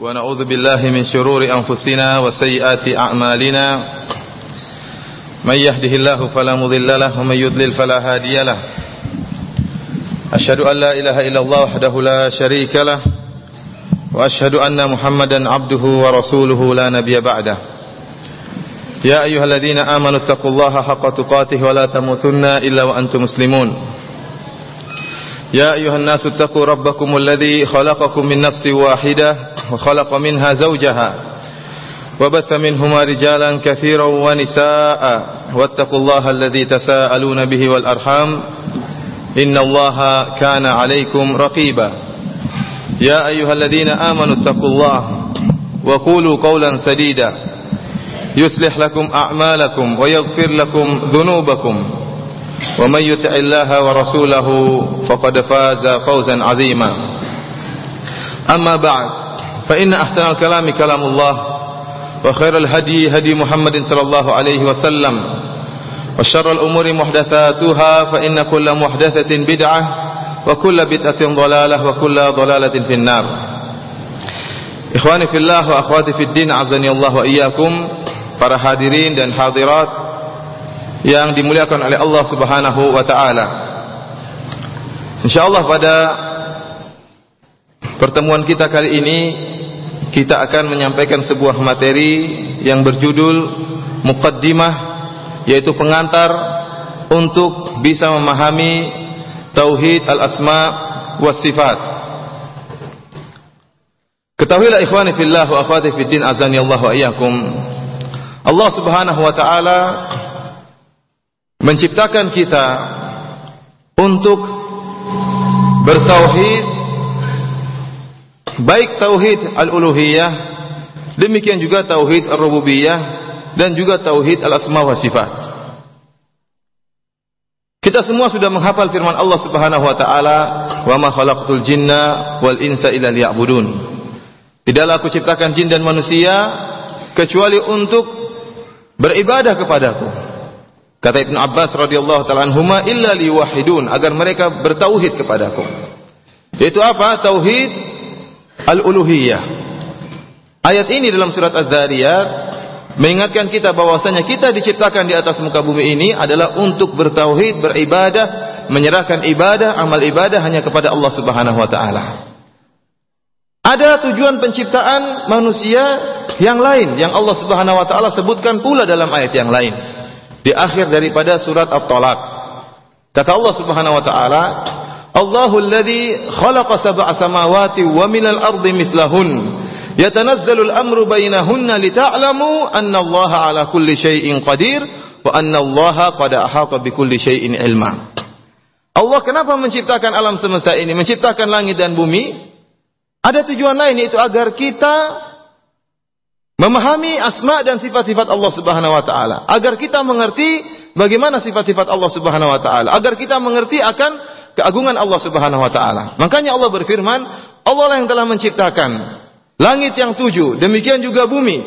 ونعوذ بالله من شرور أنفسنا وسيئات أعمالنا. من يهده الله فلا مضل له ومن يضلل فلا هادي له. أشهد أن لا إله إلا الله وحده لا شريك له وأشهد أن محمدا عبده ورسوله لا نبي بعده. يا أيها الذين آمنوا اتقوا الله حق تقاته ولا تموتن إلا وأنتم مسلمون. يا أيها الناس اتقوا ربكم الذي خلقكم من نفس واحدة وخلق منها زوجها وبث منهما رجالا كثيرا ونساء واتقوا الله الذي تساءلون به والأرحام إن الله كان عليكم رقيبا يا أيها الذين آمنوا اتقوا الله وقولوا قولا سديدا يصلح لكم أعمالكم ويغفر لكم ذنوبكم ومن يطع الله ورسوله فقد فاز فوزا عظيما أما بعد فإن أحسن الكلام كلام الله وخير الهدي هدي محمد صلى الله عليه وسلم وشر الأمور محدثاتها فإن كل محدثة بدعة وكل بدعة ضلالة وكل ضلالة في النار إخواني في الله وأخواتي في الدين عزني الله وإياكم para hadirin dan hadirat yang dimuliakan oleh Allah Subhanahu wa taala. Insyaallah pada pertemuan kita kali ini kita akan menyampaikan sebuah materi yang berjudul muqaddimah yaitu pengantar untuk bisa memahami tauhid al-asma was sifat. Ketahuilah ikhwani fillah wa akhwati fid din azani Allah wa iyyakum. Allah Subhanahu wa taala menciptakan kita untuk bertauhid baik tauhid al-uluhiyah demikian juga tauhid ar-rububiyah dan juga tauhid al-asma wa sifat kita semua sudah menghafal firman Allah Subhanahu wa taala wa ma khalaqtul jinna wal insa illa liya'budun tidaklah aku ciptakan jin dan manusia kecuali untuk beribadah kepadaku Kata Ibn Abbas radhiyallahu taala anhuma illa liwahidun agar mereka bertauhid kepadaku. Yaitu apa? Tauhid al-uluhiyah. Ayat ini dalam surat Az-Zariyat mengingatkan kita bahwasanya kita diciptakan di atas muka bumi ini adalah untuk bertauhid, beribadah, menyerahkan ibadah, amal ibadah hanya kepada Allah Subhanahu wa taala. Ada tujuan penciptaan manusia yang lain yang Allah Subhanahu wa taala sebutkan pula dalam ayat yang lain di akhir daripada surat At-Talaq. Kata Allah Subhanahu wa taala, Allahu alladhi khalaqa sab'a samawati wa minal ardi mithlahun yatanazzalu al-amru bainahunna lita'lamu anna Allah ala kulli syai'in qadir wa anna Allah qad ahata bi kulli syai'in ilma. Allah kenapa menciptakan alam semesta ini, menciptakan langit dan bumi? Ada tujuan lain yaitu agar kita memahami asma dan sifat-sifat Allah Subhanahu wa taala agar kita mengerti bagaimana sifat-sifat Allah Subhanahu wa taala agar kita mengerti akan keagungan Allah Subhanahu wa taala. Makanya Allah berfirman Allah lah yang telah menciptakan langit yang tujuh demikian juga bumi.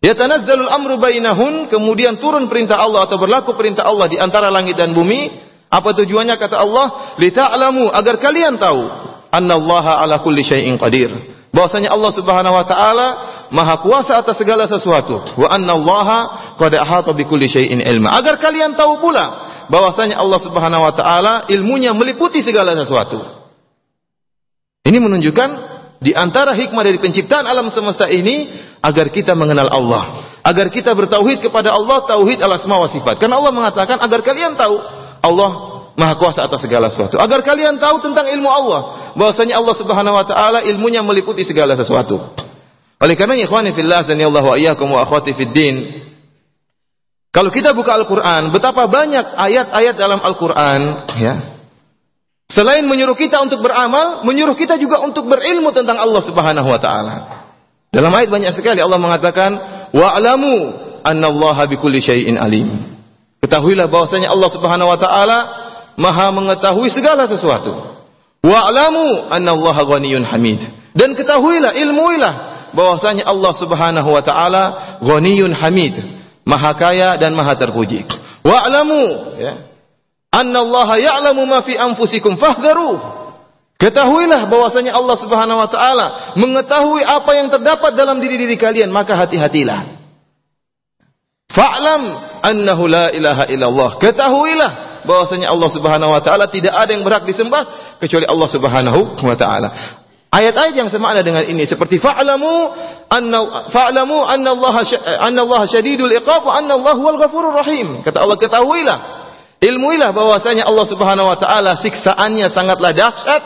Yatanazzalul amru bainahun kemudian turun perintah Allah atau berlaku perintah Allah di antara langit dan bumi. Apa tujuannya kata Allah? Lita'lamu agar kalian tahu annallaha ala kulli syai'in qadir. Bahwasanya Allah Subhanahu wa taala maha kuasa atas segala sesuatu. Wa annallaha qad ahata bikulli syai'in ilma. Agar kalian tahu pula bahwasanya Allah Subhanahu wa taala ilmunya meliputi segala sesuatu. Ini menunjukkan di antara hikmah dari penciptaan alam semesta ini agar kita mengenal Allah. Agar kita bertauhid kepada Allah tauhid al-asma wa sifat. Karena Allah mengatakan agar kalian tahu Allah maha kuasa atas segala sesuatu. Agar kalian tahu tentang ilmu Allah bahwasanya Allah Subhanahu wa taala ilmunya meliputi segala sesuatu. Oleh karena ikhwani fillah sanallahu wa iyyakum wa akhwati fid din. Kalau kita buka Al-Qur'an, betapa banyak ayat-ayat dalam Al-Qur'an, ya. Selain menyuruh kita untuk beramal, menyuruh kita juga untuk berilmu tentang Allah Subhanahu wa taala. Dalam ayat banyak sekali Allah mengatakan, "Wa'lamu annallaha bikulli syai'in alim." Ketahuilah bahwasanya Allah Subhanahu wa taala Maha mengetahui segala sesuatu. Wa'lamu annallaha ghaniyyun hamid. Dan ketahuilah, ilmuilah bahwasanya Allah Subhanahu wa taala ghaniyun hamid, maha kaya dan maha terpuji. Wa'lamu ya. Anna Allah ya'lamu ma fi anfusikum fahdharu. Ketahuilah bahwasanya Allah Subhanahu wa taala mengetahui apa yang terdapat dalam diri-diri kalian, maka hati-hatilah. Fa'lam annahu la ilaha illallah. Ketahuilah bahwasanya Allah Subhanahu wa taala tidak ada yang berhak disembah kecuali Allah Subhanahu wa taala. Ayat-ayat yang semakna dengan ini seperti fa'lamu anna fa'lamu anna Allah anna Allah syadidul iqab wa anna Allah huwal ghafurur rahim. Kata Allah ketahuilah ilmuilah bahwasanya Allah Subhanahu wa taala siksaannya sangatlah dahsyat,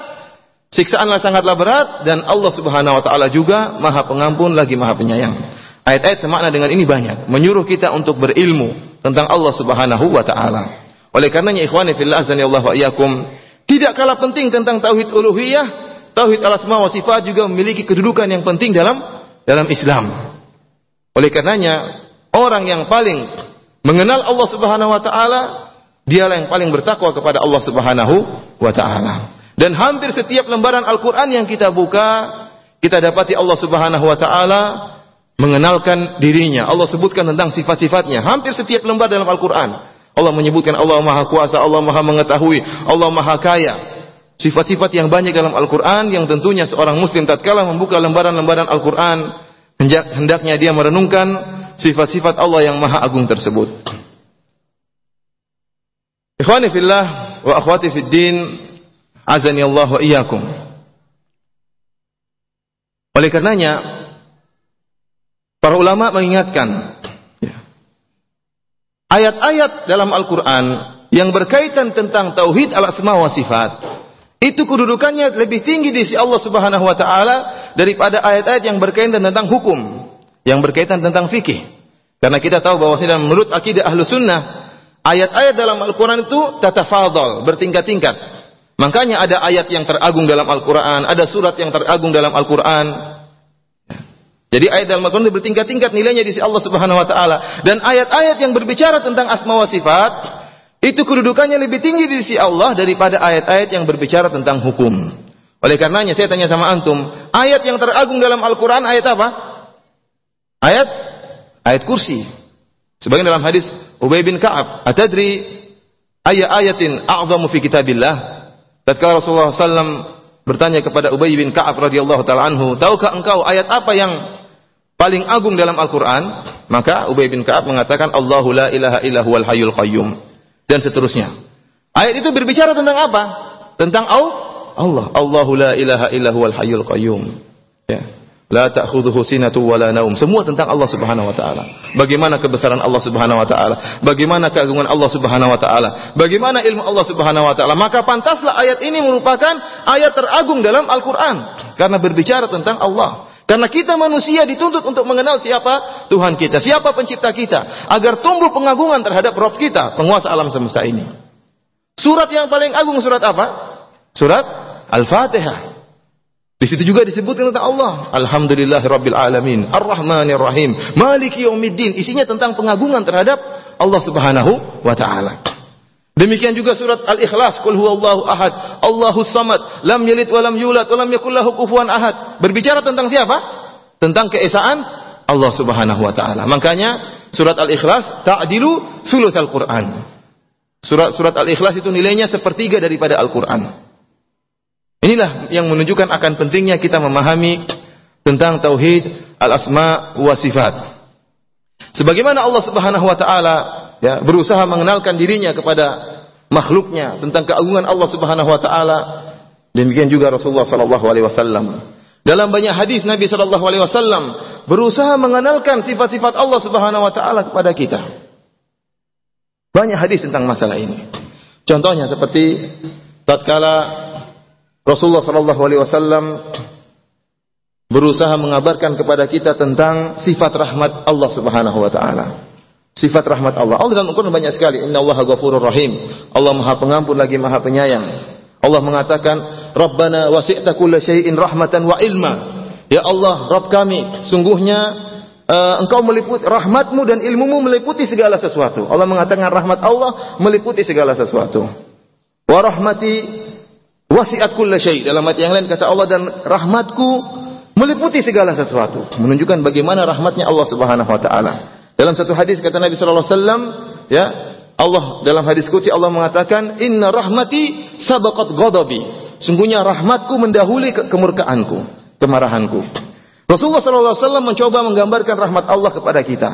siksaannya sangatlah berat dan Allah Subhanahu wa taala juga Maha Pengampun lagi Maha Penyayang. Ayat-ayat semakna dengan ini banyak, menyuruh kita untuk berilmu tentang Allah Subhanahu wa taala. Oleh karenanya ikhwani fillah azanillahu wa iyyakum, tidak kalah penting tentang tauhid uluhiyah, tauhid al-asma wa sifat juga memiliki kedudukan yang penting dalam dalam Islam. Oleh karenanya, orang yang paling mengenal Allah Subhanahu wa taala, dialah yang paling bertakwa kepada Allah Subhanahu wa taala. Dan hampir setiap lembaran Al-Qur'an yang kita buka, kita dapati Allah Subhanahu wa taala mengenalkan dirinya. Allah sebutkan tentang sifat-sifatnya. Hampir setiap lembar dalam Al-Quran. Allah menyebutkan Allah Maha Kuasa, Allah Maha Mengetahui, Allah Maha Kaya. Sifat-sifat yang banyak dalam Al-Quran yang tentunya seorang muslim tatkala membuka lembaran-lembaran Al-Quran hendaknya dia merenungkan sifat-sifat Allah yang Maha Agung tersebut. Ikhwani fillah wa akhwati fid din azani Allah wa iyyakum. Oleh karenanya Para ulama mengingatkan ya, ayat-ayat dalam Al-Quran yang berkaitan tentang tauhid al-asma wa sifat itu kedudukannya lebih tinggi di sisi Allah Subhanahu wa taala daripada ayat-ayat yang berkaitan tentang hukum, yang berkaitan tentang fikih. Karena kita tahu bahwa menurut akidah ahlu sunnah, ayat-ayat dalam Al-Quran itu tatafadol, bertingkat-tingkat. Makanya ada ayat yang teragung dalam Al-Quran, ada surat yang teragung dalam Al-Quran, jadi ayat dalam Al-Quran bertingkat-tingkat nilainya di sisi Allah Subhanahu wa taala. Dan ayat-ayat yang berbicara tentang asma wa sifat itu kedudukannya lebih tinggi di sisi Allah daripada ayat-ayat yang berbicara tentang hukum. Oleh karenanya saya tanya sama antum, ayat yang teragung dalam Al-Quran ayat apa? Ayat ayat kursi. Sebagian dalam hadis Ubay bin Ka'ab, "Atadri ayat ayatin a'zamu fi kitabillah?" Tatkala Rasulullah SAW bertanya kepada Ubay bin Ka'ab radhiyallahu taala anhu, "Tahukah engkau ayat apa yang paling agung dalam Al-Quran, maka Ubay bin Ka'ab mengatakan Allahu la ilaha illa huwal hayyul qayyum dan seterusnya. Ayat itu berbicara tentang apa? Tentang Allah. Allahu la ilaha illa huwal hayyul qayyum. Ya. La ta'khudhuhu sinatu wa la naum. Semua tentang Allah Subhanahu wa taala. Bagaimana kebesaran Allah Subhanahu wa taala? Bagaimana keagungan Allah Subhanahu wa taala? Bagaimana ilmu Allah Subhanahu wa taala? Maka pantaslah ayat ini merupakan ayat teragung dalam Al-Qur'an karena berbicara tentang Allah. Karena kita manusia dituntut untuk mengenal siapa Tuhan kita, siapa pencipta kita, agar tumbuh pengagungan terhadap Rabb kita, penguasa alam semesta ini. Surat yang paling agung surat apa? Surat Al-Fatihah. Di situ juga disebut tentang Allah. Alhamdulillahirabbil alamin, Ar-Rahmanir Rahim, Maliki Yaumiddin. Isinya tentang pengagungan terhadap Allah Subhanahu wa taala. Demikian juga surat Al-Ikhlas, Qul huwallahu ahad, Allahu samad, lam yalid wa lam yulad wa lam yakul lahu kufuwan ahad. Berbicara tentang siapa? Tentang keesaan Allah Subhanahu wa taala. Makanya surat Al-Ikhlas ta'dilu al Qur'an. Surat surat Al-Ikhlas itu nilainya sepertiga daripada Al-Qur'an. Inilah yang menunjukkan akan pentingnya kita memahami tentang tauhid al-asma wa sifat. Sebagaimana Allah Subhanahu wa taala ya berusaha mengenalkan dirinya kepada makhluknya tentang keagungan Allah Subhanahu wa taala. Demikian juga Rasulullah sallallahu alaihi wasallam. Dalam banyak hadis Nabi sallallahu alaihi wasallam berusaha mengenalkan sifat-sifat Allah Subhanahu wa taala kepada kita. Banyak hadis tentang masalah ini. Contohnya seperti tatkala Rasulullah sallallahu alaihi wasallam berusaha mengabarkan kepada kita tentang sifat rahmat Allah Subhanahu wa taala sifat rahmat Allah. Allah dalam Al-Quran banyak sekali. Inna Allah ghafurur rahim. Allah maha pengampun lagi maha penyayang. Allah mengatakan, Rabbana wasi'ta kulla syai'in rahmatan wa ilma. Ya Allah, Rabb kami, sungguhnya uh, engkau meliputi rahmatmu dan ilmumu meliputi segala sesuatu. Allah mengatakan rahmat Allah meliputi segala sesuatu. Wa rahmati wasi'at kulla syai'. Dalam ayat yang lain kata Allah dan rahmatku meliputi segala sesuatu. Menunjukkan bagaimana rahmatnya Allah Subhanahu wa taala. Dalam satu hadis kata Nabi sallallahu alaihi wasallam, ya, Allah dalam hadis qudsi Allah mengatakan, "Inna rahmati sabaqat ghadabi." Sungguhnya rahmatku mendahului ke kemurkaanku, kemarahanku. Rasulullah SAW mencoba menggambarkan rahmat Allah kepada kita.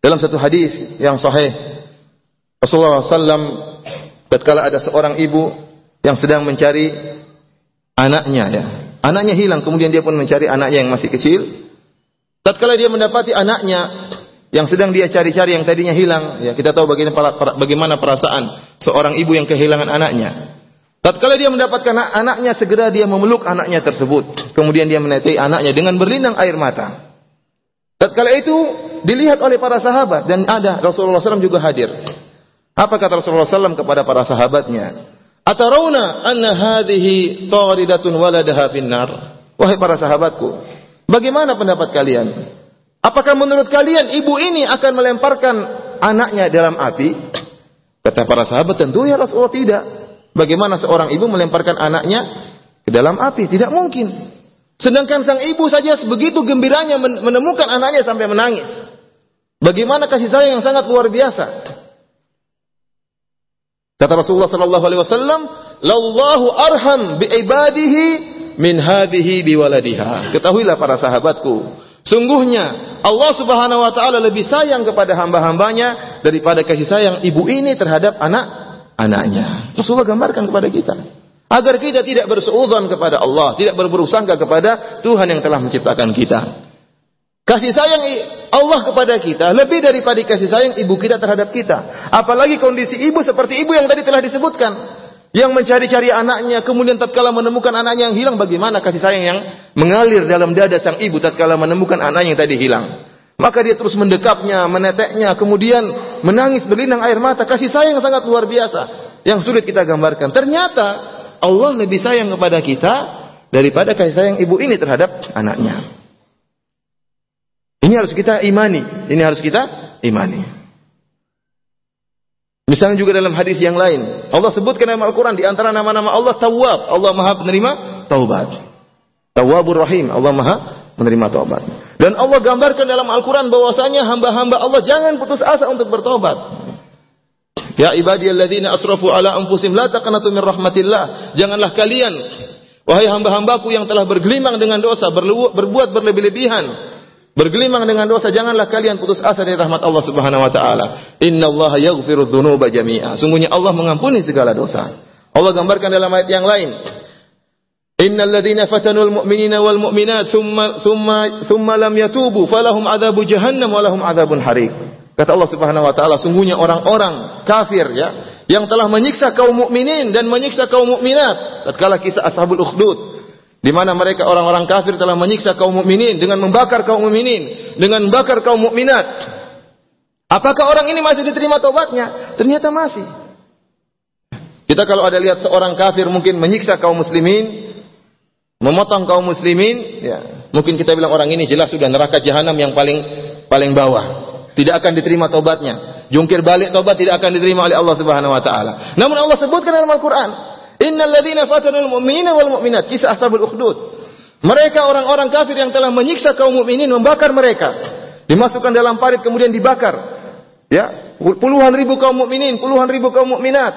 Dalam satu hadis yang sahih, Rasulullah SAW tatkala ada seorang ibu yang sedang mencari anaknya ya. Anaknya hilang, kemudian dia pun mencari anaknya yang masih kecil. Tatkala dia mendapati anaknya yang sedang dia cari-cari yang tadinya hilang, ya kita tahu bagaimana, perasaan seorang ibu yang kehilangan anaknya. Tatkala dia mendapatkan anaknya, segera dia memeluk anaknya tersebut. Kemudian dia menetai anaknya dengan berlinang air mata. Tatkala itu dilihat oleh para sahabat dan ada Rasulullah SAW juga hadir. Apa kata Rasulullah SAW kepada para sahabatnya? Atarawna anna hadhihi taridatun waladaha finnar. Wahai para sahabatku, bagaimana pendapat kalian? Apakah menurut kalian ibu ini akan melemparkan anaknya dalam api? Kata para sahabat, tentu ya Rasulullah tidak. Bagaimana seorang ibu melemparkan anaknya ke dalam api? Tidak mungkin. Sedangkan sang ibu saja begitu gembiranya menemukan anaknya sampai menangis. Bagaimana kasih sayang yang sangat luar biasa. Kata Rasulullah sallallahu alaihi wasallam, "Lallahu arham bi ibadihi min hadhihi bi waladiha." Ketahuilah para sahabatku, sungguhnya Allah Subhanahu wa taala lebih sayang kepada hamba-hambanya daripada kasih sayang ibu ini terhadap anak-anaknya. Rasulullah gambarkan kepada kita agar kita tidak bersuudzon kepada Allah, tidak berburuk sangka kepada Tuhan yang telah menciptakan kita. Kasih sayang Allah kepada kita lebih daripada kasih sayang ibu kita terhadap kita. Apalagi kondisi ibu seperti ibu yang tadi telah disebutkan. Yang mencari-cari anaknya, kemudian tatkala menemukan anaknya yang hilang, bagaimana kasih sayang yang mengalir dalam dada sang ibu tatkala menemukan anaknya yang tadi hilang. Maka dia terus mendekapnya, meneteknya, kemudian menangis berlinang air mata. Kasih sayang yang sangat luar biasa. Yang sulit kita gambarkan. Ternyata Allah lebih sayang kepada kita daripada kasih sayang ibu ini terhadap anaknya. Ini harus kita imani. Ini harus kita imani. Misalnya juga dalam hadis yang lain, Allah sebutkan dalam Al-Quran di antara nama-nama Allah Tawwab, Allah Maha penerima taubat. Tawwabur Rahim, Allah Maha menerima taubat. Dan Allah gambarkan dalam Al-Quran bahwasanya hamba-hamba Allah jangan putus asa untuk bertobat. Ya ibadiyalladzina asrafu ala anfusim la taqnatu min rahmatillah. Janganlah kalian wahai hamba-hambaku yang telah bergelimang dengan dosa, berbuat berlebih-lebihan, Bergelimang dengan dosa, janganlah kalian putus asa dari rahmat Allah Subhanahu wa taala. Innallaha yaghfiru dzunuba jami'a. Sungguhnya Allah mengampuni segala dosa. Allah gambarkan dalam ayat yang lain. Fatanul mu'minina wal mu'minat thumma thumma thumma lam yatubu falahum adzabu jahannam wa lahum adzabun harik. Kata Allah Subhanahu wa taala, sungguhnya orang-orang kafir ya yang telah menyiksa kaum mukminin dan menyiksa kaum mukminat tatkala kisah ashabul ukhdud di mana mereka orang-orang kafir telah menyiksa kaum mukminin dengan membakar kaum mukminin, dengan membakar kaum mukminat. Apakah orang ini masih diterima tobatnya? Ternyata masih. Kita kalau ada lihat seorang kafir mungkin menyiksa kaum muslimin, memotong kaum muslimin, ya, mungkin kita bilang orang ini jelas sudah neraka jahanam yang paling paling bawah. Tidak akan diterima tobatnya. Jungkir balik tobat tidak akan diterima oleh Allah Subhanahu wa taala. Namun Allah sebutkan dalam Al-Qur'an, Innal ladzina fatanul mu'minina wal mu'minat, kisah ashabul ukhdud. Mereka orang-orang kafir yang telah menyiksa kaum mukminin, membakar mereka. Dimasukkan dalam parit kemudian dibakar. Ya, puluhan ribu kaum mukminin, puluhan ribu kaum mukminat.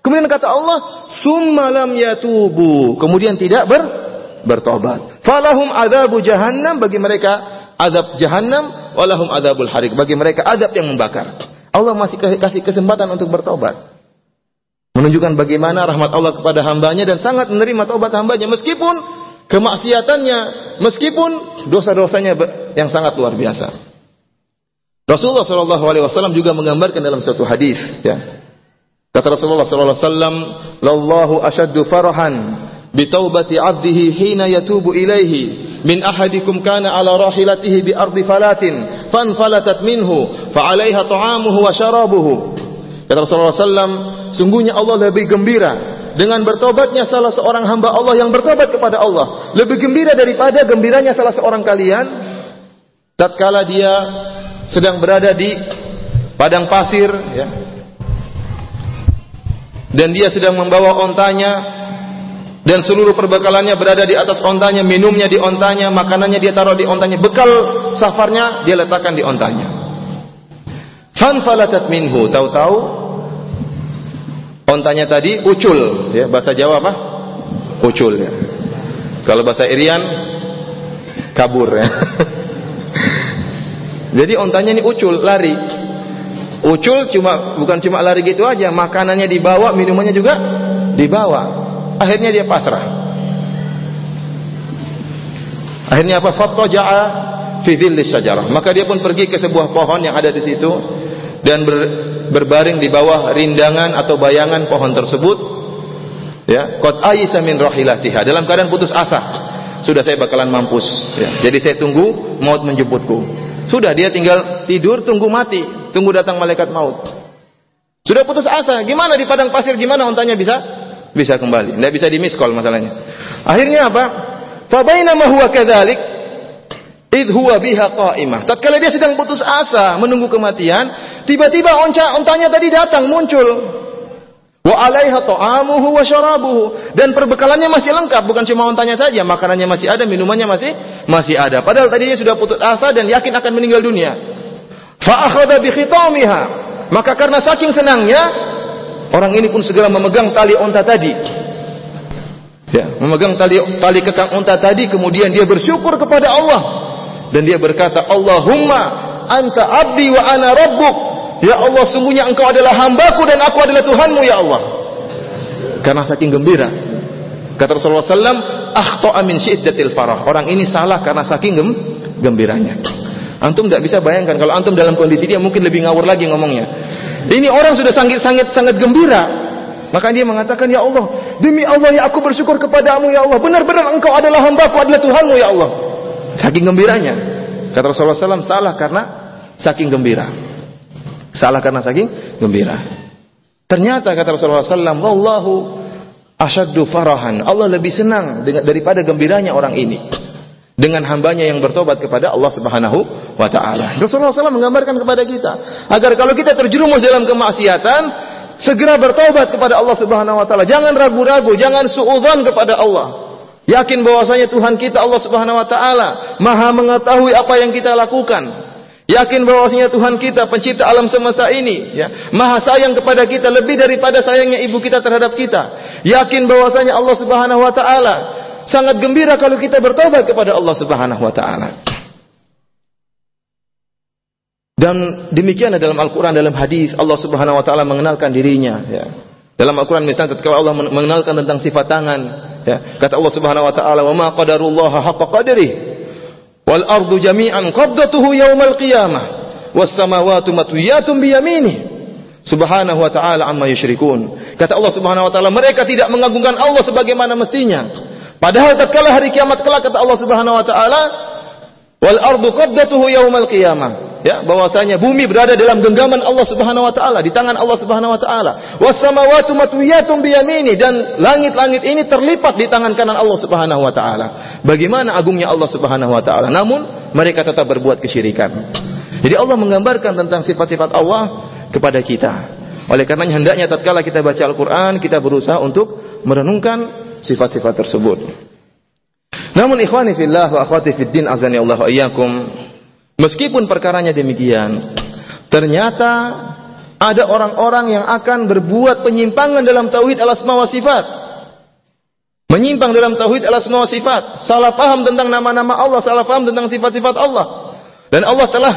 Kemudian kata Allah, "Summa lam yatubu." Kemudian tidak ber bertobat. Falahum adabu jahannam bagi mereka adab jahannam, walahum adabul harik bagi mereka adab yang membakar. Allah masih kasih kesempatan untuk bertobat. Menunjukkan bagaimana rahmat Allah kepada hambanya dan sangat menerima taubat hambanya meskipun kemaksiatannya, meskipun dosa-dosanya yang sangat luar biasa. Rasulullah Shallallahu Alaihi Wasallam juga menggambarkan dalam satu hadis, ya. Kata Rasulullah Shallallahu Alaihi Wasallam, "Lallahu ashaddu farahan bitaubati abdihi hina yatubu ilaihi min ahadikum kana ala rahilatihi bi ardi falatin fanfalatat minhu fa alaiha ta'amuhu wa syarabuhu." Kata Rasulullah Sallam, sungguhnya Allah lebih gembira dengan bertobatnya salah seorang hamba Allah yang bertobat kepada Allah. Lebih gembira daripada gembiranya salah seorang kalian tatkala dia sedang berada di padang pasir ya. Dan dia sedang membawa ontanya dan seluruh perbekalannya berada di atas ontanya, minumnya di ontanya, makanannya dia taruh di ontanya, bekal safarnya dia letakkan di ontanya. Fanfalatat minhu, tahu-tahu ontanya tadi ucul ya bahasa Jawa apa Ucul ya. Kalau bahasa Irian kabur ya. Jadi ontanya ini ucul, lari. Ucul cuma bukan cuma lari gitu aja, makanannya dibawa, minumannya juga dibawa. Akhirnya dia pasrah. Akhirnya apa? Fattaja'a fi dhilli syajarah. Maka dia pun pergi ke sebuah pohon yang ada di situ dan ber, berbaring di bawah rindangan atau bayangan pohon tersebut. Ya, qad ayisa min rahilatiha. Dalam keadaan putus asa. Sudah saya bakalan mampus. Ya. Jadi saya tunggu maut menjemputku. Sudah dia tinggal tidur tunggu mati, tunggu datang malaikat maut. Sudah putus asa, gimana di padang pasir gimana ontanya bisa bisa kembali. Tidak bisa dimiskol masalahnya. Akhirnya apa? Fa bainama huwa kadzalik id huwa biha qa'imah. Tatkala dia sedang putus asa menunggu kematian, tiba-tiba onca ontanya tadi datang muncul. Wa alaiha ta'amuhu wa syarabuhu dan perbekalannya masih lengkap, bukan cuma ontanya saja, makanannya masih ada, minumannya masih masih ada. Padahal tadinya sudah putus asa dan yakin akan meninggal dunia. Fa akhadha bi khitamiha. Maka karena saking senangnya, orang ini pun segera memegang tali onta tadi. Ya, memegang tali tali kekang onta tadi kemudian dia bersyukur kepada Allah dan dia berkata, "Allahumma anta abdi wa ana rabbuk." Ya Allah, sungguhnya engkau adalah hambaku dan aku adalah Tuhanmu ya Allah. Karena saking gembira. Kata Rasulullah SAW, akhto'a min syiddatil farah. Orang ini salah karena saking gem gembiranya. Antum tidak bisa bayangkan kalau antum dalam kondisi dia mungkin lebih ngawur lagi ngomongnya. Ini orang sudah sangat sangat sangat gembira. Maka dia mengatakan, Ya Allah, demi Allah ya aku bersyukur kepadamu ya Allah. Benar-benar engkau adalah hambaku, adalah Tuhanmu ya Allah. Saking gembiranya. Kata Rasulullah SAW, salah karena saking gembira. Salah karena saking gembira. Ternyata kata Rasulullah SAW, Wallahu asyaddu farahan. Allah lebih senang daripada gembiranya orang ini. Dengan hambanya yang bertobat kepada Allah Subhanahu wa taala. Rasulullah SAW menggambarkan kepada kita agar kalau kita terjerumus dalam kemaksiatan, segera bertobat kepada Allah Subhanahu wa taala. Jangan ragu-ragu, jangan suudzon kepada Allah. Yakin bahwasanya Tuhan kita Allah Subhanahu wa taala Maha mengetahui apa yang kita lakukan. Yakin bahwasanya Tuhan kita pencipta alam semesta ini ya, maha sayang kepada kita lebih daripada sayangnya ibu kita terhadap kita. Yakin bahwasanya Allah Subhanahu wa taala sangat gembira kalau kita bertobat kepada Allah Subhanahu wa taala. Dan demikian dalam Al-Qur'an dalam hadis Allah Subhanahu wa taala mengenalkan dirinya ya. Dalam Al-Qur'an misalnya ketika Allah mengenalkan tentang sifat tangan ya, kata Allah Subhanahu wa taala wa ma qadarullaha haqqa wal ardu jami'an qabdatuhu yaumal qiyamah was samawati matwiyatun bi yaminih subhanahu wa ta'ala amma yusyrikun kata Allah subhanahu wa ta'ala mereka tidak mengagungkan Allah sebagaimana mestinya padahal tatkala hari kiamat kelak kata Allah subhanahu wa ta'ala wal ardu qabdatuhu yaumal qiyamah. Ya bahwasanya bumi berada dalam genggaman Allah Subhanahu wa taala di tangan Allah Subhanahu wa taala. Was samawati matwiyatun biyamini dan langit-langit ini terlipat di tangan kanan Allah Subhanahu wa taala. Bagaimana agungnya Allah Subhanahu wa taala? Namun mereka tetap berbuat kesyirikan. Jadi Allah menggambarkan tentang sifat-sifat Allah kepada kita. Oleh karenanya hendaknya tatkala kita baca Al-Qur'an kita berusaha untuk merenungkan sifat-sifat tersebut namun ikhwani fillah wa akhwati fid din azani Allah iyyakum Meskipun perkaranya demikian, ternyata ada orang-orang yang akan berbuat penyimpangan dalam tauhid al-asma wa sifat. Menyimpang dalam tauhid al-asma wa sifat, salah paham tentang nama-nama Allah, salah paham tentang sifat-sifat Allah. Dan Allah telah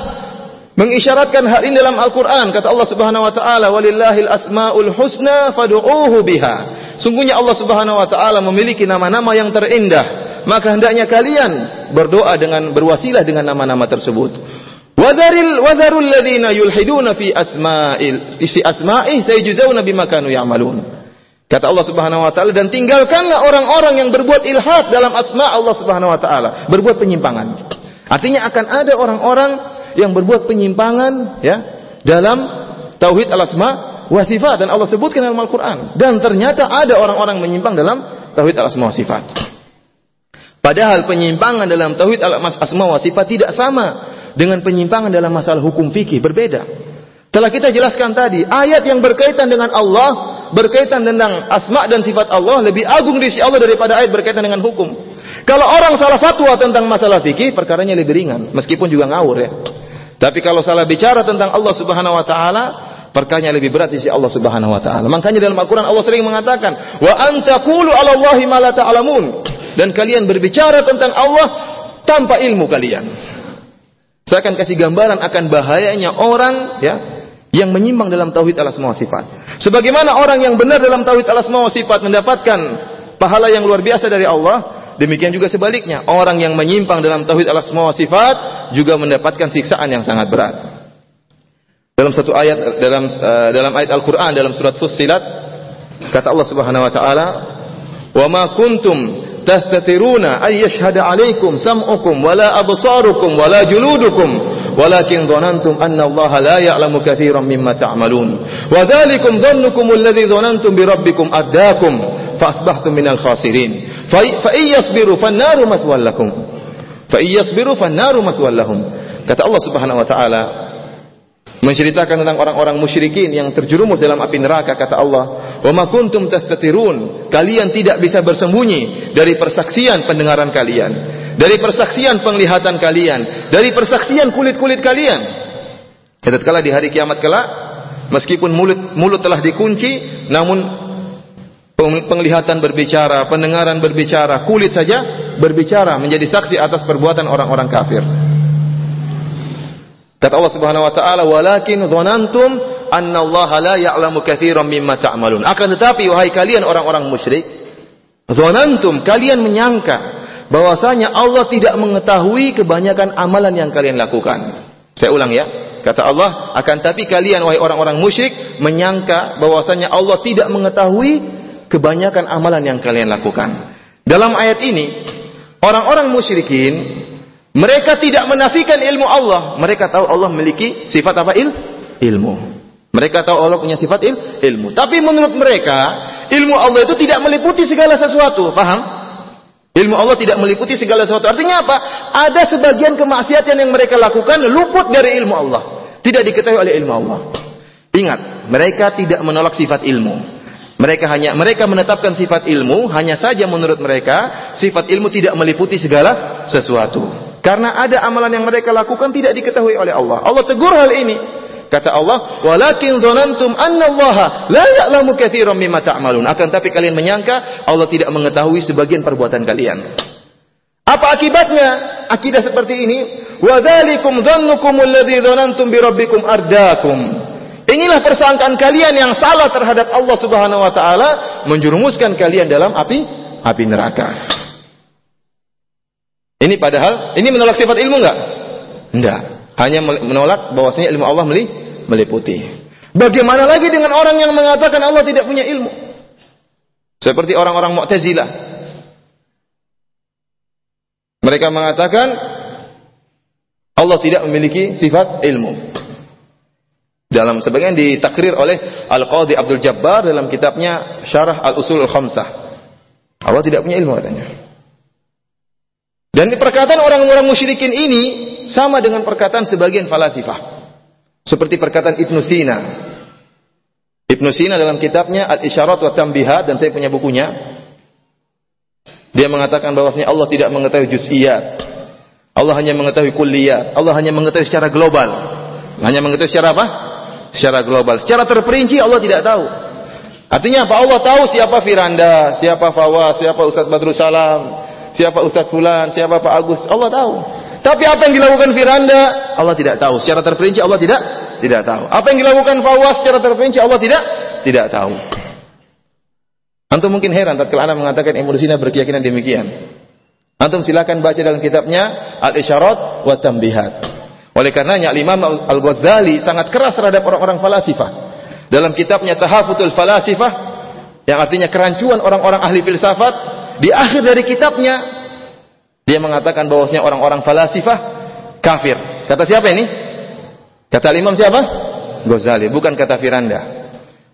mengisyaratkan hal ini dalam Al-Qur'an, kata Allah Subhanahu wa taala, "Walillahil asmaul husna fad'uuhu biha." Sungguhnya Allah Subhanahu wa taala memiliki nama-nama yang terindah maka hendaknya kalian berdoa dengan berwasilah dengan nama-nama tersebut. Wadharil wadharul ladzina yulhiduna fi asma'il fi asma'i sayujzauna bima kanu ya'malun. Kata Allah Subhanahu wa taala dan tinggalkanlah orang-orang yang berbuat ilhad dalam asma Allah Subhanahu wa taala, berbuat penyimpangan. Artinya akan ada orang-orang yang berbuat penyimpangan ya dalam tauhid al-asma wa sifat dan Allah sebutkan dalam Al-Qur'an. Dan ternyata ada orang-orang menyimpang dalam tauhid al-asma wa sifat. Padahal penyimpangan dalam tauhid al-asma wa sifat tidak sama dengan penyimpangan dalam masalah hukum fikih, berbeda. Telah kita jelaskan tadi, ayat yang berkaitan dengan Allah, berkaitan tentang asma dan sifat Allah lebih agung di sisi Allah daripada ayat berkaitan dengan hukum. Kalau orang salah fatwa tentang masalah fikih, perkaranya lebih ringan, meskipun juga ngawur ya. Tapi kalau salah bicara tentang Allah Subhanahu wa taala, perkara lebih berat di sisi Allah Subhanahu wa taala. Makanya dalam Al-Qur'an Allah sering mengatakan, "Wa antaqulu 'ala Allahi ma la ta'lamun." Dan kalian berbicara tentang Allah tanpa ilmu kalian. Saya akan kasih gambaran akan bahayanya orang ya yang menyimpang dalam tauhid al-asma wa sifat. Sebagaimana orang yang benar dalam tauhid al-asma wa sifat mendapatkan pahala yang luar biasa dari Allah, demikian juga sebaliknya. Orang yang menyimpang dalam tauhid al-asma wa sifat juga mendapatkan siksaan yang sangat berat. Dalam satu ayat dalam uh, dalam ayat Al-Qur'an dalam surat Fussilat kata Allah Subhanahu wa taala, "Wa ma kuntum tastatiruna ay yashhada 'alaikum sam'ukum wala absarukum wala juludukum walakin dhanantum anna Allah la ya'lamu katsiran mimma ta'malun. Wa dhalikum dhannukum alladhi dhanantum bi rabbikum ardaakum fa minal khasirin. Fa iyasbiru fannaru mathwal fa iyasbiru fannaru kata Allah Subhanahu wa taala menceritakan tentang orang-orang musyrikin yang terjerumus dalam api neraka kata Allah wa ma kuntum tastatirun kalian tidak bisa bersembunyi dari persaksian pendengaran kalian dari persaksian penglihatan kalian, dari persaksian kulit-kulit kalian. Tatkala di hari kiamat kelak, meskipun mulut mulut telah dikunci, namun penglihatan berbicara, pendengaran berbicara, kulit saja berbicara menjadi saksi atas perbuatan orang-orang kafir. Kata Allah Subhanahu wa taala, "Walakin dhanantum anna Allah la ya'lamu katsiran mimma ta'malun." Akan tetapi wahai kalian orang-orang musyrik, dhanantum kalian menyangka bahwasanya Allah tidak mengetahui kebanyakan amalan yang kalian lakukan. Saya ulang ya. Kata Allah, akan tapi kalian wahai orang-orang musyrik menyangka bahwasanya Allah tidak mengetahui kebanyakan amalan yang kalian lakukan. Dalam ayat ini, orang-orang musyrikin mereka tidak menafikan ilmu Allah. Mereka tahu Allah memiliki sifat apa? Il? Ilmu. Mereka tahu Allah punya sifat il? ilmu. Tapi menurut mereka, ilmu Allah itu tidak meliputi segala sesuatu. Paham? Ilmu Allah tidak meliputi segala sesuatu. Artinya apa? Ada sebagian kemaksiatan yang mereka lakukan luput dari ilmu Allah. Tidak diketahui oleh ilmu Allah. Ingat, mereka tidak menolak sifat ilmu. Mereka hanya mereka menetapkan sifat ilmu hanya saja menurut mereka sifat ilmu tidak meliputi segala sesuatu. Karena ada amalan yang mereka lakukan tidak diketahui oleh Allah. Allah tegur hal ini. Kata Allah, "Walakin dzanantum anna Allah la ya'lamu katsiran mimma ta'malun." Akan tapi kalian menyangka Allah tidak mengetahui sebagian perbuatan kalian. Apa akibatnya? Akidah seperti ini, "Wa dzalikum dzannukum alladzi dzanantum bi rabbikum ardaakum." Inilah persangkaan kalian yang salah terhadap Allah Subhanahu wa taala menjerumuskan kalian dalam api api neraka. Ini padahal ini menolak sifat ilmu enggak? Enggak. Hanya menolak bahwasanya ilmu Allah meliputi. Bagaimana lagi dengan orang yang mengatakan Allah tidak punya ilmu? Seperti orang-orang Mu'tazilah. Mereka mengatakan Allah tidak memiliki sifat ilmu. Dalam sebagian ditakrir oleh Al-Qadhi Abdul Jabbar dalam kitabnya Syarah Al-Usul Al-Khamsah. Allah tidak punya ilmu katanya. Dan perkataan orang-orang musyrikin ini sama dengan perkataan sebagian falasifah. Seperti perkataan Ibnu Sina. Ibnu Sina dalam kitabnya Al-Isyarat wa Tambihat dan saya punya bukunya. Dia mengatakan bahwasanya Allah tidak mengetahui juz'iyat. Allah hanya mengetahui kulliyat. Allah hanya mengetahui secara global. Hanya mengetahui secara apa? Secara global. Secara terperinci Allah tidak tahu. Artinya apa? Allah tahu siapa Firanda, siapa Fawaz, siapa Ustaz Badrul Salam, siapa Ustaz Fulan, siapa Pak Agus. Allah tahu. Tapi apa yang dilakukan Firanda, Allah tidak tahu. Secara terperinci Allah tidak tidak tahu. Apa yang dilakukan Fawaz secara terperinci Allah tidak tidak tahu. Antum mungkin heran tatkala Anda mengatakan Ibnu Sina berkeyakinan demikian. Antum silakan baca dalam kitabnya Al-Isyarat wa Tambihat. Oleh karenanya Imam Al-Ghazali sangat keras terhadap orang-orang falasifah. Dalam kitabnya Tahafutul Falasifah yang artinya kerancuan orang-orang ahli filsafat, di akhir dari kitabnya dia mengatakan bahwasanya orang-orang falasifah kafir. Kata siapa ini? Kata Imam siapa? Ghazali, bukan kata Firanda.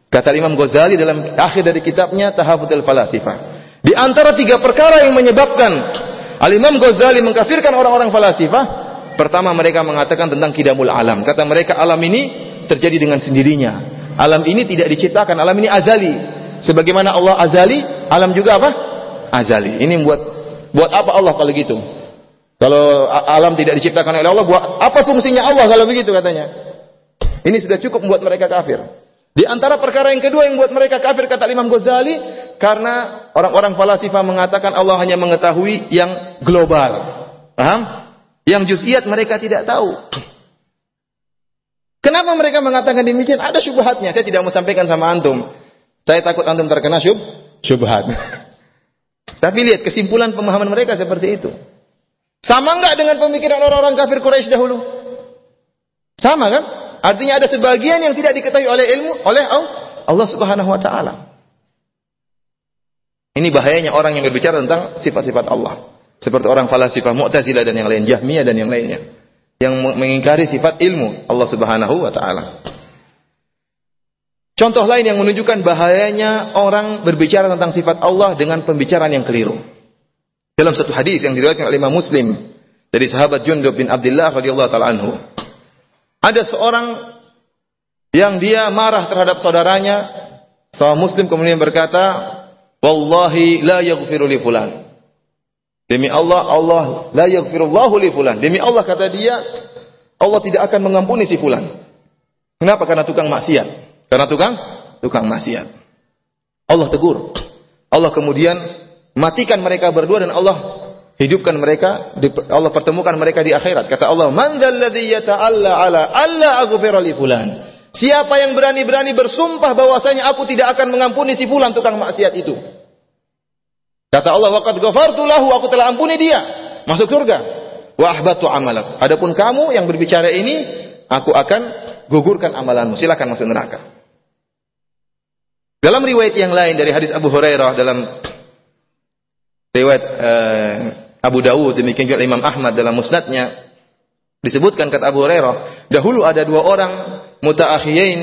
Kata Imam Ghazali dalam akhir dari kitabnya Tahafutul Falasifah. Di antara tiga perkara yang menyebabkan Al-Imam Ghazali mengkafirkan orang-orang falasifah, pertama mereka mengatakan tentang kidamul alam. Kata mereka alam ini terjadi dengan sendirinya. Alam ini tidak diciptakan, alam ini azali. Sebagaimana Allah azali, alam juga apa? Azali. Ini membuat Buat apa Allah kalau gitu? Kalau alam tidak diciptakan oleh Allah, buat apa fungsinya Allah kalau begitu katanya? Ini sudah cukup membuat mereka kafir. Di antara perkara yang kedua yang membuat mereka kafir kata Imam Ghazali karena orang-orang falasifah mengatakan Allah hanya mengetahui yang global. Paham? Yang juz'iyat mereka tidak tahu. Kenapa mereka mengatakan demikian? Ada syubhatnya. Saya tidak mau sampaikan sama antum. Saya takut antum terkena syub syubhat. Tapi lihat kesimpulan pemahaman mereka seperti itu. Sama enggak dengan pemikiran orang-orang kafir Quraisy dahulu? Sama kan? Artinya ada sebagian yang tidak diketahui oleh ilmu oleh Allah Subhanahu wa taala. Ini bahayanya orang yang berbicara tentang sifat-sifat Allah. Seperti orang falasifah Mu'tazilah dan yang lain, Jahmiyah dan yang lainnya. Yang mengingkari sifat ilmu Allah Subhanahu wa taala. Contoh lain yang menunjukkan bahayanya orang berbicara tentang sifat Allah dengan pembicaraan yang keliru. Dalam satu hadis yang diriwayatkan oleh Imam Muslim dari sahabat Jundub bin Abdullah radhiyallahu taala anhu. Ada seorang yang dia marah terhadap saudaranya, seorang muslim kemudian berkata, "Wallahi la yaghfiru li fulan." Demi Allah, Allah la yaghfirullahu li fulan. Demi Allah kata dia, Allah tidak akan mengampuni si fulan. Kenapa? Karena tukang maksiat. Karena tukang tukang maksiat. Allah tegur. Allah kemudian matikan mereka berdua dan Allah hidupkan mereka, Allah pertemukan mereka di akhirat. Kata Allah, "Man dzalladzi yata'alla ala alla aghfira li fulan." Siapa yang berani-berani bersumpah bahwasanya aku tidak akan mengampuni si fulan tukang maksiat itu? Kata Allah, "Waqad ghafartu lahu, aku telah ampuni dia, masuk surga." Wa ahbatu. Adapun kamu yang berbicara ini, aku akan gugurkan amalanmu. Silakan masuk neraka. Dalam riwayat yang lain dari hadis Abu Hurairah dalam riwayat eh, Abu Dawud demikian juga Imam Ahmad dalam musnadnya disebutkan kata Abu Hurairah, dahulu ada dua orang mutaakhiyain,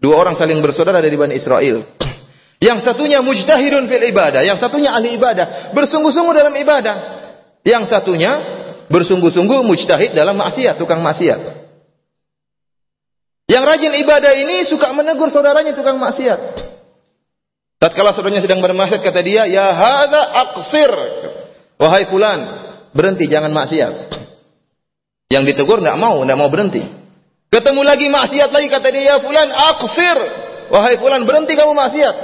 dua orang saling bersaudara dari Bani Israel. Yang satunya mujtahidun fil ibadah, yang satunya ahli ibadah, bersungguh-sungguh dalam ibadah. Yang satunya bersungguh-sungguh mujtahid dalam maksiat, tukang maksiat. Yang rajin ibadah ini suka menegur saudaranya tukang maksiat. Tatkala saudaranya sedang bermaksiat kata dia, "Ya hadza aqsir." Wahai fulan, berhenti jangan maksiat. Yang ditegur enggak mau, enggak mau berhenti. Ketemu lagi maksiat lagi kata dia, "Ya fulan, aqsir." Wahai fulan, berhenti kamu maksiat.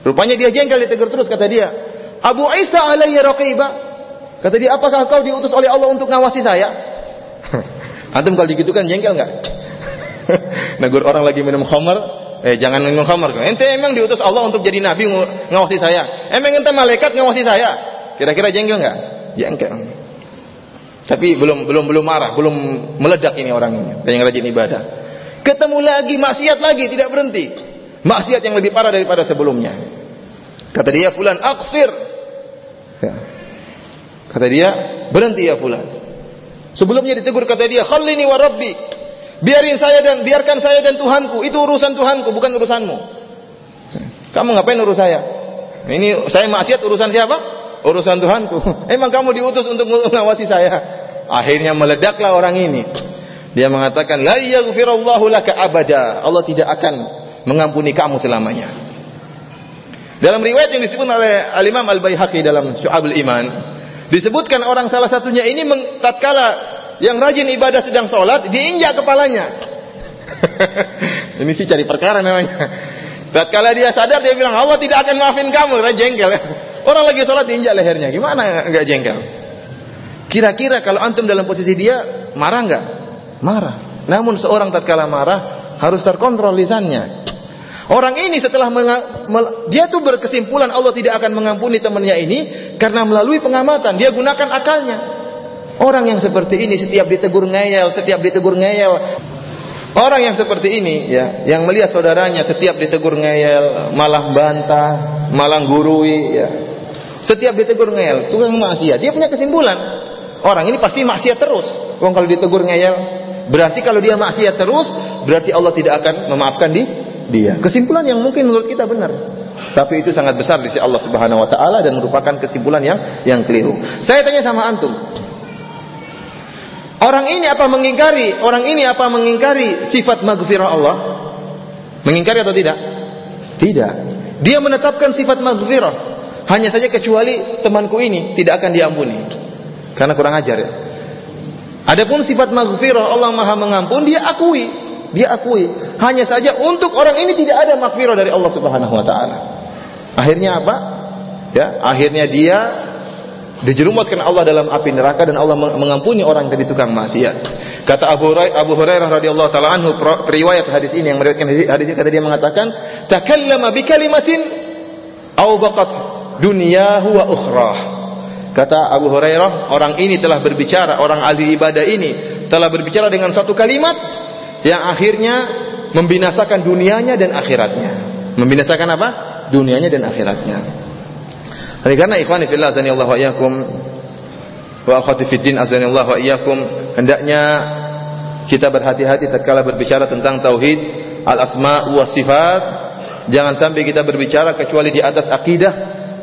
Rupanya dia jengkel ditegur terus kata dia. Abu Isa alayya raqiba. Kata dia, apakah kau diutus oleh Allah untuk ngawasi saya? Antum kalau digitukan jengkel enggak? Negur orang lagi minum khamar, eh jangan minum khamar. Ente emang diutus Allah untuk jadi nabi ngawasi saya. Emang ente malaikat ngawasi saya? Kira-kira jengkel enggak? Jengkel. Tapi belum belum belum marah, belum meledak ini orang ini yang rajin ibadah. Ketemu lagi maksiat lagi tidak berhenti. Maksiat yang lebih parah daripada sebelumnya. Kata dia, fulan aksir. Ya. Kata dia, berhenti ya fulan. Sebelumnya ditegur kata dia, khallini wa rabbi. Biarin saya dan biarkan saya dan Tuhanku. Itu urusan Tuhanku, bukan urusanmu. Kamu ngapain urus saya? Ini saya maksiat urusan siapa? Urusan Tuhanku. Emang kamu diutus untuk mengawasi saya? Akhirnya meledaklah orang ini. Dia mengatakan, La yaghfirullahu laka abada. Allah tidak akan mengampuni kamu selamanya. Dalam riwayat yang disebut oleh Al-Imam Al-Baihaqi dalam Syu'abul Iman, disebutkan orang salah satunya ini tatkala yang rajin ibadah sedang sholat, diinjak kepalanya. ini sih cari perkara namanya. Tatkala dia sadar dia bilang Allah tidak akan maafin kamu, karena jengkel. Orang lagi sholat diinjak lehernya, gimana nggak jengkel? Kira-kira kalau antum dalam posisi dia marah nggak? Marah. Namun seorang tatkala marah harus terkontrol lisannya. Orang ini setelah dia tuh berkesimpulan Allah tidak akan mengampuni temannya ini karena melalui pengamatan dia gunakan akalnya. Orang yang seperti ini setiap ditegur ngeyel, setiap ditegur ngeyel. Orang yang seperti ini ya, yang melihat saudaranya setiap ditegur ngeyel, malah bantah, malah gurui ya. Setiap ditegur ngeyel, tukang maksiat. Dia punya kesimpulan. Orang ini pasti maksiat terus. Wong kalau ditegur ngeyel, berarti kalau dia maksiat terus, berarti Allah tidak akan memaafkan di dia. Kesimpulan yang mungkin menurut kita benar. Tapi itu sangat besar di sisi Allah Subhanahu wa taala dan merupakan kesimpulan yang yang keliru. Saya tanya sama antum. Orang ini apa mengingkari? Orang ini apa mengingkari sifat maghfirah Allah? Mengingkari atau tidak? Tidak. Dia menetapkan sifat maghfirah. Hanya saja kecuali temanku ini tidak akan diampuni. Karena kurang ajar ya. Adapun sifat maghfirah Allah Maha mengampun dia akui. Dia akui. Hanya saja untuk orang ini tidak ada makfirah dari Allah Subhanahu wa taala. Akhirnya apa? Ya, akhirnya dia dijerumuskan Allah dalam api neraka dan Allah mengampuni orang yang tadi tukang maksiat. Kata Abu Hurairah, Abu Hurairah radhiyallahu taala anhu periwayat hadis ini yang meriwayatkan hadis ini kata dia mengatakan, "Takallama bi kalimatin aw baqat dunyahu wa ukhrah." Kata Abu Hurairah, orang ini telah berbicara, orang ahli ibadah ini telah berbicara dengan satu kalimat yang akhirnya membinasakan dunianya dan akhiratnya. Membinasakan apa? Dunianya dan akhiratnya. Oleh karena ikhwani fillah wa iyyakum wa akhwati fid din wa iyyakum hendaknya kita berhati-hati tatkala berbicara tentang tauhid al-asma wa sifat jangan sampai kita berbicara kecuali di atas akidah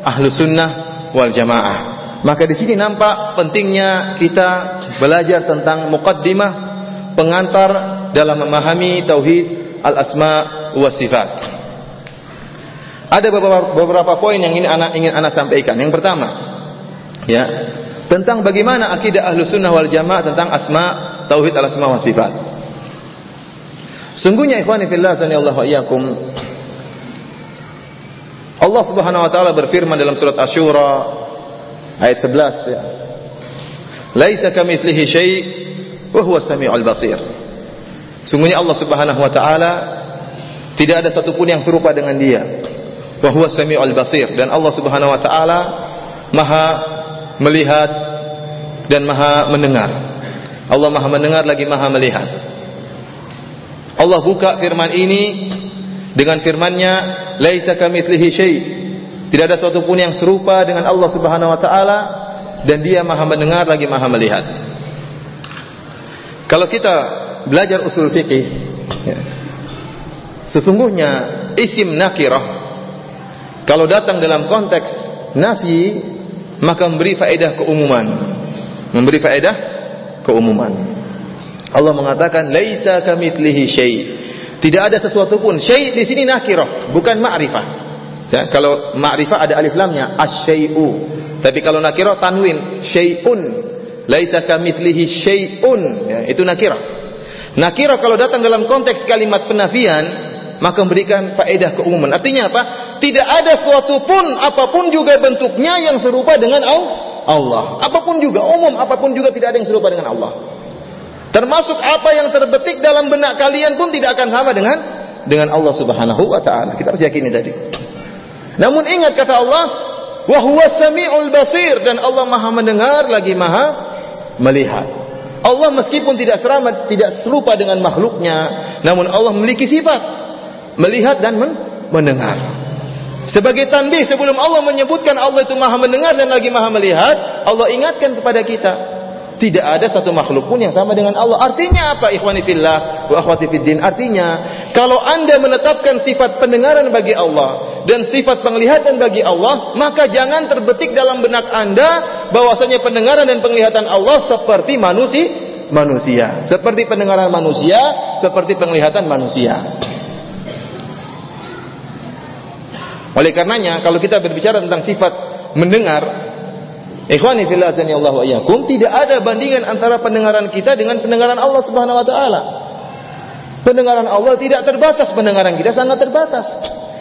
ahlu sunnah wal jamaah maka di sini nampak pentingnya kita belajar tentang muqaddimah pengantar dalam memahami tauhid al-asma wa sifat. Ada beberapa, beberapa poin yang ini anak ingin anak sampaikan. Yang pertama, ya, tentang bagaimana akidah ahlu sunnah wal jamaah tentang asma tauhid al-asma wa sifat. Sungguhnya ikhwani fillah sanallahu iyyakum Allah Subhanahu wa taala berfirman dalam surat Asy-Syura ayat 11 ya. Laisa kamitslihi syai' wa huwa samiul basir. Sungguhnya Allah Subhanahu wa taala tidak ada satupun yang serupa dengan Dia. Wa huwa Samiul Basir dan Allah Subhanahu wa taala Maha melihat dan Maha mendengar. Allah Maha mendengar lagi Maha melihat. Allah buka firman ini dengan firman-Nya, "Laisa kamitslihi syai'." Tidak ada suatu pun yang serupa dengan Allah Subhanahu wa taala dan Dia Maha mendengar lagi Maha melihat. Kalau kita belajar usul fikih ya. sesungguhnya isim nakirah kalau datang dalam konteks nafi maka memberi faedah keumuman. Memberi faedah keumuman. Allah mengatakan laisa kamitslihi syai. Tidak ada sesuatu pun. Syai di sini nakirah bukan ma'rifah. Ya kalau ma'rifah ada alif lamnya asyai'u. Tapi kalau nakirah tanwin syai'un. Laisa kamitslihi syai'un. Ya itu nakirah. Nakira kalau datang dalam konteks kalimat penafian, maka memberikan faedah keumuman. Artinya apa? Tidak ada suatu pun apa pun juga bentuknya yang serupa dengan Allah. Apa pun juga umum, apa pun juga tidak ada yang serupa dengan Allah. Termasuk apa yang terbetik dalam benak kalian pun tidak akan sama dengan dengan Allah Subhanahu wa taala. Kita harus yakini tadi. Namun ingat kata Allah, wa huwa samiul basir dan Allah Maha mendengar lagi Maha melihat. Allah meskipun tidak seramat, tidak serupa dengan makhluknya, namun Allah memiliki sifat melihat dan men mendengar. Sebagai tanbih sebelum Allah menyebutkan Allah itu maha mendengar dan lagi maha melihat, Allah ingatkan kepada kita, tidak ada satu makhluk pun yang sama dengan Allah. Artinya apa? Ikhwani fillah wa akhwati. Artinya, kalau Anda menetapkan sifat pendengaran bagi Allah dan sifat penglihatan bagi Allah, maka jangan terbetik dalam benak Anda bahwasanya pendengaran dan penglihatan Allah seperti manusia, manusia. Seperti pendengaran manusia, seperti penglihatan manusia. Oleh karenanya, kalau kita berbicara tentang sifat mendengar, ikhwani fillah Allah tidak ada bandingan antara pendengaran kita dengan pendengaran Allah Subhanahu wa taala. Pendengaran Allah tidak terbatas, pendengaran kita sangat terbatas.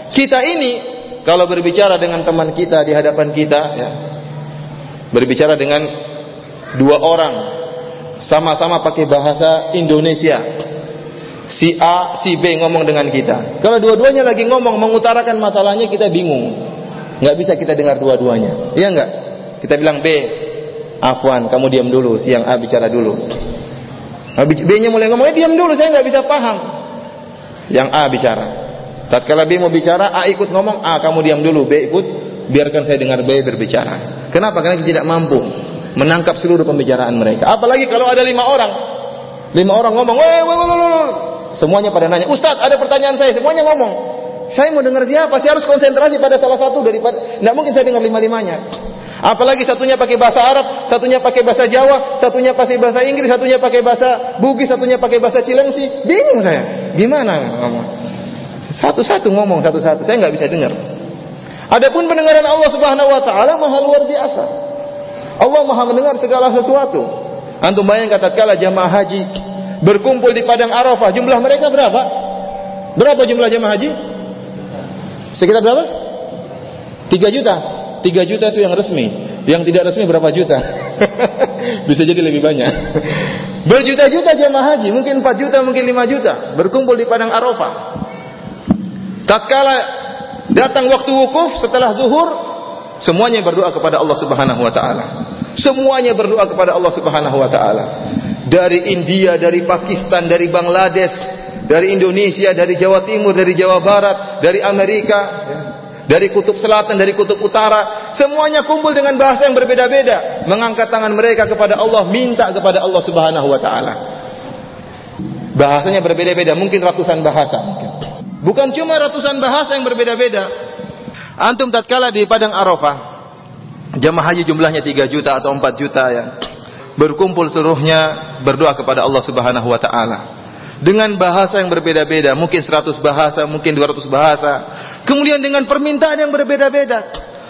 Kita ini kalau berbicara dengan teman kita di hadapan kita ya, berbicara dengan dua orang sama-sama pakai bahasa Indonesia. Si A, si B ngomong dengan kita. Kalau dua-duanya lagi ngomong mengutarakan masalahnya kita bingung. Nggak bisa kita dengar dua-duanya. Iya nggak? Kita bilang B, Afwan, kamu diam dulu. Si yang A bicara dulu. B-nya mulai ngomong, eh, diam dulu, saya nggak bisa paham. Yang A bicara. Tatkala B mau bicara, A ikut ngomong, A kamu diam dulu, B ikut, biarkan saya dengar B berbicara. Kenapa? Karena kita tidak mampu menangkap seluruh pembicaraan mereka. Apalagi kalau ada lima orang, lima orang ngomong, weh, weh, weh, weh, semuanya pada nanya, Ustadz ada pertanyaan saya, semuanya ngomong. Saya mau dengar siapa? Saya harus konsentrasi pada salah satu daripada, tidak mungkin saya dengar lima-limanya. Apalagi satunya pakai bahasa Arab, satunya pakai bahasa Jawa, satunya pakai bahasa Inggris, satunya pakai bahasa Bugis, satunya pakai bahasa Cilengsi. Bingung saya. Gimana ngomong? Satu-satu ngomong satu-satu. Saya nggak bisa dengar. Adapun pendengaran Allah Subhanahu wa taala maha luar biasa. Allah maha mendengar segala sesuatu. Antum bayangkan kala jamaah haji berkumpul di padang Arafah. Jumlah mereka berapa? Berapa jumlah jemaah haji? Sekitar berapa? 3 juta. 3 juta itu yang resmi. Yang tidak resmi berapa juta? Bisa jadi lebih banyak. Berjuta-juta jemaah haji, mungkin 4 juta, mungkin 5 juta berkumpul di padang Arafah. Tatkala datang waktu wukuf setelah zuhur, semuanya berdoa kepada Allah Subhanahu wa taala. Semuanya berdoa kepada Allah Subhanahu wa taala. Dari India, dari Pakistan, dari Bangladesh, dari Indonesia, dari Jawa Timur, dari Jawa Barat, dari Amerika, dari kutub selatan, dari kutub utara, semuanya kumpul dengan bahasa yang berbeda-beda, mengangkat tangan mereka kepada Allah, minta kepada Allah Subhanahu wa taala. Bahasanya berbeda-beda, mungkin ratusan bahasa Bukan cuma ratusan bahasa yang berbeda-beda. Antum tatkala di padang Arafah, jemaah haji jumlahnya 3 juta atau 4 juta ya. Berkumpul seluruhnya berdoa kepada Allah Subhanahu wa taala dengan bahasa yang berbeda-beda, mungkin 100 bahasa, mungkin 200 bahasa. Kemudian dengan permintaan yang berbeda-beda.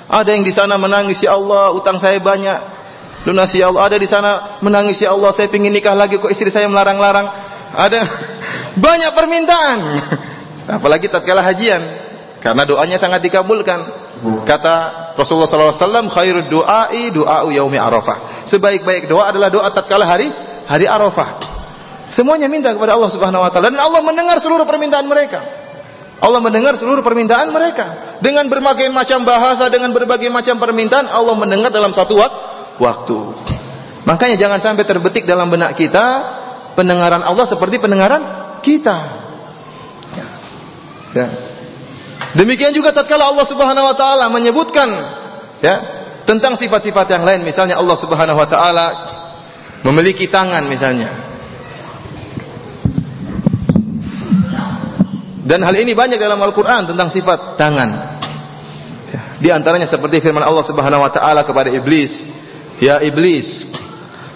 Ada yang di sana menangis, ya Allah, utang saya banyak. Lunasi ya Allah. Ada di sana menangis, ya Allah, saya ingin nikah lagi kok istri saya melarang-larang. Ada banyak permintaan. Apalagi tatkala hajian. Karena doanya sangat dikabulkan. Kata Rasulullah SAW, khairud du'ai du'a'u yaumi arafah. Sebaik-baik doa adalah doa tatkala hari hari Arafah. Semuanya minta kepada Allah Subhanahu wa taala dan Allah mendengar seluruh permintaan mereka. Allah mendengar seluruh permintaan mereka dengan berbagai macam bahasa, dengan berbagai macam permintaan Allah mendengar dalam satu waktu. Makanya jangan sampai terbetik dalam benak kita pendengaran Allah seperti pendengaran kita. Ya. ya. Demikian juga tatkala Allah Subhanahu wa taala menyebutkan ya tentang sifat-sifat yang lain misalnya Allah Subhanahu wa taala memiliki tangan misalnya Dan hal ini banyak dalam Al-Quran tentang sifat tangan. Ya, di antaranya seperti firman Allah Subhanahu Wa Taala kepada iblis, Ya iblis,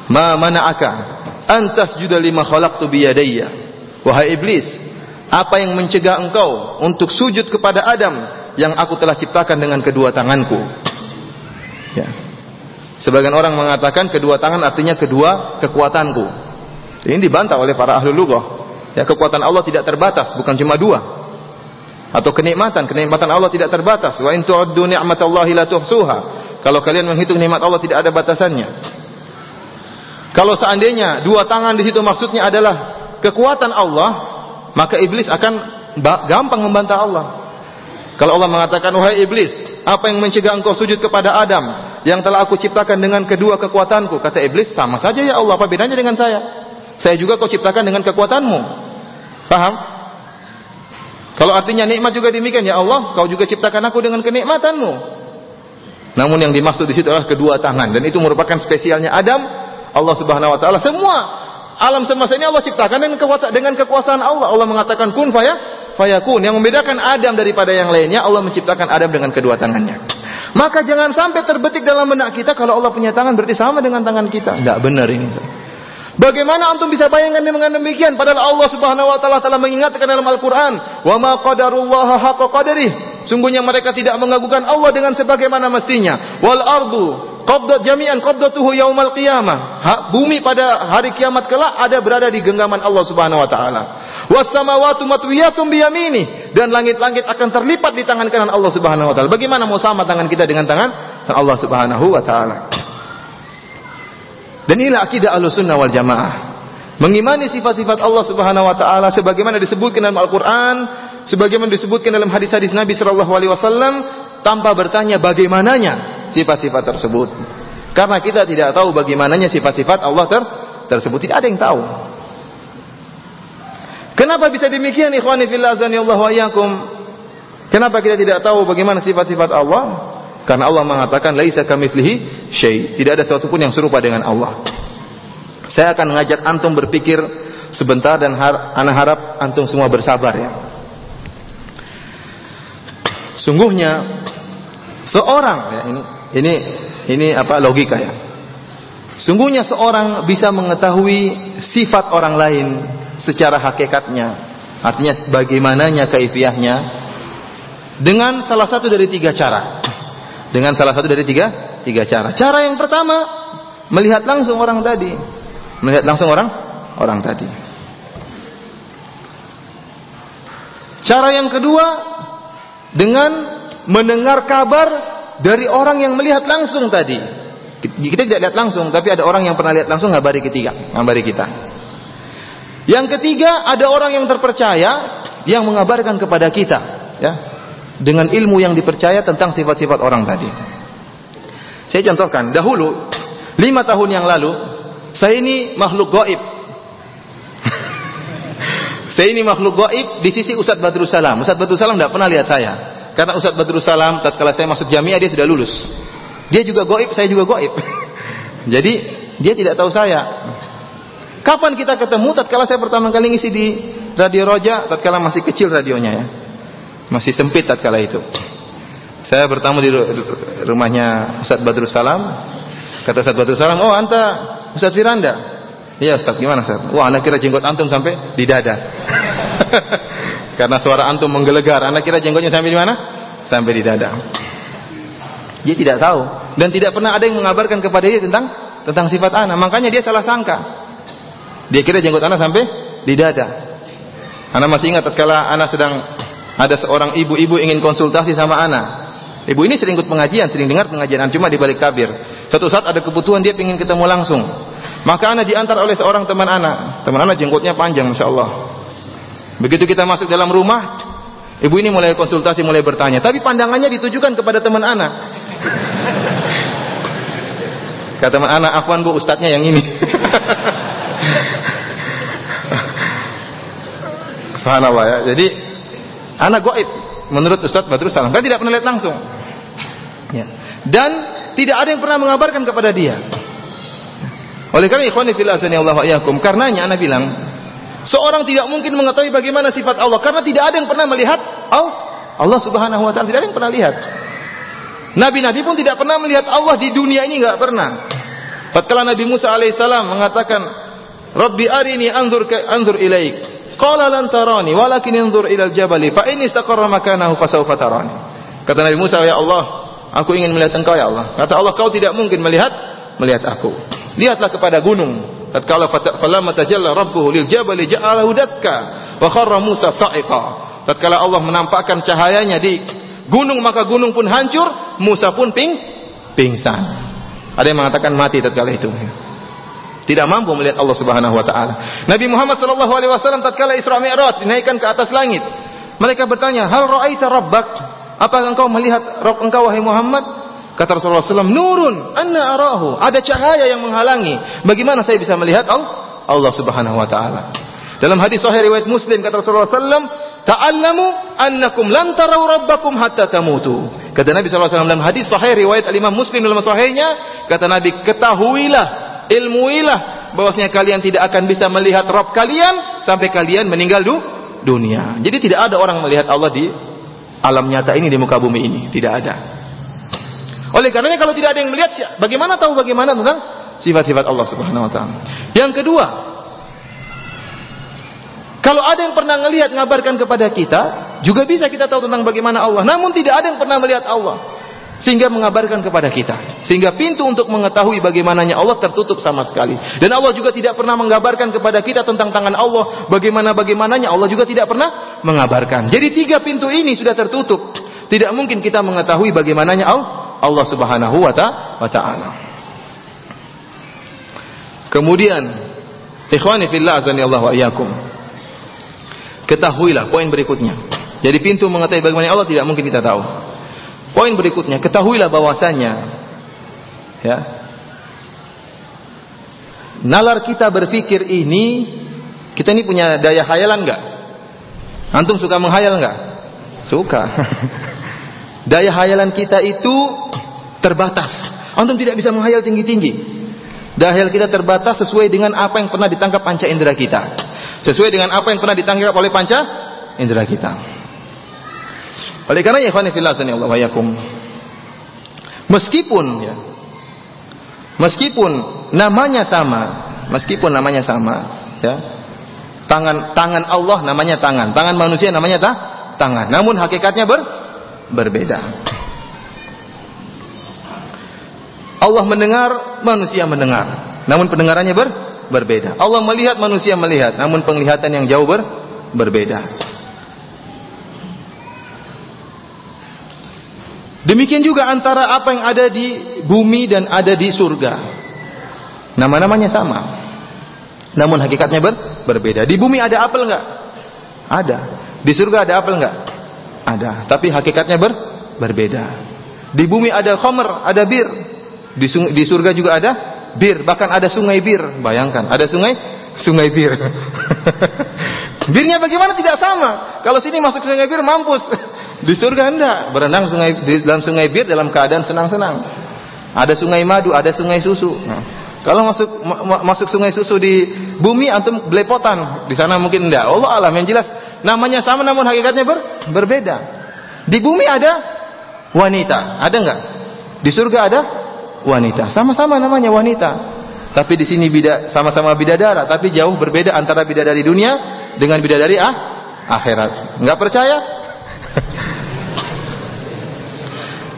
ma mana'aka antas juda lima khalaqtu biyadayya. Wahai iblis, apa yang mencegah engkau untuk sujud kepada Adam yang aku telah ciptakan dengan kedua tanganku? Ya. Sebagian orang mengatakan kedua tangan artinya kedua kekuatanku. Ini dibantah oleh para ahli lugah. Ya, kekuatan Allah tidak terbatas, bukan cuma dua. Atau kenikmatan, kenikmatan Allah tidak terbatas. Wa in tu'addu ni'matallahi la tuhsuha. Kalau kalian menghitung nikmat Allah tidak ada batasannya. Kalau seandainya dua tangan di situ maksudnya adalah kekuatan Allah, maka iblis akan gampang membantah Allah. Kalau Allah mengatakan, "Wahai iblis, apa yang mencegah engkau sujud kepada Adam yang telah aku ciptakan dengan kedua kekuatanku?" Kata iblis, "Sama saja ya Allah, apa bedanya dengan saya?" Saya juga kau ciptakan dengan kekuatanmu. Paham? Kalau artinya nikmat juga demikian ya Allah, kau juga ciptakan aku dengan kenikmatanmu. Namun yang dimaksud di situ adalah kedua tangan dan itu merupakan spesialnya Adam. Allah Subhanahu wa taala semua alam semesta ini Allah ciptakan dengan kekuasaan dengan kekuasaan Allah. Allah mengatakan kun faya fayakun. Yang membedakan Adam daripada yang lainnya Allah menciptakan Adam dengan kedua tangannya. Maka jangan sampai terbetik dalam benak kita kalau Allah punya tangan berarti sama dengan tangan kita. Tidak benar ini. Bagaimana antum bisa bayangkan dengan demikian padahal Allah Subhanahu wa taala telah mengingatkan dalam Al-Qur'an, "Wa ma qadarullaha haqqa qadarih." Sungguhnya mereka tidak mengagungkan Allah dengan sebagaimana mestinya. Wal ardu qabdat jami'an qabdatuhu yaumal qiyamah. Ha, bumi pada hari kiamat kelak ada berada di genggaman Allah Subhanahu wa taala. Was samawati matwiyatun biyamini dan langit-langit akan terlipat di tangan kanan Allah Subhanahu wa taala. Bagaimana mau sama tangan kita dengan tangan Allah Subhanahu wa taala? Dan inilah akidah Ahlussunnah wal Jamaah. Mengimani sifat-sifat Allah Subhanahu wa taala sebagaimana disebutkan dalam Al-Qur'an, sebagaimana disebutkan dalam hadis-hadis Nabi sallallahu alaihi wasallam tanpa bertanya bagaimananya sifat-sifat tersebut. Karena kita tidak tahu bagaimananya sifat-sifat Allah ter tersebut, tidak ada yang tahu. Kenapa bisa demikian ikhwani fillah Allah wa iyyakum? Kenapa kita tidak tahu bagaimana sifat-sifat Allah? Karena Allah mengatakan laisa kamitslihi syai. Tidak ada sesuatu pun yang serupa dengan Allah. Saya akan mengajak antum berpikir sebentar dan har anak harap antum semua bersabar ya. Sungguhnya seorang ya ini ini ini apa logika ya. Sungguhnya seorang bisa mengetahui sifat orang lain secara hakikatnya. Artinya bagaimananya kaifiahnya dengan salah satu dari tiga cara. Dengan salah satu dari tiga tiga cara. Cara yang pertama melihat langsung orang tadi. Melihat langsung orang orang tadi. Cara yang kedua dengan mendengar kabar dari orang yang melihat langsung tadi. Kita tidak lihat langsung, tapi ada orang yang pernah lihat langsung ngabari ketiga, ngabari kita. Yang ketiga, ada orang yang terpercaya yang mengabarkan kepada kita, ya, dengan ilmu yang dipercaya tentang sifat-sifat orang tadi. Saya contohkan, dahulu lima tahun yang lalu, saya ini makhluk gaib. saya ini makhluk gaib di sisi Ustadz Badrul Salam. Ustadz Badrul Salam tidak pernah lihat saya. Karena Ustadz Badrul Salam, tatkala saya masuk jamiah dia sudah lulus. Dia juga goib, saya juga goib. Jadi dia tidak tahu saya. Kapan kita ketemu? Tatkala saya pertama kali ngisi di Radio Roja, tatkala masih kecil radionya ya. Masih sempit tatkala itu. Saya bertamu di rumahnya Ustadz Badrul Salam. Kata Ustadz Badrul Salam, "Oh, anta Ustadz Firanda." Iya, Ustadz, gimana, Ustadz? Wah, anak kira jenggot antum sampai di dada. Karena suara antum menggelegar, anak kira jenggotnya sampai di mana? Sampai di dada. Dia tidak tahu dan tidak pernah ada yang mengabarkan kepada dia tentang tentang sifat anak. Makanya dia salah sangka. Dia kira jenggot anak sampai di dada. Anak masih ingat tatkala anak sedang ada seorang ibu-ibu ingin konsultasi sama anak. Ibu ini sering ikut pengajian, sering dengar pengajian, cuma di balik tabir. Suatu saat ada kebutuhan dia ingin ketemu langsung. Maka anak diantar oleh seorang teman anak. Teman anak jenggotnya panjang, masya Allah. Begitu kita masuk dalam rumah, ibu ini mulai konsultasi, mulai bertanya. Tapi pandangannya ditujukan kepada teman anak. Kata teman anak, afwan bu, ustadznya yang ini. Subhanallah ya. Jadi anak goib menurut Ustaz Badrul Salam kan tidak pernah lihat langsung. Ya. Dan tidak ada yang pernah mengabarkan kepada dia. Oleh karena ikhwani fillah Allah wa karenanya ana bilang, seorang tidak mungkin mengetahui bagaimana sifat Allah karena tidak ada yang pernah melihat Allah. Allah Subhanahu wa taala tidak ada yang pernah lihat. Nabi-nabi pun tidak pernah melihat Allah di dunia ini enggak pernah. Tatkala Nabi Musa alaihissalam mengatakan, "Rabbi arini anzur ka anzur ilaik." Qala lan tarani, walakin anzur ila al-jabali fa in istaqarra makanahu fasawfa tarani. Kata Nabi Musa, "Ya Allah, aku ingin melihat engkau ya Allah." Kata Allah, "Kau tidak mungkin melihat melihat aku." Lihatlah kepada gunung. Tatkala falamma tajalla rabbuhu lil jabali ja'alahu dakka wa kharra Musa sa'iqa. Tatkala Allah menampakkan cahayanya di gunung maka gunung pun hancur, Musa pun ping pingsan. Ada yang mengatakan mati tatkala itu. Tidak mampu melihat Allah Subhanahu wa taala. Nabi Muhammad sallallahu alaihi wasallam tatkala Isra Mi'raj dinaikkan ke atas langit. Mereka bertanya, "Hal ra'aita rabbak?" Apakah engkau melihat Rabb engkau wahai Muhammad? Kata Rasulullah SAW, Nurun, anna arahu. Ada cahaya yang menghalangi. Bagaimana saya bisa melihat Allah? Allah Subhanahu Wa Taala. Dalam hadis Sahih riwayat Muslim kata Rasulullah SAW, Ta'allamu annakum lan tarau rabbakum hatta tamutu. Kata Nabi SAW dalam hadis sahih riwayat Imam Muslim dalam sahihnya, kata Nabi, ketahuilah, ilmuilah bahwasanya kalian tidak akan bisa melihat Rabb kalian sampai kalian meninggal du dunia. Jadi tidak ada orang melihat Allah di alam nyata ini di muka bumi ini, tidak ada. Oleh karenanya kalau tidak ada yang melihat, bagaimana tahu bagaimana tentang sifat-sifat Allah Subhanahu wa taala? Yang kedua, kalau ada yang pernah melihat ngabarkan kepada kita, juga bisa kita tahu tentang bagaimana Allah. Namun tidak ada yang pernah melihat Allah sehingga mengabarkan kepada kita. Sehingga pintu untuk mengetahui bagaimananya Allah tertutup sama sekali. Dan Allah juga tidak pernah mengabarkan kepada kita tentang tangan Allah bagaimana bagaimananya Allah juga tidak pernah mengabarkan. Jadi tiga pintu ini sudah tertutup. Tidak mungkin kita mengetahui bagaimananya Allah, Allah Subhanahu wa taala. Kemudian ikhwani fillah azani Allah wa iyyakum. Ketahuilah poin berikutnya. Jadi pintu mengetahui bagaimana Allah tidak mungkin kita tahu. Poin berikutnya, ketahuilah bahwasanya ya. Nalar kita berpikir ini kita ini punya daya khayalan enggak? Antum suka menghayal enggak? Suka. daya khayalan kita itu terbatas. Antum tidak bisa menghayal tinggi-tinggi. Khayal kita terbatas sesuai dengan apa yang pernah ditangkap panca indera kita sesuai dengan apa yang pernah ditangkap oleh panca indera kita. Oleh karena ya fillah Allah wa yakum. Meskipun ya meskipun namanya sama, meskipun namanya sama, ya. Tangan tangan Allah namanya tangan, tangan manusia namanya ta, tangan. Namun hakikatnya ber, berbeda. Allah mendengar, manusia mendengar. Namun pendengarannya ber, berbeda. Allah melihat, manusia melihat. Namun penglihatan yang jauh ber, berbeda. Demikian juga antara apa yang ada di bumi dan ada di surga. Nama-namanya sama. Namun hakikatnya ber, berbeda. Di bumi ada apel enggak? Ada. Di surga ada apel enggak? Ada. Tapi hakikatnya ber berbeda. Di bumi ada khomer, ada bir. Di, di surga juga ada bir. Bahkan ada sungai bir. Bayangkan, ada sungai sungai bir. Birnya bagaimana tidak sama. Kalau sini masuk sungai bir mampus. Di surga enggak, berenang sungai di dalam sungai bir dalam keadaan senang-senang. Ada sungai madu, ada sungai susu. Nah, kalau masuk ma masuk sungai susu di bumi antum belepotan, di sana mungkin enggak. Allah alam yang jelas namanya sama namun hakikatnya ber berbeda. Di bumi ada wanita, ada enggak? Di surga ada wanita, sama-sama namanya wanita. Tapi di sini bida sama-sama bidadara, tapi jauh berbeda antara bidadari dunia dengan bidadari ah akhirat. Enggak percaya?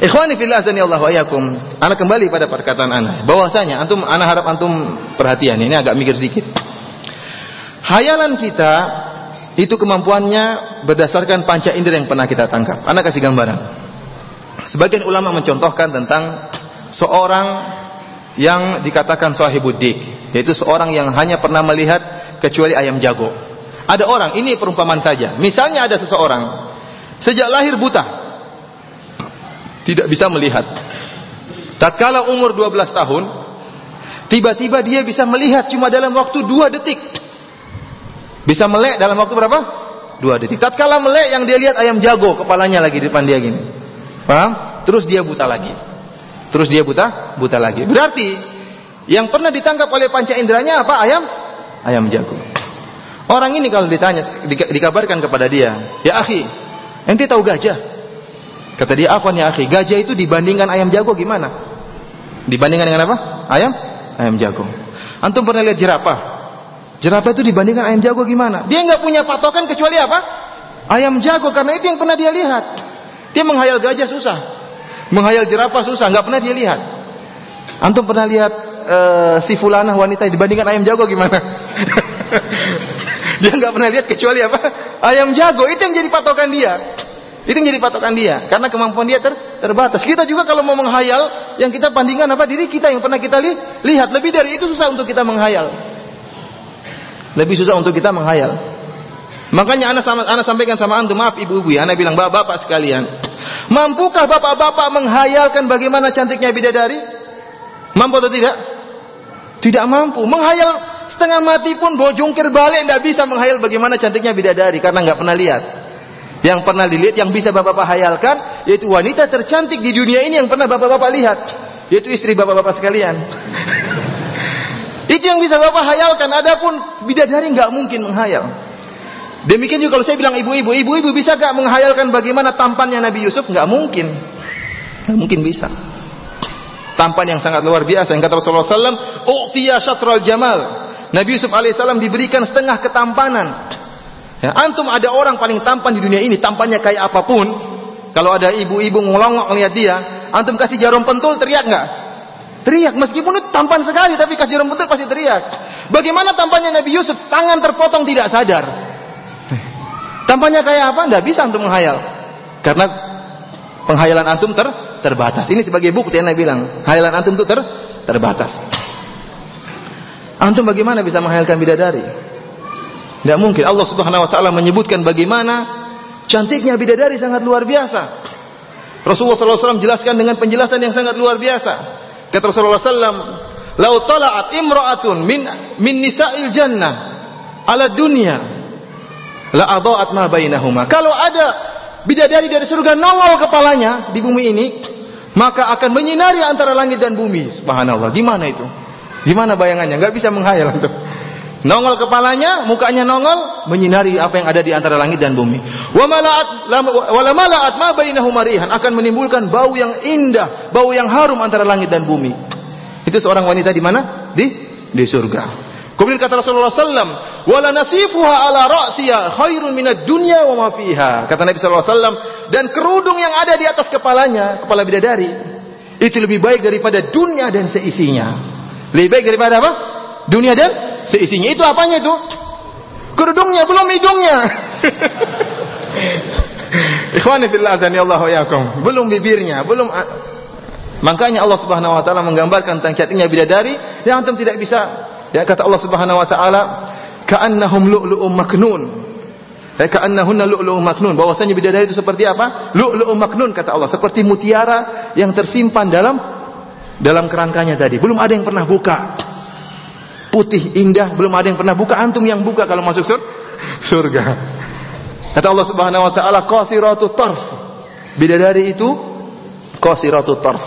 Ikhwani fillah azani Allah wa ayakum. Anak kembali pada perkataan anak. Bahwasanya antum anak harap antum perhatian. Ini agak mikir sedikit. Hayalan kita itu kemampuannya berdasarkan panca indera yang pernah kita tangkap. Anak kasih gambaran. Sebagian ulama mencontohkan tentang seorang yang dikatakan sahibudik, yaitu seorang yang hanya pernah melihat kecuali ayam jago. Ada orang, ini perumpamaan saja. Misalnya ada seseorang sejak lahir buta, tidak bisa melihat. Tatkala umur 12 tahun, tiba-tiba dia bisa melihat cuma dalam waktu 2 detik. Bisa melek dalam waktu berapa? 2 detik. Tatkala melek yang dia lihat ayam jago kepalanya lagi di depan dia gini. Paham? Terus dia buta lagi. Terus dia buta, buta lagi. Berarti yang pernah ditangkap oleh panca inderanya apa? Ayam ayam jago. Orang ini kalau ditanya dikabarkan kepada dia, "Ya akhi, ente tahu gajah?" Kata dia, apa nih akhi? Gajah itu dibandingkan ayam jago gimana? Dibandingkan dengan apa? Ayam? Ayam jago. Antum pernah lihat jerapah? Jerapah itu dibandingkan ayam jago gimana? Dia nggak punya patokan kecuali apa? Ayam jago karena itu yang pernah dia lihat. Dia menghayal gajah susah. Menghayal jerapah susah, nggak pernah dia lihat. Antum pernah lihat uh, si fulanah wanita dibandingkan ayam jago gimana? dia nggak pernah lihat kecuali apa? Ayam jago itu yang jadi patokan dia. Itu yang jadi patokan dia, karena kemampuan dia ter, terbatas. Kita juga kalau mau menghayal, yang kita bandingkan apa diri kita yang pernah kita li, lihat. Lebih dari itu susah untuk kita menghayal. Lebih susah untuk kita menghayal. Makanya anak, sama, anak sampaikan sama antum, maaf ibu-ibu ya, anak bilang bapak-bapak sekalian, mampukah bapak-bapak menghayalkan bagaimana cantiknya bidadari? Mampu atau tidak? Tidak mampu. Menghayal setengah mati pun bojongkir balik tidak bisa menghayal bagaimana cantiknya bidadari karena nggak pernah lihat yang pernah dilihat yang bisa bapak-bapak hayalkan yaitu wanita tercantik di dunia ini yang pernah bapak-bapak lihat. Yaitu istri bapak-bapak sekalian. Itu yang bisa bapak hayalkan. Adapun bidadari nggak mungkin menghayal. Demikian juga kalau saya bilang ibu-ibu ibu-ibu bisa gak menghayalkan bagaimana tampannya Nabi Yusuf? Nggak mungkin. Nggak mungkin bisa. Tampan yang sangat luar biasa. Yang kata Rasulullah SAW u'tiya syatral jamal. Nabi Yusuf alaihissalam diberikan setengah ketampanan Ya, antum ada orang paling tampan di dunia ini, tampannya kayak apa pun. Kalau ada ibu-ibu ngelongok lihat dia, antum kasih jarum pentul teriak nggak? Teriak, meskipun itu tampan sekali, tapi kasih jarum pentul pasti teriak. Bagaimana tampannya Nabi Yusuf? Tangan terpotong tidak sadar. Tampannya kayak apa? Tidak bisa antum menghayal. Karena penghayalan antum ter terbatas. Ini sebagai bukti yang Nabi bilang, hayalan antum itu ter terbatas. Antum bagaimana bisa menghayalkan bidadari? Tidak mungkin. Allah Subhanahu wa taala menyebutkan bagaimana cantiknya bidadari sangat luar biasa. Rasulullah SAW jelaskan dengan penjelasan yang sangat luar biasa. Kata Rasulullah SAW, "Lau tala'at imra'atun min min nisa'il jannah ala dunya la adha'at ma bainahuma." Kalau ada bidadari dari surga nongol kepalanya di bumi ini, maka akan menyinari antara langit dan bumi. Subhanallah. Gimana itu? Gimana bayangannya? Enggak bisa menghayal itu. Nongol kepalanya, mukanya nongol, menyinari apa yang ada di antara langit dan bumi. Wa malaat ma akan menimbulkan bau yang indah, bau yang harum antara langit dan bumi. Itu seorang wanita di mana? Di di surga. Kemudian kata Rasulullah sallam, "Wala nasifuha ala ra'siha khairun minad dunya wa ma fiha." Kata Nabi sallallahu alaihi wasallam, dan kerudung yang ada di atas kepalanya, kepala bidadari, itu lebih baik daripada dunia dan seisinya. Lebih baik daripada apa? Dunia dan seisinya. Itu apanya itu? Kerudungnya, belum hidungnya. Ikhwani fillah azani Allah yakum. Belum bibirnya, belum Makanya Allah Subhanahu wa taala menggambarkan tentang cantiknya bidadari yang antum tidak bisa ya kata Allah Subhanahu wa taala ka'annahum lu'lu'um maknun. Ya ka'annahunna lu'lu'um maknun. Bahwasanya bidadari itu seperti apa? Lu'lu'um maknun kata Allah, seperti mutiara yang tersimpan dalam dalam kerangkanya tadi. Belum ada yang pernah buka. Putih indah, belum ada yang pernah buka. Antum yang buka kalau masuk surga. Kata Allah Subhanahu wa taala qasiratu tarf. Bidadari itu qasiratu tarf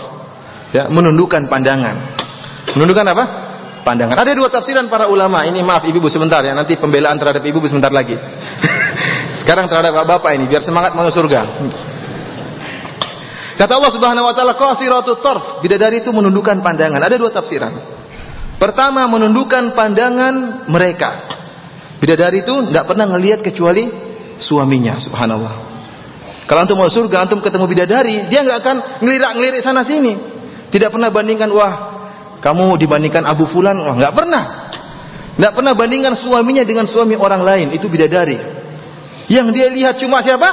ya, menundukkan pandangan. Menundukkan apa? Pandangan. Ada dua tafsiran para ulama. Ini maaf ibu-ibu sebentar ya, nanti pembelaan terhadap ibu-ibu sebentar lagi. Sekarang terhadap bapak ini biar semangat masuk surga. Kata Allah Subhanahu wa taala qasiratu tarf, bidadari itu menundukkan pandangan. Ada dua tafsiran. Pertama menundukkan pandangan mereka. Bidadari itu tidak pernah melihat kecuali suaminya, subhanallah. Kalau antum mau surga, antum ketemu bidadari, dia nggak akan ngelirak-ngelirik sana sini. Tidak pernah bandingkan wah kamu dibandingkan Abu Fulan, wah nggak pernah. Nggak pernah bandingkan suaminya dengan suami orang lain, itu bidadari. Yang dia lihat cuma siapa?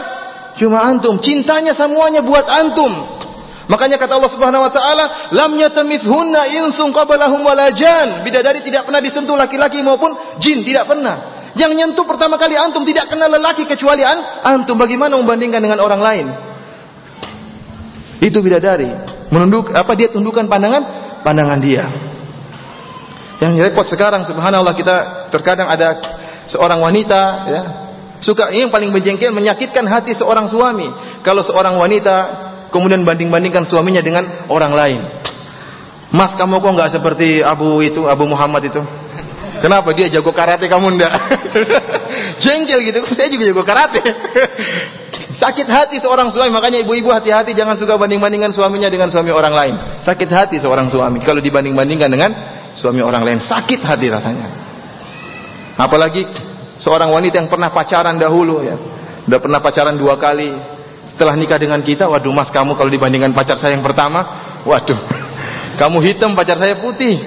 Cuma antum. Cintanya semuanya buat antum. Makanya kata Allah Subhanahu wa taala, "Lam yatamithunna insun qablahum wala jan." Bidadari tidak pernah disentuh laki-laki maupun jin, tidak pernah. Yang nyentuh pertama kali antum tidak kenal lelaki kecuali antum. Bagaimana membandingkan dengan orang lain? Itu bidadari menunduk apa dia tundukkan pandangan pandangan dia. Yang repot sekarang subhanallah kita terkadang ada seorang wanita ya suka yang paling menjengkel menyakitkan hati seorang suami kalau seorang wanita kemudian banding-bandingkan suaminya dengan orang lain. Mas kamu kok nggak seperti Abu itu Abu Muhammad itu? Kenapa dia jago karate kamu ndak? Jengkel gitu. Saya juga jago karate. Sakit hati seorang suami, makanya ibu-ibu hati-hati jangan suka banding-bandingkan suaminya dengan suami orang lain. Sakit hati seorang suami kalau dibanding-bandingkan dengan suami orang lain, sakit hati rasanya. Apalagi seorang wanita yang pernah pacaran dahulu ya. Udah pernah pacaran dua kali. Setelah nikah dengan kita, waduh Mas kamu kalau dibandingkan pacar saya yang pertama, waduh. Kamu hitam, pacar saya putih.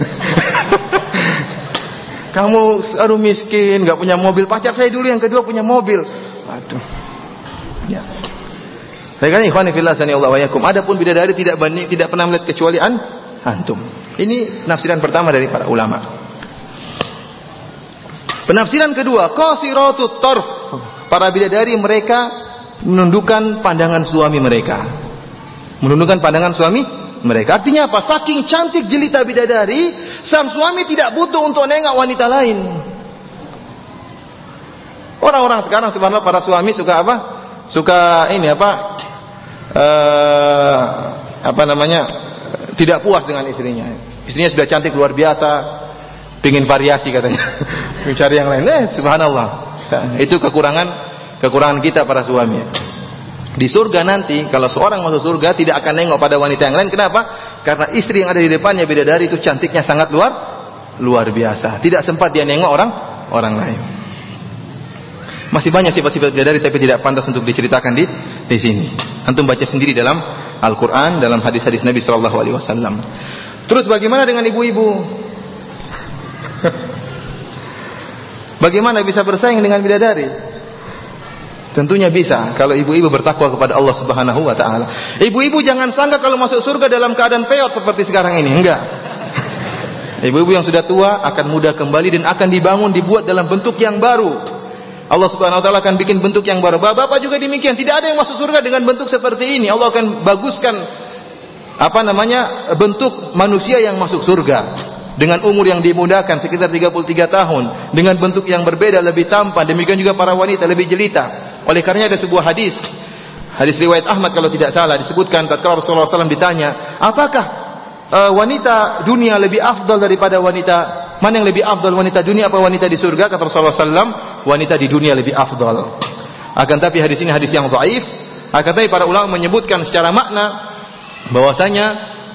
kamu aduh miskin, nggak punya mobil. Pacar saya dulu yang kedua punya mobil. Waduh. Ya. Baiklah ikhwan fillah Allah wa yakum. Adapun bidadari tidak banding, tidak pernah melihat kecuali an antum. Ini penafsiran pertama dari para ulama. Penafsiran kedua, qasiratut tarf. Para bidadari mereka menundukkan pandangan suami mereka. Menundukkan pandangan suami mereka. Artinya apa? Saking cantik jelita bidadari, sang suami tidak butuh untuk nengok wanita lain. Orang-orang sekarang sebenarnya para suami suka apa? suka ini apa uh, apa namanya tidak puas dengan istrinya istrinya sudah cantik luar biasa pingin variasi katanya mencari yang lain eh subhanallah itu kekurangan kekurangan kita para suami di surga nanti kalau seorang masuk surga tidak akan nengok pada wanita yang lain kenapa karena istri yang ada di depannya beda dari itu cantiknya sangat luar luar biasa tidak sempat dia nengok orang orang lain masih banyak sifat-sifat bidadari tapi tidak pantas untuk diceritakan di di sini. Antum baca sendiri dalam Al-Qur'an, dalam hadis-hadis Nabi wasallam. Terus bagaimana dengan ibu-ibu? bagaimana bisa bersaing dengan bidadari? Tentunya bisa kalau ibu-ibu bertakwa kepada Allah Subhanahu wa taala. Ibu-ibu jangan sangka kalau masuk surga dalam keadaan peot seperti sekarang ini. Enggak. Ibu-ibu yang sudah tua akan mudah kembali dan akan dibangun dibuat dalam bentuk yang baru. Allah Subhanahu wa taala akan bikin bentuk yang baru. Bapak-bapak juga demikian. Tidak ada yang masuk surga dengan bentuk seperti ini. Allah akan baguskan apa namanya? bentuk manusia yang masuk surga dengan umur yang dimudahkan sekitar 33 tahun, dengan bentuk yang berbeda lebih tampan. Demikian juga para wanita lebih jelita. Oleh karenanya ada sebuah hadis Hadis riwayat Ahmad kalau tidak salah disebutkan tatkala Rasulullah SAW ditanya, "Apakah uh, wanita dunia lebih afdal daripada wanita Mana yang lebih afdal wanita dunia apa wanita di surga? Kata Rasulullah SAW, wanita di dunia lebih afdal. Akan tapi hadis ini hadis yang dhaif. Akan tapi para ulama menyebutkan secara makna bahwasanya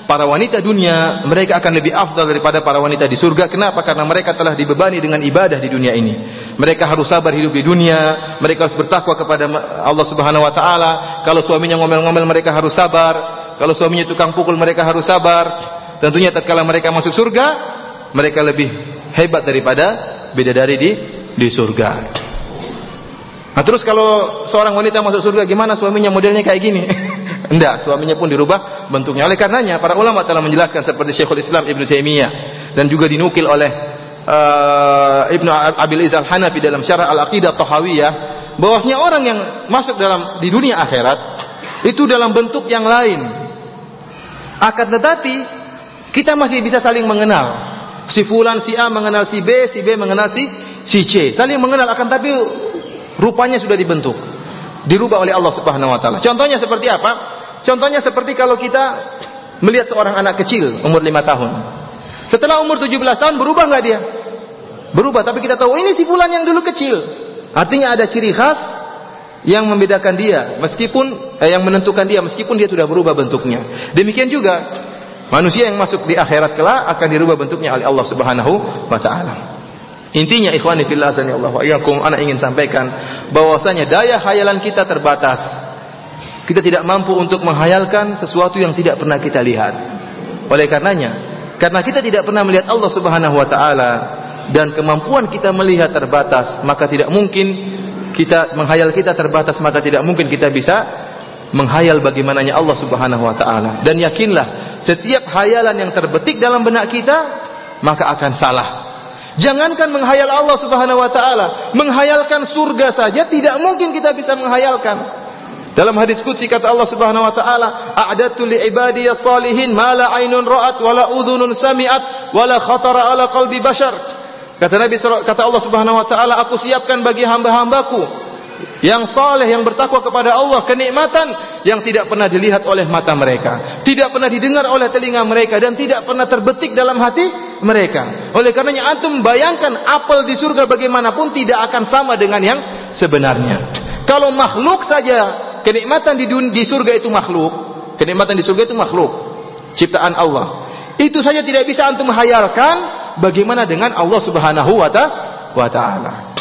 para wanita dunia mereka akan lebih afdal daripada para wanita di surga. Kenapa? Karena mereka telah dibebani dengan ibadah di dunia ini. Mereka harus sabar hidup di dunia, mereka harus bertakwa kepada Allah Subhanahu wa taala. Kalau suaminya ngomel-ngomel mereka harus sabar. Kalau suaminya tukang pukul mereka harus sabar. Tentunya tatkala mereka masuk surga, mereka lebih hebat daripada bidadari di di surga. Nah terus kalau seorang wanita masuk surga gimana suaminya modelnya kayak gini? Enggak, suaminya pun dirubah bentuknya. Oleh karenanya para ulama telah menjelaskan seperti Syekhul Islam Ibn Taimiyah dan juga dinukil oleh uh, Ibnu Abil Izal Hanafi dalam Syarah Al-Aqidah Tahawiyah bahwasanya orang yang masuk dalam di dunia akhirat itu dalam bentuk yang lain. Akan tetapi kita masih bisa saling mengenal. Si fulan si A mengenal si B, si B mengenal si si C. Saling mengenal akan tapi rupanya sudah dibentuk. Dirubah oleh Allah Subhanahu wa taala. Contohnya seperti apa? Contohnya seperti kalau kita melihat seorang anak kecil umur 5 tahun. Setelah umur 17 tahun berubah nggak dia? Berubah, tapi kita tahu ini si fulan yang dulu kecil. Artinya ada ciri khas yang membedakan dia meskipun eh, yang menentukan dia meskipun dia sudah berubah bentuknya. Demikian juga manusia yang masuk di akhirat kelak akan dirubah bentuknya oleh Allah Subhanahu wa taala. Intinya ikhwani fillah azani Allah wa iyyakum ana ingin sampaikan bahwasanya daya hayalan kita terbatas. Kita tidak mampu untuk menghayalkan sesuatu yang tidak pernah kita lihat. Oleh karenanya, karena kita tidak pernah melihat Allah Subhanahu wa taala dan kemampuan kita melihat terbatas, maka tidak mungkin kita menghayal kita terbatas, maka tidak mungkin kita bisa menghayal bagaimananya Allah Subhanahu wa taala. Dan yakinlah, setiap hayalan yang terbetik dalam benak kita maka akan salah. Jangankan menghayal Allah Subhanahu wa taala, menghayalkan surga saja tidak mungkin kita bisa menghayalkan. Dalam hadis qudsi kata Allah Subhanahu wa taala, "A'dadtu li ibadiyas salihin ma 'ainun ra'at wa la udhunun sami'at wa la khatara 'ala qalbi bashar." Kata Nabi kata Allah Subhanahu wa taala, "Aku siapkan bagi hamba-hambaku yang saleh yang bertakwa kepada Allah kenikmatan yang tidak pernah dilihat oleh mata mereka, tidak pernah didengar oleh telinga mereka dan tidak pernah terbetik dalam hati mereka. Oleh karenanya antum bayangkan apel di surga bagaimanapun tidak akan sama dengan yang sebenarnya. Kalau makhluk saja kenikmatan di dunia, di surga itu makhluk, kenikmatan di surga itu makhluk, ciptaan Allah. Itu saja tidak bisa antum hayalkan bagaimana dengan Allah Subhanahu wa taala.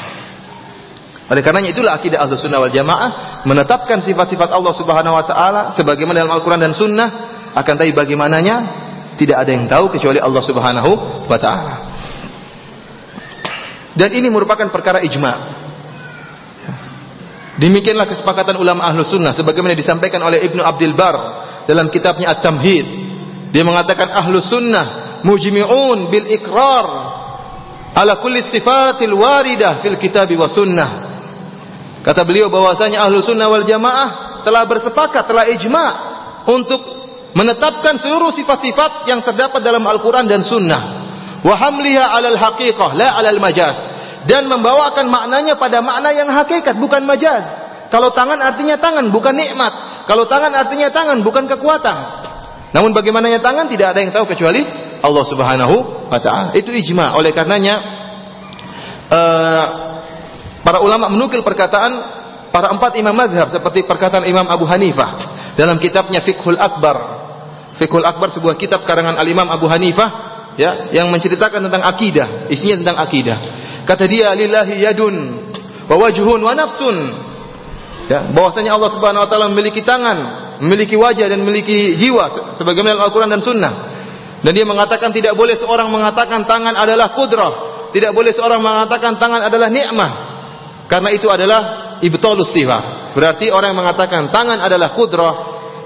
Oleh karenanya itulah akidah Ahlus Sunnah wal Jamaah menetapkan sifat-sifat Allah Subhanahu wa taala sebagaimana dalam Al-Qur'an dan Sunnah akan tapi bagaimananya tidak ada yang tahu kecuali Allah Subhanahu wa taala. Dan ini merupakan perkara ijma. Demikianlah kesepakatan ulama ahlu sunnah sebagaimana disampaikan oleh Ibnu Abdul Bar dalam kitabnya At-Tamhid. Dia mengatakan ahlu sunnah mujmi'un bil ikrar ala kulli sifatil waridah fil kitab wa sunnah. Kata beliau bahwasanya ahlu sunnah wal jamaah telah bersepakat, telah ijma' untuk menetapkan seluruh sifat-sifat yang terdapat dalam Al-Quran dan Sunnah. Wa hamliha alal haqiqah, la alal majaz dan membawakan maknanya pada makna yang hakikat bukan majaz. Kalau tangan artinya tangan bukan nikmat. Kalau tangan artinya tangan bukan kekuatan. Namun bagaimananya tangan tidak ada yang tahu kecuali Allah Subhanahu wa taala. Itu ijma. Oleh karenanya uh, para ulama menukil perkataan para empat imam mazhab seperti perkataan Imam Abu Hanifah dalam kitabnya Fiqhul Akbar. Fiqhul Akbar sebuah kitab karangan Al-Imam Abu Hanifah ya yang menceritakan tentang akidah, isinya tentang akidah. Kata dia lillahi yadun wa wajhun wa nafsun. Ya, bahwasanya Allah Subhanahu wa taala memiliki tangan, memiliki wajah dan memiliki jiwa sebagaimana Al-Qur'an dan Sunnah. Dan dia mengatakan tidak boleh seorang mengatakan tangan adalah kudrah, tidak boleh seorang mengatakan tangan adalah nikmah. Karena itu adalah ibtalus sifat. Berarti orang yang mengatakan tangan adalah kudrah,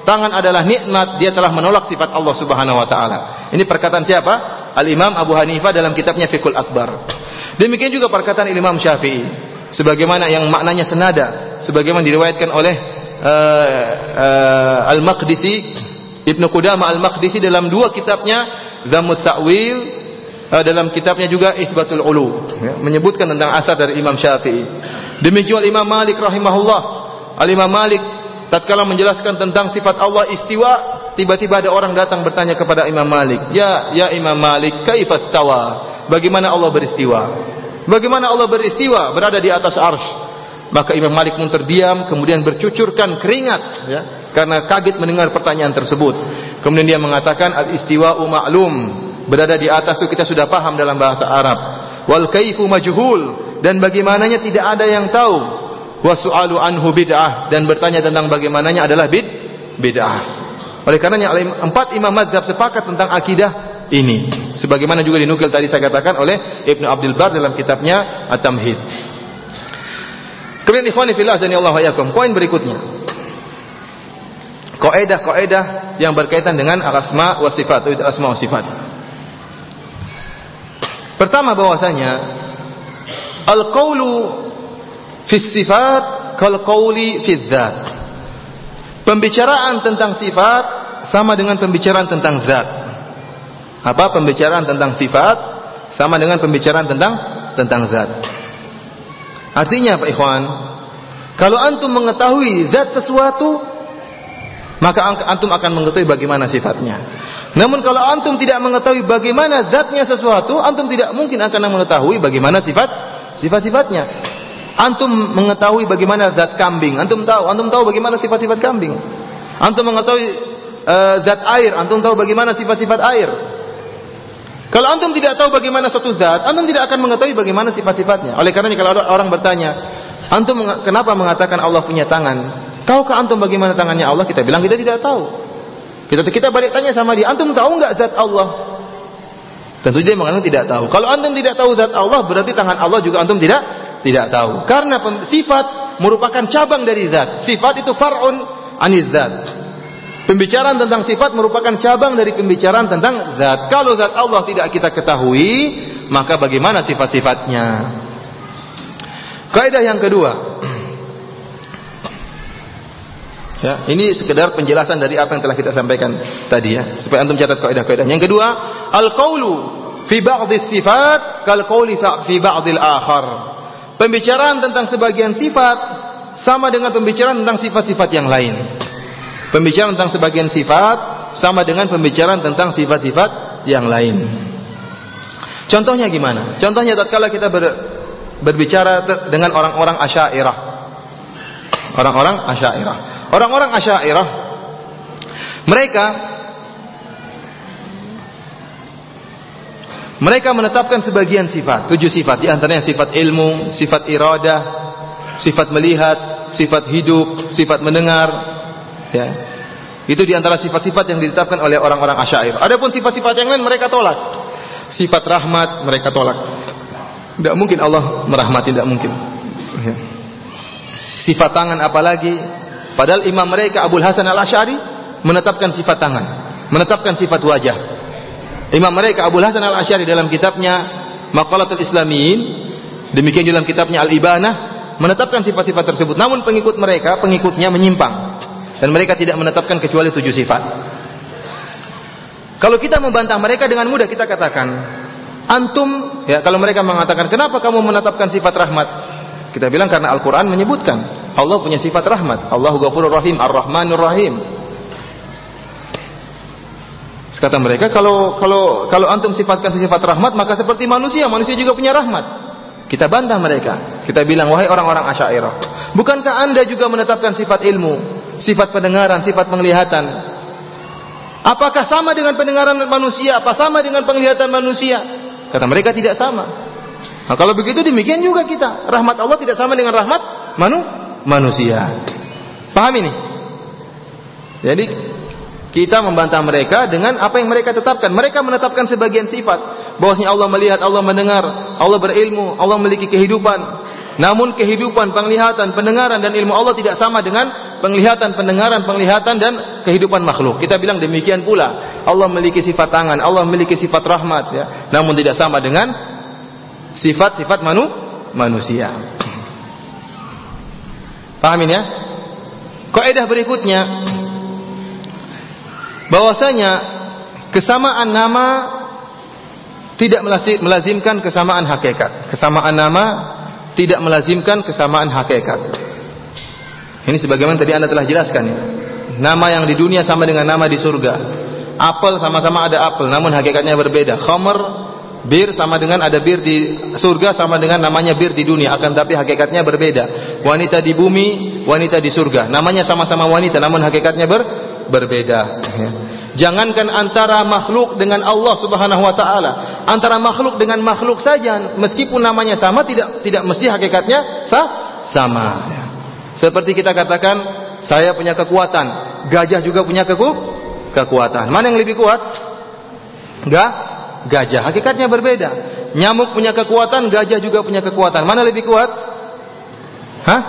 tangan adalah nikmat, dia telah menolak sifat Allah Subhanahu wa taala. Ini perkataan siapa? Al-Imam Abu Hanifah dalam kitabnya Fiqhul Akbar. Demikian juga perkataan Imam Syafi'i sebagaimana yang maknanya senada sebagaimana diriwayatkan oleh uh, uh, Al-Maqdisi Ibnu Qudamah Al-Maqdisi dalam dua kitabnya Dhammut Ta'wil uh, dalam kitabnya juga Itsbatul Ulu ya, menyebutkan tentang asar dari Imam Syafi'i. Demikian Imam Malik rahimahullah. Al-Imam Malik tatkala menjelaskan tentang sifat Allah istiwa, tiba-tiba ada orang datang bertanya kepada Imam Malik, "Ya, ya Imam Malik, kaifastawa?" Bagaimana Allah beristiwa. Bagaimana Allah beristiwa berada di atas arsh. Maka Imam Malik pun terdiam, kemudian bercucurkan keringat, ya, karena kaget mendengar pertanyaan tersebut. Kemudian dia mengatakan al istiwa ma'lum, berada di atas itu kita sudah paham dalam bahasa Arab. Wal kaifu majhul dan bagaimananya tidak ada yang tahu. Wasu'alu anhu bid'ah dan bertanya tentang bagaimananya adalah bid bid'ah. Oleh karenanya empat imam mazhab sepakat tentang akidah ini. Sebagaimana juga dinukil tadi saya katakan oleh Ibnu Abdul Bar dalam kitabnya At-Tamhid. Kemudian ikhwani fillah dan Allah yakum. Poin berikutnya. Kaidah-kaidah yang berkaitan dengan asma wa sifat, asma wa sifat. Pertama bahwasanya al-qaulu fi sifat kal qauli fi dzat. Pembicaraan tentang sifat sama dengan pembicaraan tentang zat. Apa pembicaraan tentang sifat sama dengan pembicaraan tentang tentang zat. Artinya Pak Ikhwan, kalau antum mengetahui zat sesuatu, maka antum akan mengetahui bagaimana sifatnya. Namun kalau antum tidak mengetahui bagaimana zatnya sesuatu, antum tidak mungkin akan mengetahui bagaimana sifat sifat-sifatnya. Antum mengetahui bagaimana zat kambing, antum tahu, antum tahu bagaimana sifat-sifat kambing. Antum mengetahui uh, zat air, antum tahu bagaimana sifat-sifat air. Kalau antum tidak tahu bagaimana suatu zat, antum tidak akan mengetahui bagaimana sifat-sifatnya. Oleh karenanya kalau orang bertanya, antum kenapa mengatakan Allah punya tangan? Tahukah antum bagaimana tangannya Allah? Kita bilang kita tidak tahu. Kita kita balik tanya sama dia, antum tahu nggak zat Allah? Tentu dia mengatakan tidak tahu. Kalau antum tidak tahu zat Allah, berarti tangan Allah juga antum tidak tidak tahu. Karena sifat merupakan cabang dari zat. Sifat itu far'un aniz zat. Pembicaraan tentang sifat merupakan cabang dari pembicaraan tentang zat. Kalau zat Allah tidak kita ketahui, maka bagaimana sifat-sifatnya? Kaidah yang kedua. Ya, ini sekedar penjelasan dari apa yang telah kita sampaikan tadi ya, supaya antum catat kaidah-kaidah. Yang kedua, al-qaulu fi ba'dhi sifat kal qauli fi ba'dhil akhar. Pembicaraan tentang sebagian sifat sama dengan pembicaraan tentang sifat-sifat yang lain. Pembicaraan tentang sebagian sifat sama dengan pembicaraan tentang sifat-sifat yang lain. Contohnya gimana? Contohnya tatkala kita ber, berbicara dengan orang-orang Asy'ariyah. Orang-orang Asy'ariyah. Orang-orang Asy'ariyah mereka mereka menetapkan sebagian sifat, tujuh sifat di antaranya sifat ilmu, sifat iradah, sifat melihat, sifat hidup, sifat mendengar, Ya. Itu di antara sifat-sifat yang ditetapkan oleh orang-orang asyair. Adapun sifat-sifat yang lain mereka tolak. Sifat rahmat mereka tolak. Tidak mungkin Allah merahmati, tidak mungkin. Ya. Sifat tangan apalagi? Padahal imam mereka Abu Hasan al Ashari menetapkan sifat tangan, menetapkan sifat wajah. Imam mereka Abu Hasan al Ashari dalam kitabnya Maqalatul Islamin, demikian dalam kitabnya Al Ibanah menetapkan sifat-sifat tersebut. Namun pengikut mereka, pengikutnya menyimpang dan mereka tidak menetapkan kecuali tujuh sifat. Kalau kita membantah mereka dengan mudah kita katakan, antum ya kalau mereka mengatakan kenapa kamu menetapkan sifat rahmat? Kita bilang karena Al-Qur'an menyebutkan Allah punya sifat rahmat. Allahu Ghafurur Rahim, Ar-Rahmanur Rahim. Kata mereka kalau kalau kalau antum sifatkan sifat rahmat maka seperti manusia, manusia juga punya rahmat. Kita bantah mereka. Kita bilang wahai orang-orang Asy'ariyah, bukankah Anda juga menetapkan sifat ilmu? sifat pendengaran, sifat penglihatan. Apakah sama dengan pendengaran manusia? Apa sama dengan penglihatan manusia? Kata mereka tidak sama. Nah, kalau begitu demikian juga kita. Rahmat Allah tidak sama dengan rahmat manu manusia. Paham ini? Jadi kita membantah mereka dengan apa yang mereka tetapkan. Mereka menetapkan sebagian sifat. Bahwasanya Allah melihat, Allah mendengar, Allah berilmu, Allah memiliki kehidupan. Namun kehidupan, penglihatan, pendengaran dan ilmu Allah tidak sama dengan penglihatan, pendengaran, penglihatan dan kehidupan makhluk. Kita bilang demikian pula. Allah memiliki sifat tangan, Allah memiliki sifat rahmat ya. Namun tidak sama dengan sifat-sifat manu manusia. Pahamin ya? Kaidah berikutnya bahwasanya kesamaan nama tidak melazimkan kesamaan hakikat. Kesamaan nama tidak melazimkan kesamaan hakikat. Ini sebagaimana tadi Anda telah jelaskan ya. Nama yang di dunia sama dengan nama di surga. Apel sama-sama ada apel, namun hakikatnya berbeda. Khamr, bir sama dengan ada bir di surga sama dengan namanya bir di dunia, akan tapi hakikatnya berbeda. Wanita di bumi, wanita di surga. Namanya sama-sama wanita, namun hakikatnya ber, berbeda. Ya. Jangankan antara makhluk dengan Allah Subhanahu wa taala, antara makhluk dengan makhluk saja meskipun namanya sama tidak tidak mesti hakikatnya sah, sama. Seperti kita katakan saya punya kekuatan, gajah juga punya keku, kekuatan. Mana yang lebih kuat? Enggak, gajah. Hakikatnya berbeda. Nyamuk punya kekuatan, gajah juga punya kekuatan. Mana lebih kuat? Hah?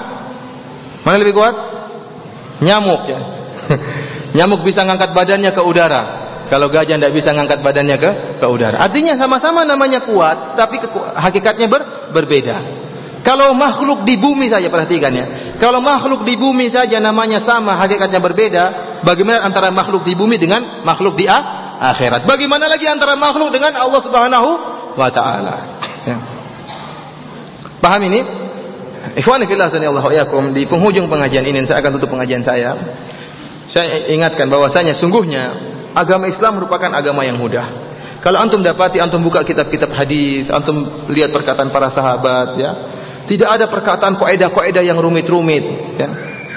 Mana lebih kuat? Nyamuk ya. Nyamuk bisa ngangkat badannya ke udara. Kalau gajah tidak bisa ngangkat badannya ke ke udara. Artinya sama-sama namanya kuat, tapi hakikatnya ber, berbeda. Kalau makhluk di bumi saja perhatikan ya. Kalau makhluk di bumi saja namanya sama, hakikatnya berbeda, bagaimana antara makhluk di bumi dengan makhluk di akhirat? Bagaimana lagi antara makhluk dengan Allah Subhanahu wa taala? Ya. Paham ini? Ikhwani fillah yakum di penghujung pengajian ini saya akan tutup pengajian saya. Saya ingatkan bahwasanya sungguhnya agama Islam merupakan agama yang mudah. Kalau antum dapati antum buka kitab-kitab hadis, antum lihat perkataan para sahabat ya, tidak ada perkataan kaidah-kaidah yang rumit-rumit, ya.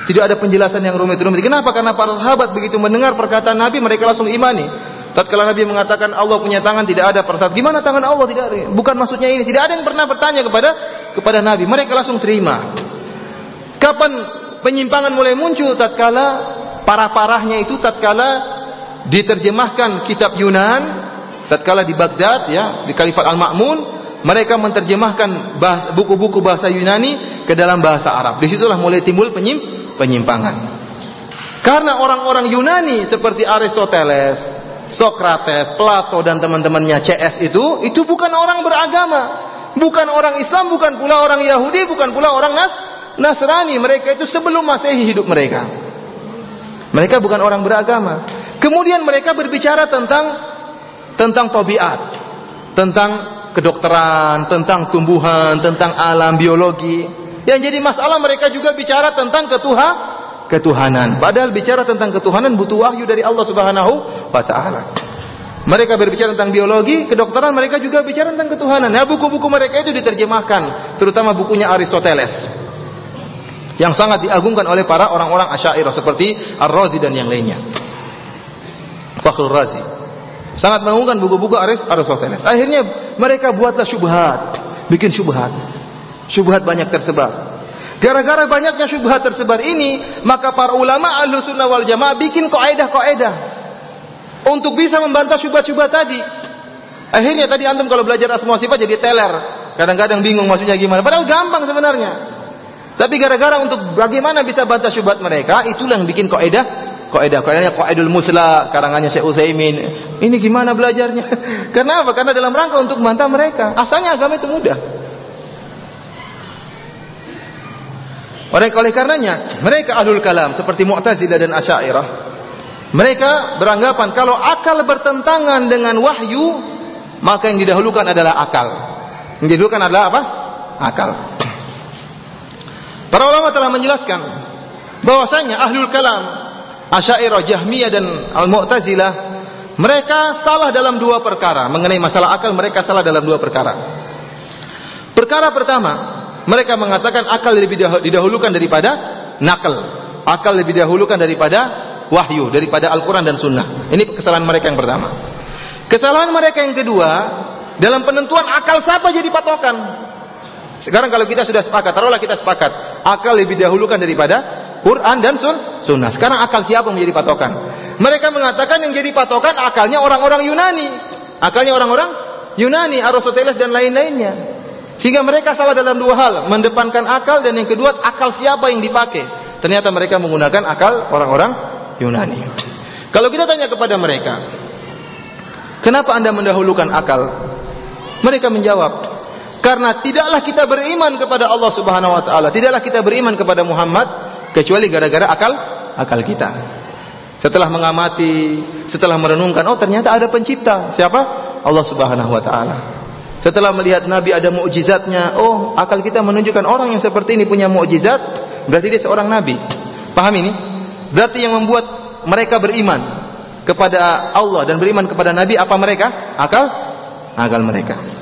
Tidak ada penjelasan yang rumit-rumit. Kenapa? Karena para sahabat begitu mendengar perkataan Nabi mereka langsung imani. Tatkala Nabi mengatakan Allah punya tangan tidak ada persahabat. Gimana tangan Allah tidak ada? Bukan maksudnya ini. Tidak ada yang pernah bertanya kepada kepada Nabi. Mereka langsung terima. Kapan penyimpangan mulai muncul tatkala parah-parahnya itu tatkala diterjemahkan kitab Yunan tatkala di Baghdad ya di Khalifat Al-Ma'mun mereka menerjemahkan buku-buku bahasa, Yunani ke dalam bahasa Arab. Di situlah mulai timbul penyim, penyimpangan. Karena orang-orang Yunani seperti Aristoteles, Socrates, Plato dan teman-temannya CS itu, itu bukan orang beragama. Bukan orang Islam, bukan pula orang Yahudi, bukan pula orang Nas Nasrani. Mereka itu sebelum Masehi hidup mereka. Mereka bukan orang beragama. Kemudian mereka berbicara tentang tentang tabiat, tentang kedokteran, tentang tumbuhan, tentang alam biologi. Yang jadi masalah mereka juga bicara tentang ketuha, ketuhanan. Padahal bicara tentang ketuhanan butuh wahyu dari Allah Subhanahu wa taala. Mereka berbicara tentang biologi, kedokteran mereka juga bicara tentang ketuhanan. Nah, buku-buku mereka itu diterjemahkan, terutama bukunya Aristoteles. Yang sangat diagungkan oleh para orang-orang Asy'ariyah seperti Ar-Razi dan yang lainnya. Fakhrul Razi. Sangat mengagungkan buku-buku Aristoteles. Akhirnya mereka buatlah syubhat, bikin syubhat. Syubhat banyak tersebar. Gara-gara banyaknya syubhat tersebar ini, maka para ulama ahlu sunnah wal jamaah bikin kaidah-kaidah untuk bisa membantah syubhat-syubhat tadi. Akhirnya tadi antum kalau belajar asma sifat jadi teler. Kadang-kadang bingung maksudnya gimana. Padahal gampang sebenarnya. Tapi gara-gara untuk bagaimana bisa bantah syubhat mereka, itulah yang bikin kaidah kaidah. Kaidahnya qaidul musla karangannya Syekh Utsaimin. Ini gimana belajarnya? Karena apa? Karena dalam rangka untuk membantah mereka. Asalnya agama itu mudah. Oleh oleh karenanya mereka ahlul kalam seperti Mu'tazilah dan Asy'ariyah mereka beranggapan kalau akal bertentangan dengan wahyu maka yang didahulukan adalah akal. Yang didahulukan adalah apa? Akal para ulama telah menjelaskan bahwasanya ahlul kalam Asy'ariyah, Jahmiyah dan Al-Mu'tazilah mereka salah dalam dua perkara mengenai masalah akal mereka salah dalam dua perkara. Perkara pertama, mereka mengatakan akal lebih didahulukan daripada nakal. Akal lebih didahulukan daripada wahyu, daripada Al-Qur'an dan Sunnah. Ini kesalahan mereka yang pertama. Kesalahan mereka yang kedua, dalam penentuan akal siapa jadi patokan. Sekarang kalau kita sudah sepakat, taruhlah kita sepakat, akal lebih didahulukan daripada Quran dan sun, sunnah. Sekarang akal siapa menjadi patokan? Mereka mengatakan yang jadi patokan akalnya orang-orang Yunani. Akalnya orang-orang Yunani, Aristoteles dan lain-lainnya. Sehingga mereka salah dalam dua hal, mendepankan akal dan yang kedua akal siapa yang dipakai. Ternyata mereka menggunakan akal orang-orang Yunani. Kalau kita tanya kepada mereka, kenapa Anda mendahulukan akal? Mereka menjawab, karena tidaklah kita beriman kepada Allah Subhanahu wa taala, tidaklah kita beriman kepada Muhammad kecuali gara-gara akal akal kita. Setelah mengamati, setelah merenungkan, oh ternyata ada pencipta. Siapa? Allah Subhanahu wa taala. Setelah melihat Nabi ada mukjizatnya, oh akal kita menunjukkan orang yang seperti ini punya mukjizat, berarti dia seorang nabi. Paham ini? Berarti yang membuat mereka beriman kepada Allah dan beriman kepada nabi apa mereka? Akal akal mereka.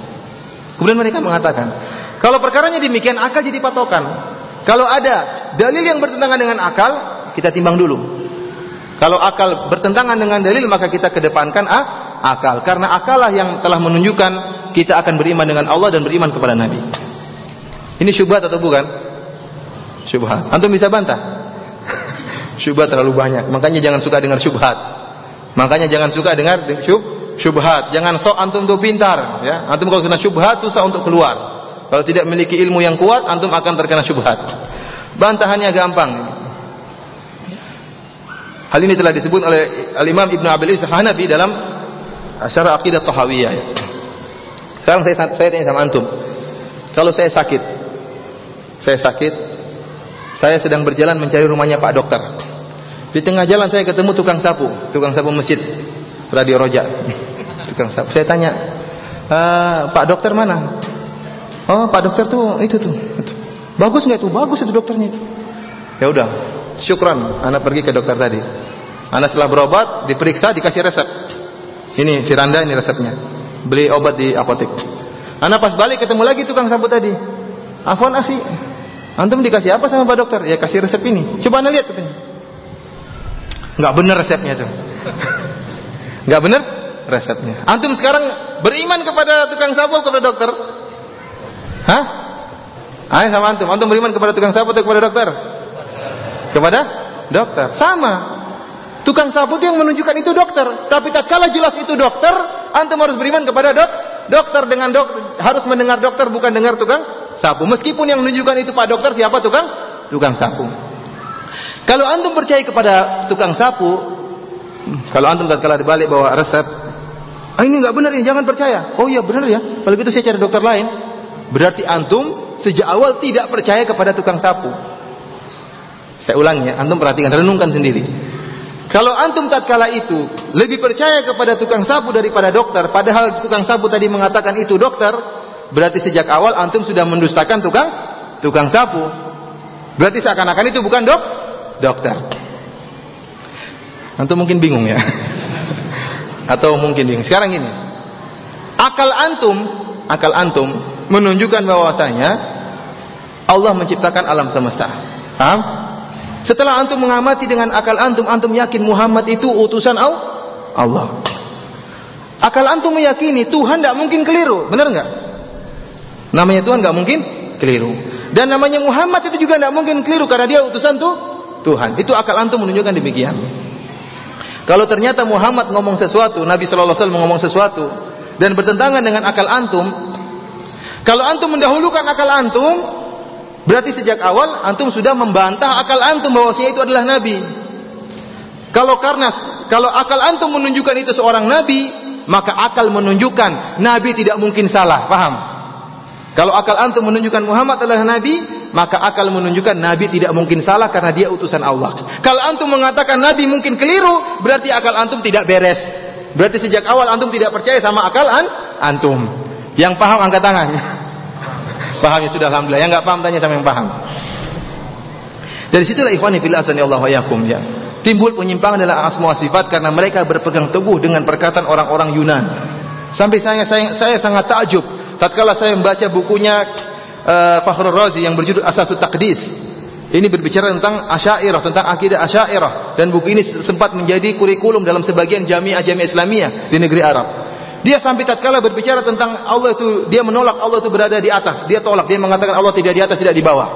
Kemudian mereka mengatakan, kalau perkaranya demikian akal jadi patokan. Kalau ada dalil yang bertentangan dengan akal, kita timbang dulu. Kalau akal bertentangan dengan dalil, maka kita kedepankan ah, akal. Karena akal lah yang telah menunjukkan kita akan beriman dengan Allah dan beriman kepada Nabi. Ini syubhat atau bukan? Syubhat. Antum bisa bantah? syubhat terlalu banyak. Makanya jangan suka dengar syubhat. Makanya jangan suka dengar syub syubhat. Jangan sok antum tuh pintar, ya. Antum kalau kena syubhat susah untuk keluar. Kalau tidak memiliki ilmu yang kuat, antum akan terkena syubhat. Bantahannya gampang. Hal ini telah disebut oleh Al-Imam Ibn Abil Isa Hanafi dalam Syarah Aqidah Tahawiyah. Sekarang saya, saya tanya sama antum. Kalau saya sakit, saya sakit, saya sedang berjalan mencari rumahnya Pak Dokter. Di tengah jalan saya ketemu tukang sapu, tukang sapu masjid, Radio Roja. Tukang sapu. Saya tanya, e, Pak Dokter mana? Oh, Pak Dokter tuh itu tuh. Itu. Bagus nggak tuh? Bagus itu dokternya itu. Ya udah, syukran. Anak pergi ke dokter tadi. Anak setelah berobat, diperiksa, dikasih resep. Ini Firanda, ini resepnya. Beli obat di apotek. Anak pas balik ketemu lagi tukang sapu tadi. Afwan akhi. Antum dikasih apa sama Pak Dokter? Ya kasih resep ini. Coba Anda lihat katanya. Enggak benar resepnya itu. Enggak benar resepnya. Antum sekarang beriman kepada tukang sapu kepada dokter? Hah? Ayo sama antum. Antum beriman kepada tukang sapu atau kepada dokter? Kepada dokter. Sama. Tukang sapu itu yang menunjukkan itu dokter. Tapi tak tatkala jelas itu dokter, antum harus beriman kepada dok dokter dengan dokter harus mendengar dokter bukan dengar tukang sapu. Meskipun yang menunjukkan itu Pak dokter siapa tukang tukang sapu. Kalau antum percaya kepada tukang sapu, kalau antum tatkala dibalik bawa resep, ah ini enggak benar ya, jangan percaya. Oh iya benar ya. Kalau gitu saya cari dokter lain. Berarti antum sejak awal tidak percaya kepada tukang sapu. Saya ulangi ya, antum perhatikan, renungkan sendiri. Kalau antum tatkala itu lebih percaya kepada tukang sapu daripada dokter, padahal tukang sapu tadi mengatakan itu dokter, berarti sejak awal antum sudah mendustakan tukang tukang sapu. Berarti seakan-akan itu bukan dok dokter. Antum mungkin bingung ya. Atau mungkin bingung. Sekarang ini. Akal antum, akal antum menunjukkan bahwasanya Allah menciptakan alam semesta. Paham? Setelah antum mengamati dengan akal antum, antum yakin Muhammad itu utusan Allah. Akal antum meyakini Tuhan tidak mungkin keliru, benar nggak? Namanya Tuhan nggak mungkin keliru. Dan namanya Muhammad itu juga tidak mungkin keliru karena dia utusan tuh Tuhan. Itu akal antum menunjukkan demikian. Kalau ternyata Muhammad ngomong sesuatu, Nabi Shallallahu Alaihi Wasallam ngomong sesuatu dan bertentangan dengan akal antum, kalau antum mendahulukan akal antum, Berarti sejak awal antum sudah membantah akal antum bahwasanya itu adalah nabi. Kalau karena kalau akal antum menunjukkan itu seorang nabi, maka akal menunjukkan nabi tidak mungkin salah, paham? Kalau akal antum menunjukkan Muhammad adalah nabi, maka akal menunjukkan nabi tidak mungkin salah karena dia utusan Allah. Kalau antum mengatakan nabi mungkin keliru, berarti akal antum tidak beres. Berarti sejak awal antum tidak percaya sama akal an antum. Yang paham angkat tangan. Paham ya sudah alhamdulillah. Yang enggak paham tanya sama yang paham. Dari situlah ikhwani fillah Allah wa yakum ya. Timbul penyimpangan dalam asma sifat karena mereka berpegang teguh dengan perkataan orang-orang Yunan. Sampai saya saya, saya sangat takjub tatkala saya membaca bukunya uh, Fakhrul Razi yang berjudul Asasut Taqdis. Ini berbicara tentang Asy'ariyah, tentang akidah Asy'ariyah dan buku ini sempat menjadi kurikulum dalam sebagian jamiah jamiah Islamiyah di negeri Arab. Dia sampai tatkala berbicara tentang Allah itu, dia menolak Allah itu berada di atas. Dia tolak, dia mengatakan Allah tidak di atas, tidak di bawah.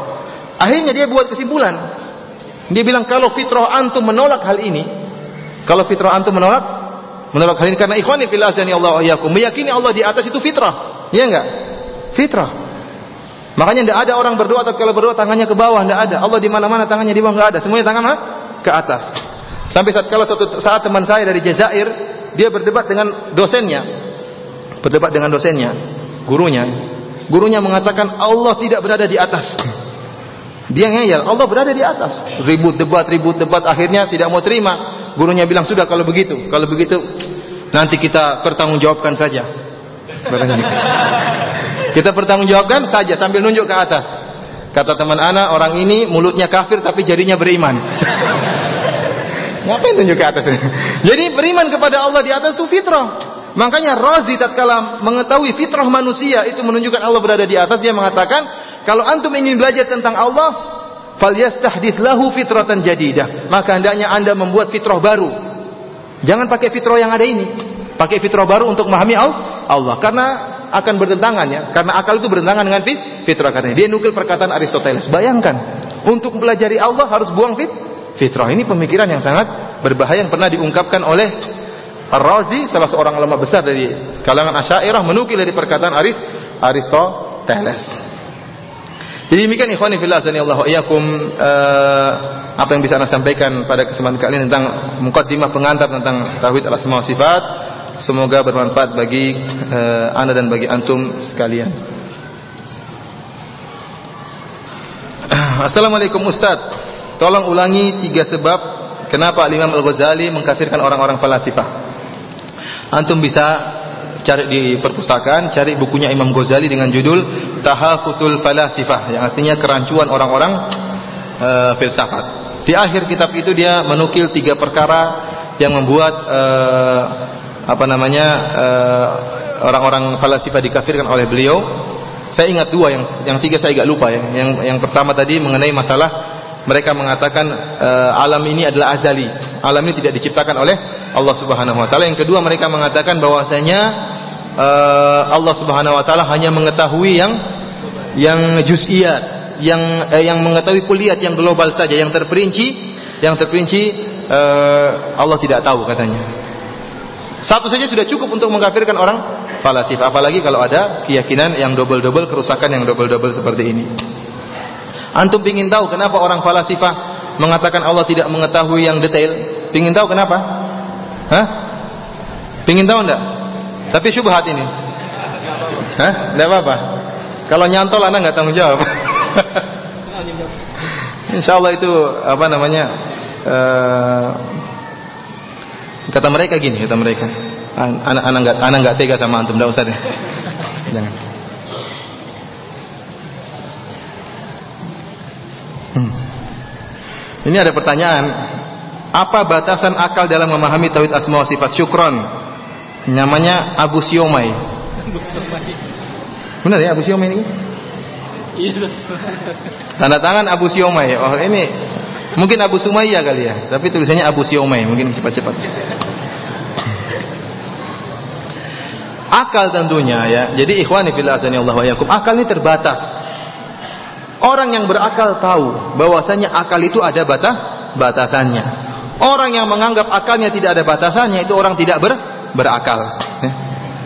Akhirnya dia buat kesimpulan. Dia bilang kalau fitrah antum menolak hal ini, kalau fitrah antum menolak, menolak hal ini karena ikhwani fil azani Allah iyyakum, meyakini Allah di atas itu fitrah. Iya enggak? Fitrah. Makanya tidak ada orang berdoa kalau berdoa tangannya ke bawah, tidak ada. Allah di mana-mana tangannya di bawah enggak ada. Semuanya tangan ke atas. Sampai saat kalau suatu saat teman saya dari Jazair dia berdebat dengan dosennya. Berdebat dengan dosennya, gurunya. Gurunya mengatakan Allah tidak berada di atas. Dia ngeyel, Allah berada di atas. Ribut debat, ribut debat, akhirnya tidak mau terima. Gurunya bilang, "Sudah kalau begitu, kalau begitu nanti kita pertanggungjawabkan saja." Kita pertanggungjawabkan saja sambil nunjuk ke atas. Kata teman anak, orang ini mulutnya kafir tapi jadinya beriman. Ngapain tunjuk ke atas? Jadi beriman kepada Allah di atas itu fitrah. Makanya Razi tatkala mengetahui fitrah manusia itu menunjukkan Allah berada di atas, dia mengatakan, kalau antum ingin belajar tentang Allah, falyastahdits lahu fitratan jadidah. Maka hendaknya Anda membuat fitrah baru. Jangan pakai fitrah yang ada ini. Pakai fitrah baru untuk memahami Allah. Karena akan bertentangan ya. Karena akal itu bertentangan dengan fitrah katanya. Dia nukil perkataan Aristoteles. Bayangkan, untuk mempelajari Allah harus buang fit fitrah. Ini pemikiran yang sangat berbahaya yang pernah diungkapkan oleh Ar-Razi, salah seorang ulama besar dari kalangan Asy'ariyah menukil dari perkataan Aris Aristoteles. Jadi demikian ikhwani fillah Allah iyakum uh, apa yang bisa Anda sampaikan pada kesempatan kali ini tentang mukaddimah pengantar tentang tauhid al-asma sifat. Semoga bermanfaat bagi uh, Anda dan bagi antum sekalian. Assalamualaikum Ustaz. Tolong ulangi tiga sebab kenapa Imam Al-Ghazali mengkafirkan orang-orang falasifah. Antum bisa cari di perpustakaan, cari bukunya Imam Ghazali dengan judul Tahafutul Falasifah yang artinya kerancuan orang-orang uh, filsafat. Di akhir kitab itu dia menukil tiga perkara yang membuat uh, apa namanya uh, orang-orang falasifah dikafirkan oleh beliau. Saya ingat dua yang yang tiga saya agak lupa ya. Yang yang pertama tadi mengenai masalah mereka mengatakan uh, alam ini adalah azali. Alam ini tidak diciptakan oleh Allah Subhanahu wa taala. Yang kedua mereka mengatakan bahwasanya uh, Allah Subhanahu wa taala hanya mengetahui yang yang juz'iyat, yang eh, yang mengetahui kuliat yang global saja, yang terperinci, yang terperinci uh, Allah tidak tahu katanya. Satu saja sudah cukup untuk mengkafirkan orang falasif, apalagi kalau ada keyakinan yang double-double, kerusakan yang double-double seperti ini. Antum ingin tahu kenapa orang falasifah mengatakan Allah tidak mengetahui yang detail? Ingin tahu kenapa? Hah? Ingin tahu enggak? Tapi syubhat ini. Hah? Enggak apa-apa. Kalau nyantol Anda enggak tanggung jawab. Insya Allah itu apa namanya? Uh, kata mereka gini, kata mereka. Anak anak enggak anak enggak tega sama antum, enggak usah deh. Jangan. Hmm. Ini ada pertanyaan. Apa batasan akal dalam memahami tauhid asma wa sifat syukron? Namanya Abu Siomai. Benar ya Abu Siomai ini? Iya. Tanda tangan Abu Siomai. Oh ini mungkin Abu Sumaya kali ya, tapi tulisannya Abu Siomai. Mungkin cepat-cepat. Akal tentunya ya. Jadi ikhwani fillah Allah wa yakum. Akal ini terbatas. Orang yang berakal tahu bahwasanya akal itu ada batas batasannya. Orang yang menganggap akalnya tidak ada batasannya itu orang tidak ber berakal.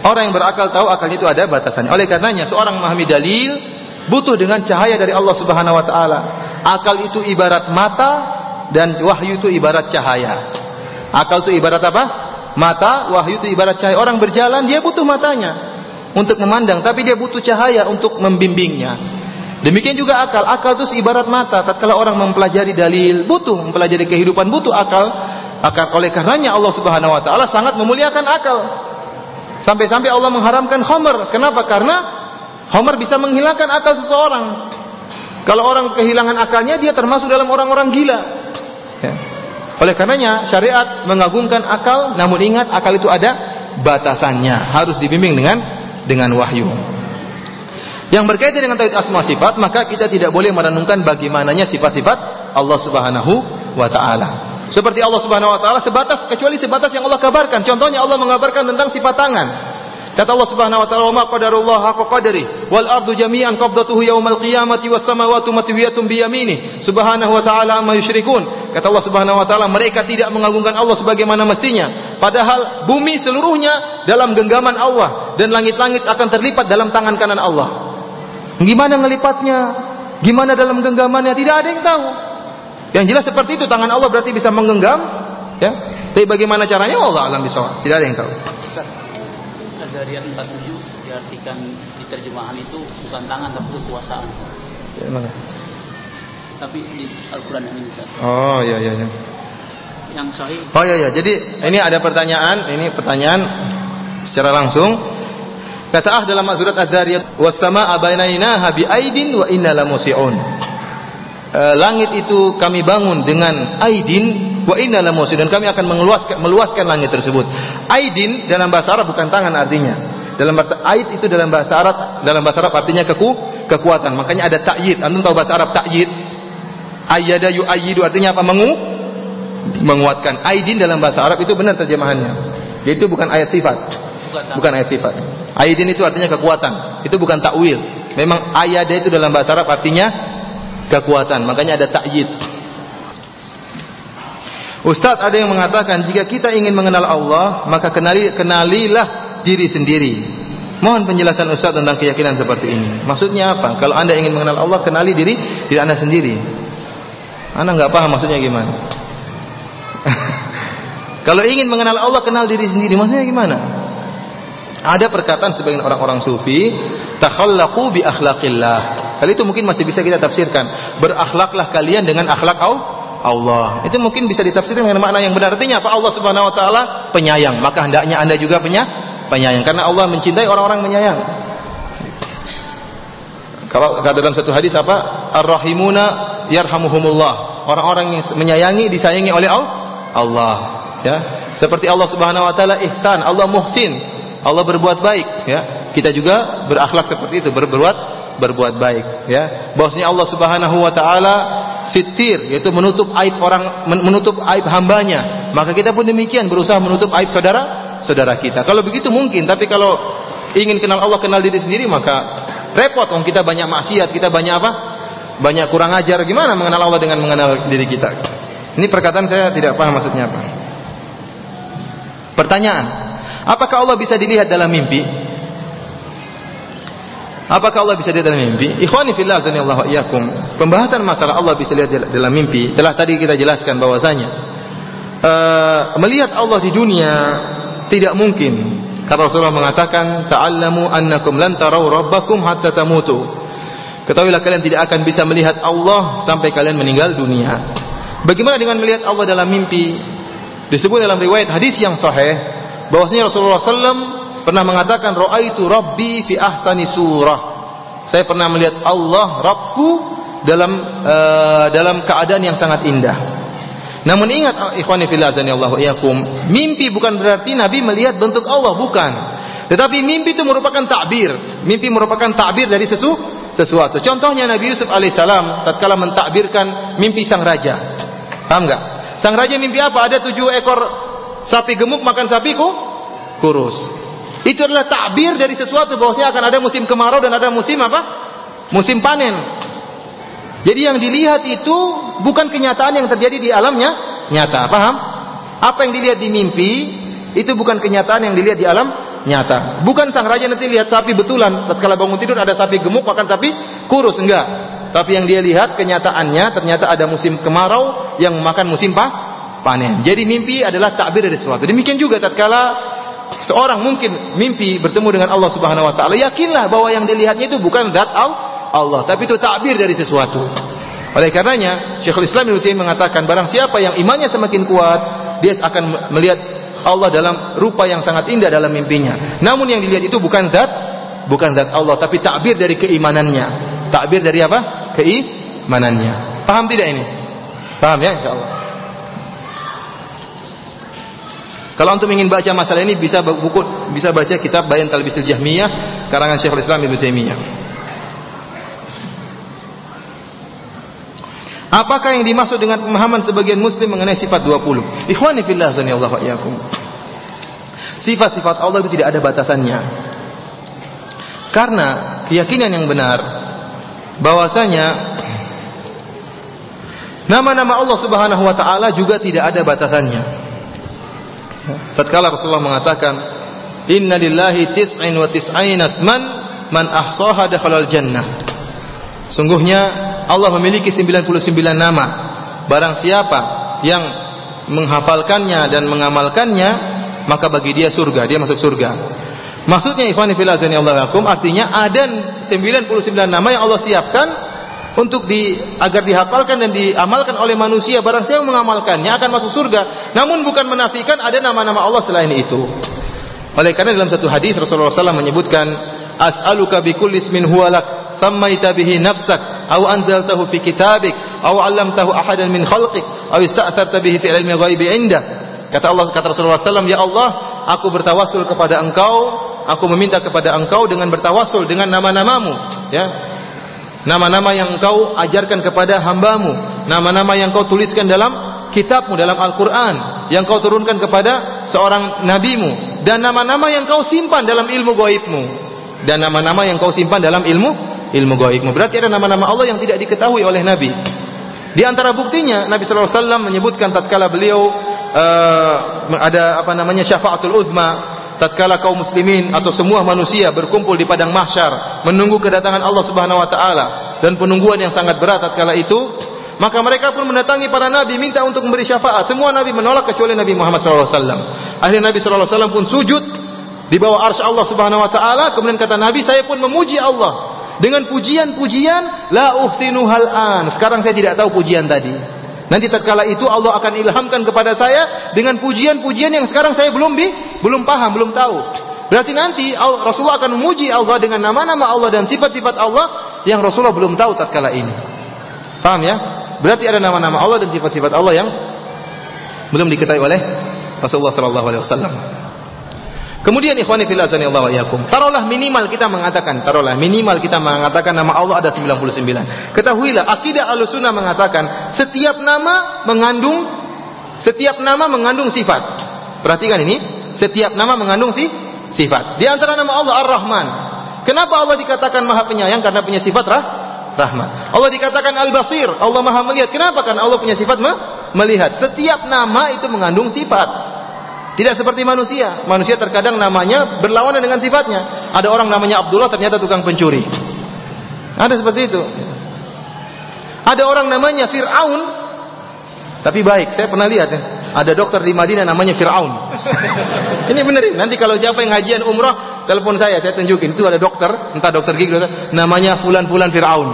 Orang yang berakal tahu akalnya itu ada batasannya. Oleh karenanya seorang memahami dalil butuh dengan cahaya dari Allah Subhanahu wa taala. Akal itu ibarat mata dan wahyu itu ibarat cahaya. Akal itu ibarat apa? Mata, wahyu itu ibarat cahaya. Orang berjalan dia butuh matanya untuk memandang, tapi dia butuh cahaya untuk membimbingnya. Demikian juga akal. Akal itu ibarat mata. Tatkala orang mempelajari dalil, butuh mempelajari kehidupan, butuh akal akan oleh karenanya Allah Subhanahu wa taala sangat memuliakan akal. Sampai-sampai Allah mengharamkan khamr. Kenapa? Karena khamr bisa menghilangkan akal seseorang. Kalau orang kehilangan akalnya dia termasuk dalam orang-orang gila. Ya. Oleh karenanya syariat mengagungkan akal, namun ingat akal itu ada batasannya, harus dibimbing dengan dengan wahyu. Yang berkaitan dengan tauhid asma sifat, maka kita tidak boleh merenungkan bagaimananya sifat-sifat Allah Subhanahu wa taala. Seperti Allah Subhanahu wa taala sebatas kecuali sebatas yang Allah kabarkan. Contohnya Allah mengabarkan tentang sifat tangan. Kata Allah Subhanahu wa taala, "Wa ma qadarullah haqqa qadri wal ardu jami'an qabdatuhu yaumal qiyamati was samawati matwiyatun bi yaminih." Subhanahu wa taala amma yusyrikun. Kata Allah Subhanahu wa taala, mereka tidak mengagungkan Allah sebagaimana mestinya. Padahal bumi seluruhnya dalam genggaman Allah dan langit-langit akan terlipat dalam tangan kanan Allah. Gimana ngelipatnya? Gimana dalam genggamannya? Tidak ada yang tahu. Yang jelas seperti itu tangan Allah berarti bisa menggenggam, ya. Tapi bagaimana caranya Allah alam bisa. Tidak ada yang tahu. Azariyat 47 diartikan di terjemahan itu bukan tangan tapi kekuasaan. Ya, mana? Tapi di Al-Qur'an yang ini Ustaz. Oh, iya iya iya. Yang sahih. Oh iya iya. Jadi ini ada pertanyaan, ini pertanyaan secara langsung. Kata ah dalam Azrat Az-Zariyat, "Was sama'a bainainaha bi aidin wa inna lamusi'un." Eh, langit itu kami bangun dengan aidin wa inna dan kami akan meluaskan meluaskan langit tersebut. Aidin dalam bahasa Arab bukan tangan artinya. Dalam bahasa aid itu dalam bahasa Arab dalam bahasa Arab artinya keku, kekuatan. Makanya ada ta'yid. Antum tahu bahasa Arab ta'yid? Ayyada yu'ayyidu artinya apa? Mengu menguatkan. Aidin dalam bahasa Arab itu benar terjemahannya. Yaitu bukan ayat sifat. Bukan ayat sifat. Aidin itu artinya kekuatan. Itu bukan takwil. Memang ayada itu dalam bahasa Arab artinya kekuatan. Makanya ada takyid. Ustaz ada yang mengatakan jika kita ingin mengenal Allah, maka kenali kenalilah diri sendiri. Mohon penjelasan Ustaz tentang keyakinan seperti ini. Maksudnya apa? Kalau Anda ingin mengenal Allah, kenali diri diri Anda sendiri. Anda nggak paham maksudnya gimana? Kalau ingin mengenal Allah, kenal diri sendiri. Maksudnya gimana? Ada perkataan sebagian orang-orang sufi, takhallaqu bi akhlaqillah. Kali itu mungkin masih bisa kita tafsirkan. Berakhlaklah kalian dengan akhlak Allah. Itu mungkin bisa ditafsirkan dengan makna yang benar. Artinya apa? Allah Subhanahu wa taala penyayang. Maka hendaknya Anda juga penya penyayang karena Allah mencintai orang-orang menyayang. Kalau dalam satu hadis apa? Ar-rahimuna yarhamuhumullah. Orang-orang yang menyayangi disayangi oleh Allah. Ya. Seperti Allah Subhanahu wa taala ihsan, Allah muhsin. Allah berbuat baik ya kita juga berakhlak seperti itu berbuat berbuat baik ya bahwasanya Allah Subhanahu wa taala sitir yaitu menutup aib orang menutup aib hambanya. Maka kita pun demikian berusaha menutup aib saudara saudara kita. Kalau begitu mungkin tapi kalau ingin kenal Allah kenal diri sendiri maka repot. Om kita banyak maksiat kita banyak apa? Banyak kurang ajar. Gimana mengenal Allah dengan mengenal diri kita? Ini perkataan saya tidak paham maksudnya apa. Pertanyaan Apakah Allah bisa dilihat dalam mimpi? Apakah Allah bisa dilihat dalam mimpi? Ikhwani fillah azanillahu iyyakum. Pembahasan masalah Allah bisa lihat dalam mimpi telah tadi kita jelaskan bahwasanya uh, melihat Allah di dunia tidak mungkin. Karena Rasulullah mengatakan, "Ta'allamu annakum lan tarau rabbakum hatta tamutu." Ketahuilah kalian tidak akan bisa melihat Allah sampai kalian meninggal dunia. Bagaimana dengan melihat Allah dalam mimpi? Disebut dalam riwayat hadis yang sahih bahwasanya Rasulullah SAW pernah mengatakan raaitu rabbi fi ahsani surah. Saya pernah melihat Allah Rabbku dalam uh, dalam keadaan yang sangat indah. Namun ingat ikhwani fillah azanillahu iyakum, mimpi bukan berarti Nabi melihat bentuk Allah, bukan. Tetapi mimpi itu merupakan takbir. Mimpi merupakan takbir dari sesu, sesuatu. Contohnya Nabi Yusuf alaihissalam tatkala mentakbirkan mimpi sang raja. Paham enggak? Sang raja mimpi apa? Ada tujuh ekor Sapi gemuk makan sapi ku kurus. Itu adalah takbir dari sesuatu bahwasanya akan ada musim kemarau dan ada musim apa? Musim panen. Jadi yang dilihat itu bukan kenyataan yang terjadi di alamnya nyata. Paham? Apa yang dilihat di mimpi itu bukan kenyataan yang dilihat di alam nyata. Bukan sang raja nanti lihat sapi betulan, tatkala bangun tidur ada sapi gemuk makan sapi kurus, enggak. Tapi yang dia lihat kenyataannya ternyata ada musim kemarau yang makan musim pa panen. Jadi mimpi adalah takbir dari sesuatu. Demikian juga tatkala seorang mungkin mimpi bertemu dengan Allah Subhanahu wa taala, yakinlah bahwa yang dilihatnya itu bukan zat Allah, tapi itu takbir dari sesuatu. Oleh karenanya, Syekhul Islam Ibnu Taimiyah mengatakan barang siapa yang imannya semakin kuat, dia akan melihat Allah dalam rupa yang sangat indah dalam mimpinya. Namun yang dilihat itu bukan zat bukan zat Allah, tapi takbir dari keimanannya. Takbir dari apa? Keimanannya. Paham tidak ini? Paham ya insyaallah. Kalau antum ingin baca masalah ini bisa buku bisa baca kitab Bayan Talbisil Jahmiyah karangan Syekhul Islam Ibnu Taimiyah. Apakah yang dimaksud dengan pemahaman sebagian muslim mengenai sifat 20? Ikhwani fillah sanallahu iyyakum. Sifat-sifat Allah itu tidak ada batasannya. Karena keyakinan yang benar bahwasanya nama-nama Allah Subhanahu wa taala juga tidak ada batasannya tatkala Rasulullah mengatakan inna lillahi tis'in wa tis'ain asman man ahsaha dakhalal jannah. Sungguhnya Allah memiliki 99 nama. Barang siapa yang menghafalkannya dan mengamalkannya maka bagi dia surga dia masuk surga. Maksudnya ikhwan fillah Allah artinya ada 99 nama yang Allah siapkan untuk di agar dihafalkan dan diamalkan oleh manusia barang siapa mengamalkannya akan masuk surga. Namun bukan menafikan ada nama-nama Allah selain itu. Oleh karena dalam satu hadis Rasulullah SAW menyebutkan as'aluka bikulli ismin huwa lak sammaita bihi nafsak aw anzaltahu fi kitabik aw 'allamtahu ahadan min khalqik aw ista'tharta bihi fi ilmi ghaibi indak kata Allah kata Rasulullah SAW ya Allah aku bertawasul kepada engkau aku meminta kepada engkau dengan bertawasul dengan nama-namamu. Ya Nama-nama yang engkau ajarkan kepada hambamu. Nama-nama yang kau tuliskan dalam kitabmu, dalam Al-Quran. Yang kau turunkan kepada seorang nabimu. Dan nama-nama yang kau simpan dalam ilmu goibmu. Dan nama-nama yang kau simpan dalam ilmu ilmu goibmu. Berarti ada nama-nama Allah yang tidak diketahui oleh Nabi. Di antara buktinya Nabi sallallahu alaihi wasallam menyebutkan tatkala beliau uh, ada apa namanya syafaatul uzma tatkala kaum muslimin atau semua manusia berkumpul di padang mahsyar menunggu kedatangan Allah Subhanahu wa taala dan penungguan yang sangat berat tatkala itu maka mereka pun mendatangi para nabi minta untuk memberi syafaat. Semua nabi menolak kecuali Nabi Muhammad sallallahu alaihi wasallam. Akhirnya Nabi sallallahu alaihi wasallam pun sujud di bawah arsy Allah Subhanahu wa taala. Kemudian kata Nabi saya pun memuji Allah dengan pujian-pujian la uhsinu an. Sekarang saya tidak tahu pujian tadi. Nanti tatkala itu Allah akan ilhamkan kepada saya dengan pujian-pujian yang sekarang saya belum bi, belum paham, belum tahu. Berarti nanti Rasulullah akan memuji Allah dengan nama-nama Allah dan sifat-sifat Allah yang Rasulullah belum tahu tatkala ini. Paham ya? Berarti ada nama-nama Allah dan sifat-sifat Allah yang belum diketahui oleh Rasulullah sallallahu alaihi wasallam. Kemudian ikhwani fillah Allah wa iyakum. Taruhlah minimal kita mengatakan, taruhlah minimal kita mengatakan nama Allah ada 99. Ketahuilah akidah Ahlussunnah mengatakan setiap nama mengandung setiap nama mengandung sifat. Perhatikan ini, setiap nama mengandung si sifat. Di antara nama Allah Ar-Rahman. Kenapa Allah dikatakan Maha Penyayang? Karena punya sifat rah rahmat. Allah dikatakan Al-Basir, Allah Maha melihat. Kenapa? Karena Allah punya sifat melihat. Setiap nama itu mengandung sifat. Tidak seperti manusia. Manusia terkadang namanya berlawanan dengan sifatnya. Ada orang namanya Abdullah ternyata tukang pencuri. Ada seperti itu. Ada orang namanya Fir'aun tapi baik. Saya pernah lihat ya. Ada dokter di Madinah namanya Fir'aun. Ini benerin. Nanti kalau siapa yang ngajian umrah, telepon saya, saya tunjukin. Itu ada dokter, entah dokter gigi, namanya Fulan-Fulan Fir'aun.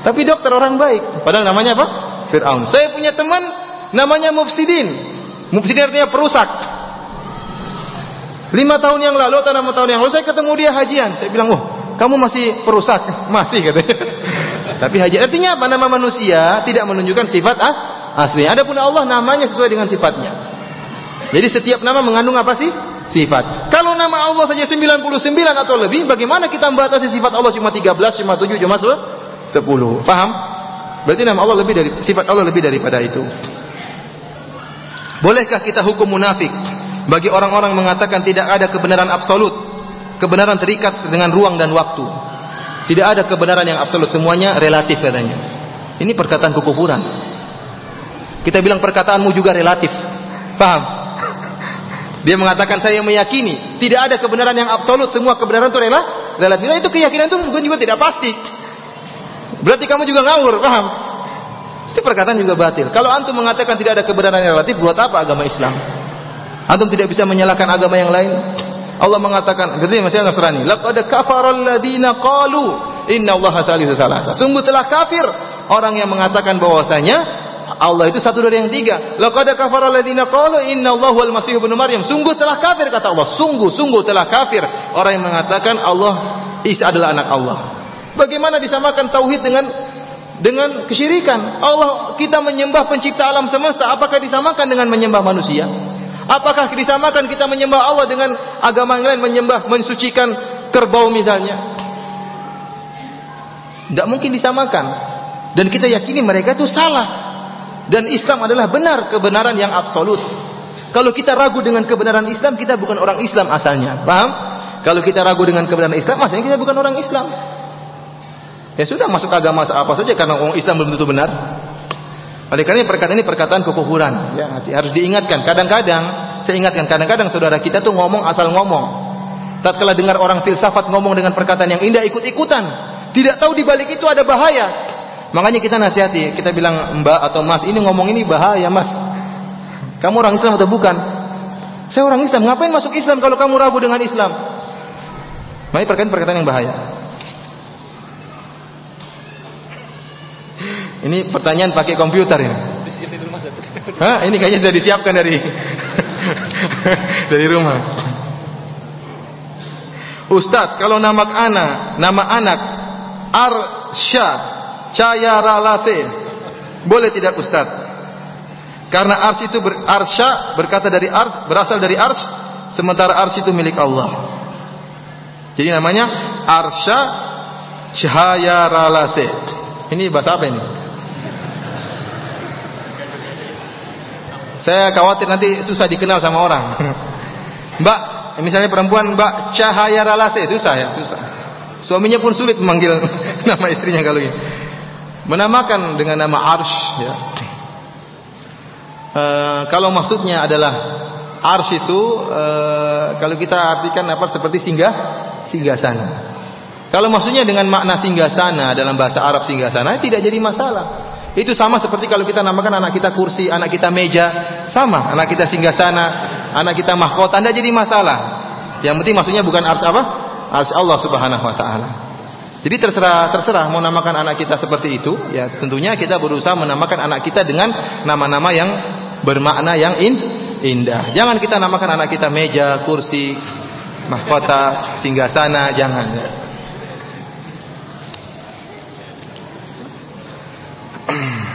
Tapi dokter orang baik. Padahal namanya apa? Fir'aun. Saya punya teman namanya Mufsidin. Mufsidin artinya perusak. Lima tahun yang lalu atau enam tahun yang lalu saya ketemu dia hajian. Saya bilang, oh kamu masih perusak? Masih katanya. Tapi hajian artinya apa? Nama manusia tidak menunjukkan sifat ah, asli. Adapun Allah namanya sesuai dengan sifatnya. Jadi setiap nama mengandung apa sih? Sifat. Kalau nama Allah saja 99 atau lebih, bagaimana kita membatasi sifat Allah cuma 13, cuma 7, cuma 10? Paham? Berarti nama Allah lebih dari sifat Allah lebih daripada itu. Bolehkah kita hukum munafik bagi orang-orang mengatakan tidak ada kebenaran absolut, kebenaran terikat dengan ruang dan waktu. Tidak ada kebenaran yang absolut, semuanya relatif katanya. Ini perkataan kekufuran. Kita bilang perkataanmu juga relatif. Paham? Dia mengatakan saya meyakini tidak ada kebenaran yang absolut, semua kebenaran itu rela relatif. Nah, itu keyakinan itu juga, juga tidak pasti. Berarti kamu juga ngawur, paham? Itu perkataan juga batil. Kalau antum mengatakan tidak ada kebenaran yang relatif, buat apa agama Islam? Antum tidak bisa menyalahkan agama yang lain. Allah mengatakan, ngerti masih Nasrani, laqad kafara alladziina qalu inna Allaha thalithu thalatha. Sungguh telah kafir orang yang mengatakan bahwasanya Allah itu satu dari yang tiga. Laqad kafara alladziina qalu inna Allahu al-Masih ibnu Maryam. Sungguh telah kafir kata Allah. Sungguh, sungguh telah kafir orang yang mengatakan Allah Isa adalah anak Allah. Bagaimana disamakan tauhid dengan dengan kesyirikan. Allah kita menyembah pencipta alam semesta, apakah disamakan dengan menyembah manusia? Apakah disamakan kita menyembah Allah dengan agama yang lain menyembah mensucikan kerbau misalnya? Tidak mungkin disamakan. Dan kita yakini mereka itu salah. Dan Islam adalah benar kebenaran yang absolut. Kalau kita ragu dengan kebenaran Islam, kita bukan orang Islam asalnya. Paham? Kalau kita ragu dengan kebenaran Islam, asalnya kita bukan orang Islam. Ya sudah masuk agama apa saja karena orang Islam belum tentu benar. Oleh karena perkataan ini perkataan kekufuran. Ya, harus diingatkan. Kadang-kadang saya ingatkan kadang-kadang saudara kita tuh ngomong asal ngomong. Tatkala dengar orang filsafat ngomong dengan perkataan yang indah ikut-ikutan. Tidak tahu di balik itu ada bahaya. Makanya kita nasihati, kita bilang Mbak atau Mas, ini ngomong ini bahaya, Mas. Kamu orang Islam atau bukan? Saya orang Islam, ngapain masuk Islam kalau kamu ragu dengan Islam? Makanya perkataan perkataan yang bahaya. Ini pertanyaan pakai komputer ini. Hah? Ini kayaknya sudah disiapkan dari dari rumah. Ustadz, kalau nama anak, nama anak Arsya Cayaralase, boleh tidak Ustadz? Karena ars itu ber, arsya berkata dari ars berasal dari ars, sementara ars itu milik Allah. Jadi namanya arsya Cahayaralase. Ini bahasa apa ini? Saya khawatir nanti susah dikenal sama orang. Mbak, misalnya perempuan Mbak Cahaya Ralase, susah ya, susah. Suaminya pun sulit memanggil nama istrinya kalau ini. Menamakan dengan nama Arsh ya. E, kalau maksudnya adalah ars itu e, kalau kita artikan apa seperti singgah singgah sana. Kalau maksudnya dengan makna singgah sana dalam bahasa Arab singgah sana tidak jadi masalah. Itu sama seperti kalau kita namakan anak kita kursi, anak kita meja, sama. Anak kita singgah sana, anak kita mahkota, tidak jadi masalah. Yang penting maksudnya bukan ars apa? Ars Allah Subhanahu wa taala. Jadi terserah terserah mau namakan anak kita seperti itu, ya tentunya kita berusaha menamakan anak kita dengan nama-nama yang bermakna yang in, indah. Jangan kita namakan anak kita meja, kursi, mahkota, singgah sana, jangan. Ya.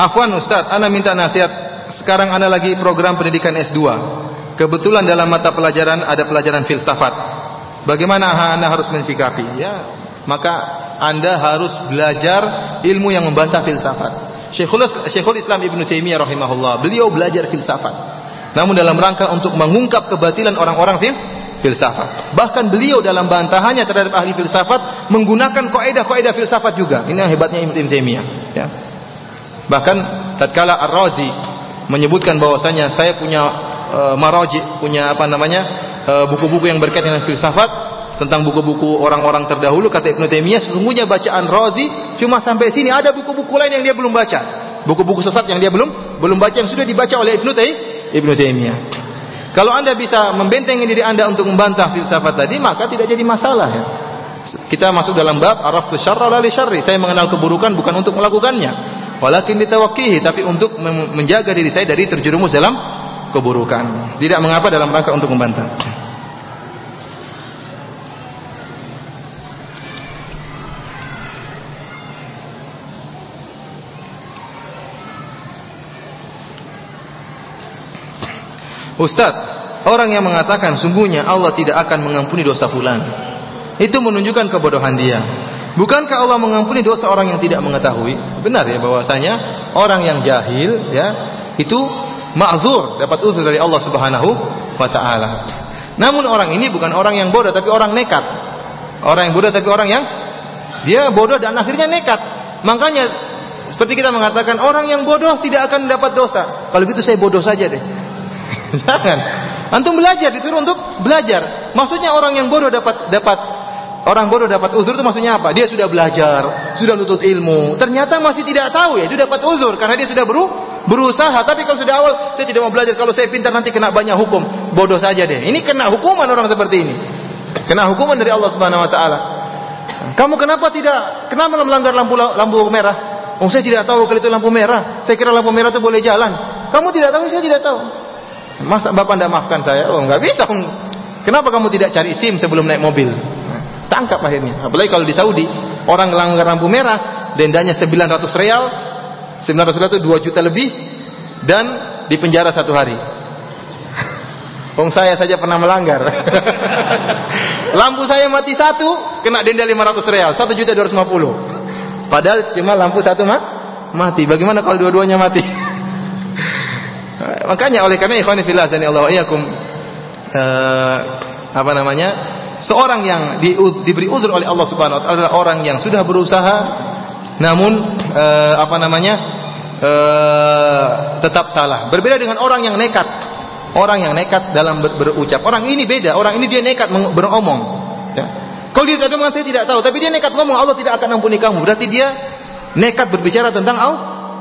Afwan Ustaz, Ana minta nasihat. Sekarang Ana lagi program pendidikan S2. Kebetulan dalam mata pelajaran ada pelajaran filsafat. Bagaimana Ana harus mensikapi? Ya, maka Anda harus belajar ilmu yang membantah filsafat. Syekhul, Syekhul Islam Ibn Taimiyah rahimahullah, beliau belajar filsafat. Namun dalam rangka untuk mengungkap kebatilan orang-orang fil filsafat. Bahkan beliau dalam bantahannya terhadap ahli filsafat menggunakan kaidah-kaidah filsafat juga. Ini yang hebatnya Ibn Taimiyah, ya. Bahkan tatkala Ar-Razi menyebutkan bahwasanya saya punya uh, maraji, punya apa namanya? Eh, buku-buku uh, yang berkaitan dengan filsafat tentang buku-buku orang-orang terdahulu kata Ibnu Taimiyah sesungguhnya bacaan Razi cuma sampai sini. Ada buku-buku lain yang dia belum baca. Buku-buku sesat yang dia belum belum baca yang sudah dibaca oleh Taimiyah Ibnu Taimiyah. Kalau anda bisa membentengi diri anda untuk membantah filsafat tadi maka tidak jadi masalah ya. Kita masuk dalam bab araftu syarra la syarri. Saya mengenal keburukan bukan untuk melakukannya. Walakin ditawakkihi tapi untuk menjaga diri saya dari terjerumus dalam keburukan. Tidak mengapa dalam rangka untuk membantah. Ustaz, orang yang mengatakan sungguhnya Allah tidak akan mengampuni dosa fulan. Itu menunjukkan kebodohan dia. Bukankah Allah mengampuni dosa orang yang tidak mengetahui? Benar ya bahwasanya orang yang jahil ya itu ma'zur, dapat uzur dari Allah Subhanahu wa taala. Namun orang ini bukan orang yang bodoh tapi orang nekat. Orang yang bodoh tapi orang yang dia bodoh dan akhirnya nekat. Makanya seperti kita mengatakan orang yang bodoh tidak akan dapat dosa. Kalau gitu saya bodoh saja deh. Jangan. Antum belajar disuruh untuk belajar. Maksudnya orang yang bodoh dapat dapat Orang bodoh dapat uzur itu maksudnya apa? Dia sudah belajar, sudah nutut ilmu. Ternyata masih tidak tahu ya, itu dapat uzur karena dia sudah beru berusaha. Tapi kalau sudah awal, saya tidak mau belajar. Kalau saya pintar nanti kena banyak hukum. Bodoh saja deh. Ini kena hukuman orang seperti ini. Kena hukuman dari Allah Subhanahu Wa Taala. Kamu kenapa tidak? Kenapa melanggar lampu lampu merah? Oh, saya tidak tahu kalau itu lampu merah. Saya kira lampu merah itu boleh jalan. Kamu tidak tahu, saya tidak tahu. Masa bapak tidak maafkan saya? Oh, nggak bisa. Kenapa kamu tidak cari SIM sebelum naik mobil? Tangkap akhirnya. Apalagi kalau di Saudi, orang melanggar lampu merah, dendanya 900 real, 900 real itu 2 juta lebih, dan dipenjara satu hari. Wong saya saja pernah melanggar. lampu saya mati satu, kena denda 500 real, 1 juta 250. Padahal cuma lampu satu mah mati. Bagaimana kalau dua-duanya mati? Makanya oleh karena ikhwan fillah Allah wa iyyakum uh, apa namanya? seorang yang di, diberi uzur oleh Allah Subhanahu wa taala adalah orang yang sudah berusaha namun e, apa namanya e, tetap salah. Berbeda dengan orang yang nekat. Orang yang nekat dalam ber, berucap. Orang ini beda. Orang ini dia nekat beromong. Ya. Kalau dia tidak saya tidak tahu, tapi dia nekat ngomong Allah tidak akan ampuni kamu. Berarti dia nekat berbicara tentang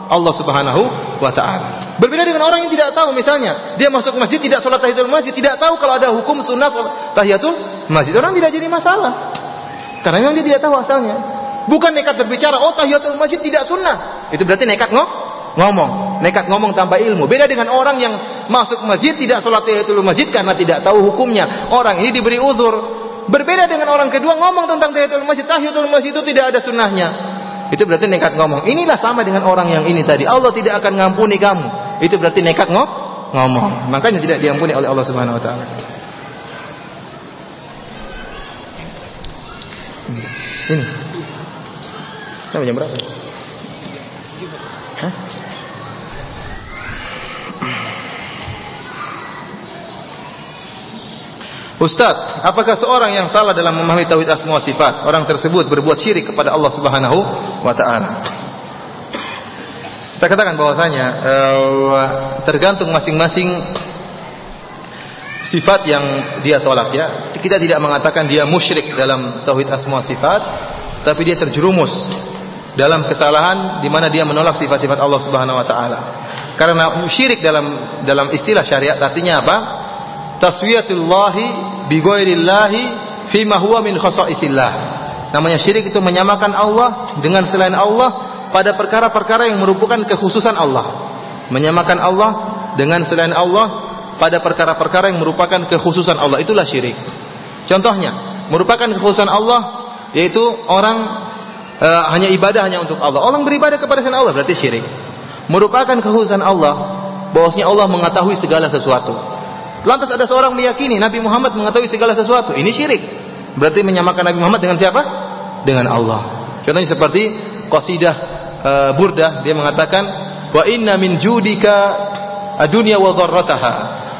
Allah Subhanahu wa taala. Berbeda dengan orang yang tidak tahu misalnya, dia masuk masjid tidak sholat tahiyatul masjid, tidak tahu kalau ada hukum sunnah tahiyatul masjid. Orang tidak jadi masalah. Karena memang dia tidak tahu asalnya. Bukan nekat berbicara, oh tahiyatul masjid tidak sunnah. Itu berarti nekat ngomong ngomong, nekat ngomong tanpa ilmu. Beda dengan orang yang masuk masjid tidak sholat tahiyatul masjid karena tidak tahu hukumnya. Orang ini diberi uzur. Berbeda dengan orang kedua ngomong tentang tahiyatul masjid, tahiyatul masjid itu tidak ada sunnahnya. Itu berarti nekat ngomong. Inilah sama dengan orang yang ini tadi. Allah tidak akan ngampuni kamu itu berarti nekat ngomong. ngomong. Makanya tidak diampuni oleh Allah Subhanahu wa taala. Ini. Sampai jam berapa? Hah? Ustaz, apakah seorang yang salah dalam memahami tauhid asma wa sifat, orang tersebut berbuat syirik kepada Allah Subhanahu wa taala? Kita katakan bahwasanya uh, tergantung masing-masing sifat yang dia tolak ya. Kita tidak mengatakan dia musyrik dalam tauhid asma sifat, tapi dia terjerumus dalam kesalahan di mana dia menolak sifat-sifat Allah Subhanahu wa taala. Karena syirik dalam dalam istilah syariat artinya apa? Taswiyatullahi bi ghairillahi fi ma huwa min khasaisillah. Namanya syirik itu menyamakan Allah dengan selain Allah pada perkara-perkara yang merupakan kekhususan Allah. Menyamakan Allah dengan selain Allah pada perkara-perkara yang merupakan kekhususan Allah. Itulah syirik. Contohnya, merupakan kekhususan Allah yaitu orang e, hanya ibadah hanya untuk Allah. Orang beribadah kepada selain Allah berarti syirik. Merupakan kekhususan Allah bahwasanya Allah mengetahui segala sesuatu. Lantas ada seorang meyakini Nabi Muhammad mengetahui segala sesuatu. Ini syirik. Berarti menyamakan Nabi Muhammad dengan siapa? Dengan Allah. Contohnya seperti qasidah uh, Burdah dia mengatakan wa inna min judika adunya wa dharrataha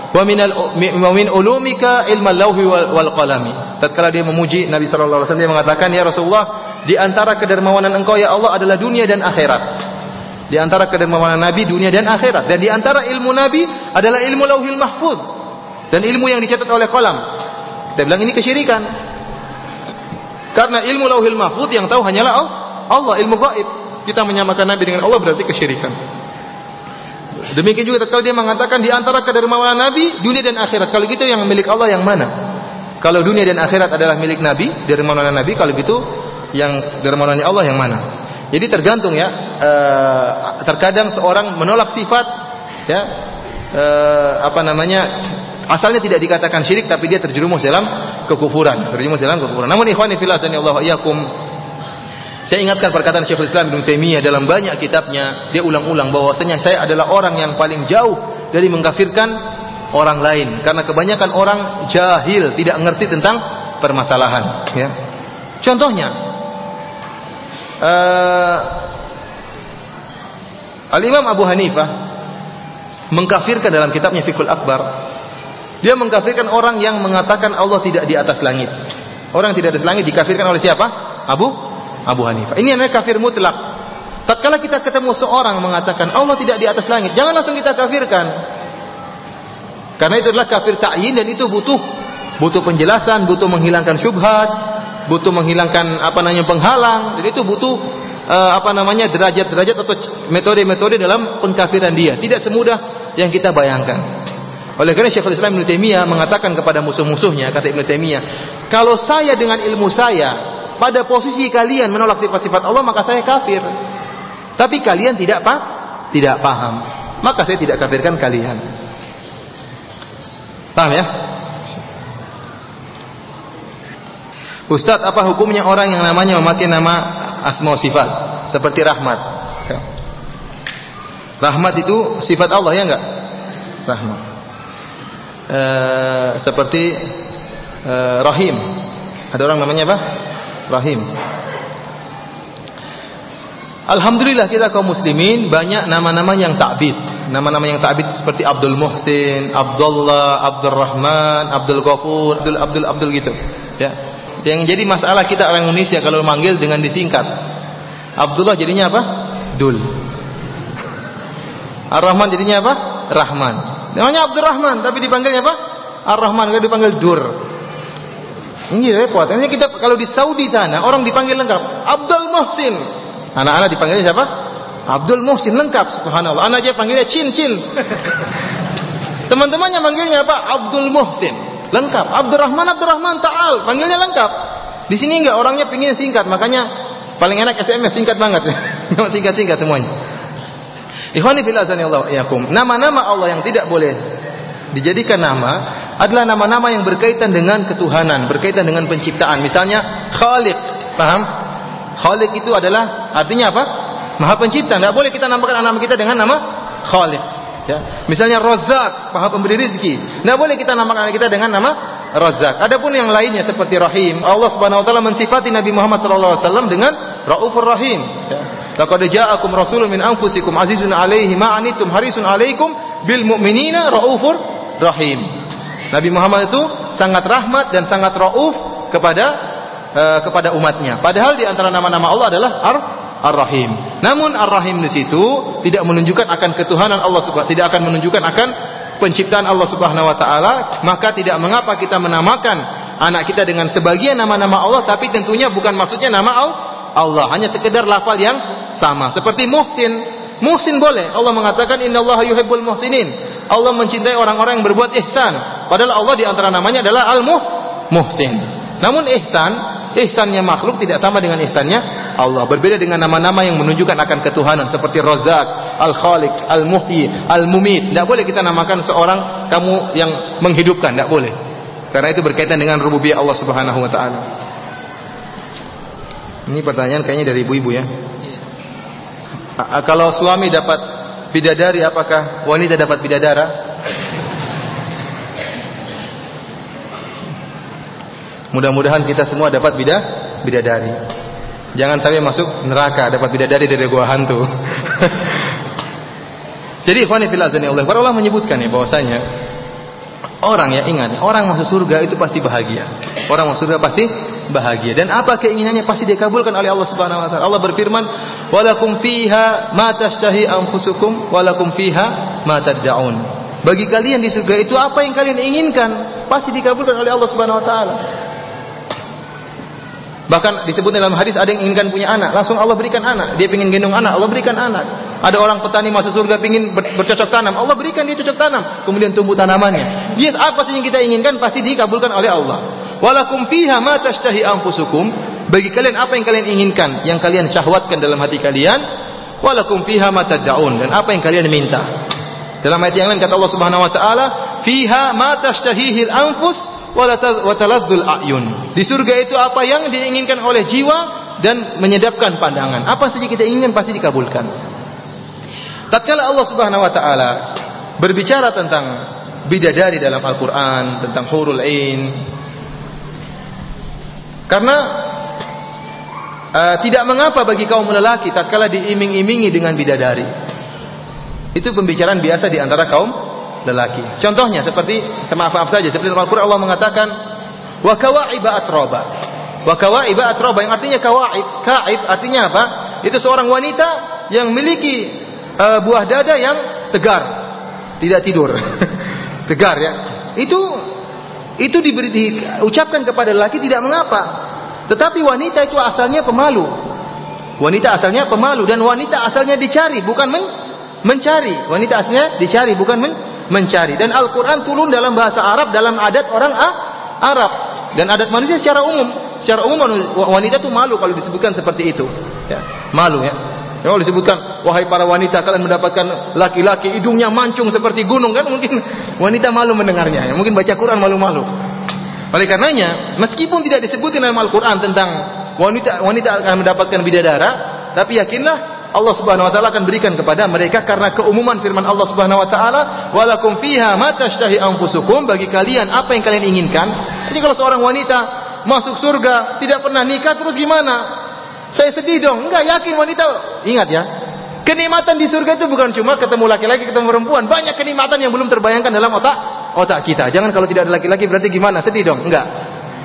wa min al wa min ulumika ilmal lauhi wal, wal qalami tatkala dia memuji Nabi sallallahu alaihi wasallam dia mengatakan ya Rasulullah di antara kedermawanan engkau ya Allah adalah dunia dan akhirat di antara kedermawanan Nabi dunia dan akhirat dan di antara ilmu Nabi adalah ilmu lauhil mahfuz dan ilmu yang dicatat oleh kolam kita bilang ini kesyirikan karena ilmu lauhil mahfuz yang tahu hanyalah Allah Allah ilmu gaib. Kita menyamakan Nabi dengan Allah berarti kesyirikan. Demikian juga kalau dia mengatakan di antara kedermawanan Nabi dunia dan akhirat. Kalau gitu yang milik Allah yang mana? Kalau dunia dan akhirat adalah milik Nabi, dermawanan Nabi, kalau gitu yang dermawanannya Allah yang mana? Jadi tergantung ya. E, terkadang seorang menolak sifat ya e, apa namanya asalnya tidak dikatakan syirik tapi dia terjerumus dalam kekufuran, terjerumus dalam kekufuran. Namun ikhwani fillah Allah iyakum saya ingatkan perkataan Syekhul Islam Ibnu Taimiyah dalam banyak kitabnya, dia ulang-ulang bahwasanya saya adalah orang yang paling jauh dari mengkafirkan orang lain karena kebanyakan orang jahil, tidak mengerti tentang permasalahan, ya. Contohnya uh, Al-Imam Abu Hanifah mengkafirkan dalam kitabnya Fikul Akbar dia mengkafirkan orang yang mengatakan Allah tidak di atas langit. Orang yang tidak di atas langit dikafirkan oleh siapa? Abu Abu Hanifah. Ini adalah kafir mutlak. Tatkala kita ketemu seorang mengatakan Allah tidak di atas langit, jangan langsung kita kafirkan. Karena itu adalah kafir ta'yin dan itu butuh butuh penjelasan, butuh menghilangkan syubhat, butuh menghilangkan apa namanya penghalang, dan itu butuh uh, apa namanya derajat-derajat atau metode-metode dalam pengkafiran dia. Tidak semudah yang kita bayangkan. Oleh karena Syekhul Islam Ibnu Taimiyah mengatakan kepada musuh-musuhnya, kata Ibnu Taimiyah, kalau saya dengan ilmu saya pada posisi kalian menolak sifat-sifat Allah maka saya kafir. Tapi kalian tidak apa? Tidak paham. Maka saya tidak kafirkan kalian. Paham ya? Ustadz, apa hukumnya orang yang namanya memakai nama asma sifat seperti rahmat? Ya. Rahmat itu sifat Allah ya enggak? Rahmat. E, seperti e, rahim. Ada orang namanya apa? Rahim. Alhamdulillah kita kaum muslimin banyak nama-nama yang ta'bid. Nama-nama yang ta'bid seperti Abdul Muhsin, Abdullah, Abdul Rahman, Abdul Ghafur, Abdul Abdul Abdul gitu. Ya. Yang jadi masalah kita orang Indonesia kalau manggil dengan disingkat. Abdullah jadinya apa? Dul. Ar-Rahman jadinya apa? Rahman. Namanya Abdul Rahman tapi dipanggilnya apa? Ar-Rahman kalau dipanggil Dur. Ini repot. Ini kita kalau di Saudi sana orang dipanggil lengkap Abdul Muhsin. Anak-anak dipanggilnya siapa? Abdul Muhsin lengkap subhanallah. Anak aja panggilnya Cin Cin. Teman-temannya manggilnya apa? Abdul Muhsin. Lengkap. Abdurrahman Abdurrahman Ta'al. Panggilnya lengkap. Di sini enggak orangnya pinginnya singkat. Makanya paling enak SMS singkat banget. singkat-singkat semuanya. Ikhwani Allah Nama-nama Allah yang tidak boleh dijadikan nama adalah nama-nama yang berkaitan dengan ketuhanan, berkaitan dengan penciptaan. Misalnya Khaliq, paham? Khaliq itu adalah artinya apa? Maha pencipta. Tidak boleh kita namakan nama kita dengan nama Khaliq. Ya. Misalnya Razak, Maha pemberi rezeki. Tidak boleh kita namakan kita dengan nama Razak. Adapun yang lainnya seperti Rahim, Allah Subhanahu wa taala mensifati Nabi Muhammad wasallam dengan Raufur Rahim. Ya. Laqad ja'akum rasulun min anfusikum azizun 'alaihi ma harisun 'alaikum bil mu'minina raufur rahim. Nabi Muhammad itu sangat rahmat dan sangat rauf kepada uh, kepada umatnya. Padahal di antara nama-nama Allah adalah Ar Ar-Rahim. Namun Ar-Rahim di situ tidak menunjukkan akan ketuhanan Allah Subhanahu tidak akan menunjukkan akan penciptaan Allah Subhanahu wa taala, maka tidak mengapa kita menamakan anak kita dengan sebagian nama-nama Allah tapi tentunya bukan maksudnya nama Allah, hanya sekedar lafal yang sama. Seperti Muhsin. Muhsin boleh. Allah mengatakan innallaha yuhibbul muhsinin. Allah mencintai orang-orang yang berbuat ihsan. Padahal Allah di antara namanya adalah Al-Muhsin. Namun ihsan, ihsannya makhluk tidak sama dengan ihsannya Allah. Berbeda dengan nama-nama yang menunjukkan akan ketuhanan seperti Razak, Al-Khaliq, Al-Muhyi, Al-Mumit. Tidak boleh kita namakan seorang kamu yang menghidupkan, tidak boleh. Karena itu berkaitan dengan rububiyah Allah Subhanahu wa taala. Ini pertanyaan kayaknya dari ibu-ibu ya. Kalau suami dapat bidadari apakah wanita dapat bidadara? Mudah-mudahan kita semua dapat bidah bidadari. Jangan sampai masuk neraka dapat bidadari dari gua hantu. Jadi ikhwani fil azani Allah, para ulama menyebutkan ya bahwasanya orang ya ingat, orang masuk surga itu pasti bahagia. Orang masuk surga pasti bahagia dan apa keinginannya pasti dikabulkan oleh Allah Subhanahu wa taala. Allah berfirman, "Walakum fiha ma tashtahi anfusukum walakum fiha ma tad'un." Bagi kalian di surga itu apa yang kalian inginkan pasti dikabulkan oleh Allah Subhanahu wa taala. Bahkan disebut dalam hadis ada yang inginkan punya anak, langsung Allah berikan anak. Dia ingin gendong anak, Allah berikan anak. Ada orang petani masuk surga ingin bercocok tanam, Allah berikan dia cocok tanam, kemudian tumbuh tanamannya. Yes, apa sih yang kita inginkan pasti dikabulkan oleh Allah. Walakum fiha ma tashtahi anfusukum. Bagi kalian apa yang kalian inginkan, yang kalian syahwatkan dalam hati kalian, walakum fiha ma tad'un dan apa yang kalian minta. Dalam ayat yang lain kata Allah Subhanahu wa taala, fiha ma tashtahihi al-anfus wataladzul ayun. Di surga itu apa yang diinginkan oleh jiwa dan menyedapkan pandangan. Apa saja kita inginkan pasti dikabulkan. Tatkala Allah Subhanahu wa taala berbicara tentang bidadari dalam Al-Qur'an, tentang hurul ain. Karena uh, tidak mengapa bagi kaum lelaki tatkala diiming-imingi dengan bidadari. Itu pembicaraan biasa di antara kaum lelaki. Contohnya seperti maaf-maaf saja seperti Al-Qur'an Allah mengatakan wa kawaiba atroba. Wa kawaiba atroba yang artinya kawaib, kaib artinya apa? Itu seorang wanita yang memiliki uh, buah dada yang tegar, tidak tidur. tegar ya. Itu itu diberi diucapkan kepada lelaki tidak mengapa. Tetapi wanita itu asalnya pemalu. Wanita asalnya pemalu dan wanita asalnya dicari bukan men mencari. Wanita asalnya dicari bukan men mencari. Dan Al-Quran turun dalam bahasa Arab dalam adat orang Arab dan adat manusia secara umum. Secara umum wanita itu malu kalau disebutkan seperti itu. Ya, malu ya. Ya disebutkan wahai para wanita kalian mendapatkan laki-laki hidungnya mancung seperti gunung kan mungkin wanita malu mendengarnya. Ya, mungkin baca Quran malu-malu. Oleh karenanya, meskipun tidak disebutkan dalam Al-Quran tentang wanita wanita akan mendapatkan bidadara, tapi yakinlah Allah Subhanahu wa taala akan berikan kepada mereka karena keumuman firman Allah Subhanahu wa taala, "Walakum fiha ma tashtahi anfusukum" bagi kalian apa yang kalian inginkan. Jadi kalau seorang wanita masuk surga tidak pernah nikah terus gimana? Saya sedih dong. Enggak yakin wanita. Ingat ya. Kenikmatan di surga itu bukan cuma ketemu laki-laki, ketemu perempuan. Banyak kenikmatan yang belum terbayangkan dalam otak otak kita. Jangan kalau tidak ada laki-laki berarti gimana? Sedih dong. Enggak.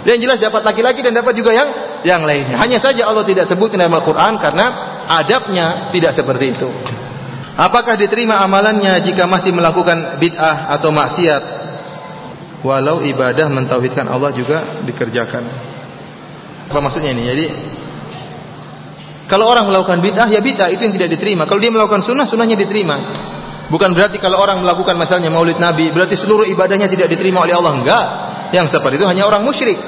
Yang jelas dapat laki-laki dan dapat juga yang yang lainnya. Hanya saja Allah tidak sebutkan dalam Al-Qur'an karena adabnya tidak seperti itu. Apakah diterima amalannya jika masih melakukan bid'ah atau maksiat? Walau ibadah mentauhidkan Allah juga dikerjakan. Apa maksudnya ini? Jadi kalau orang melakukan bid'ah ya bid'ah itu yang tidak diterima. Kalau dia melakukan sunnah, sunnahnya diterima. Bukan berarti kalau orang melakukan misalnya maulid Nabi, berarti seluruh ibadahnya tidak diterima oleh Allah. Enggak. Yang seperti itu hanya orang musyrik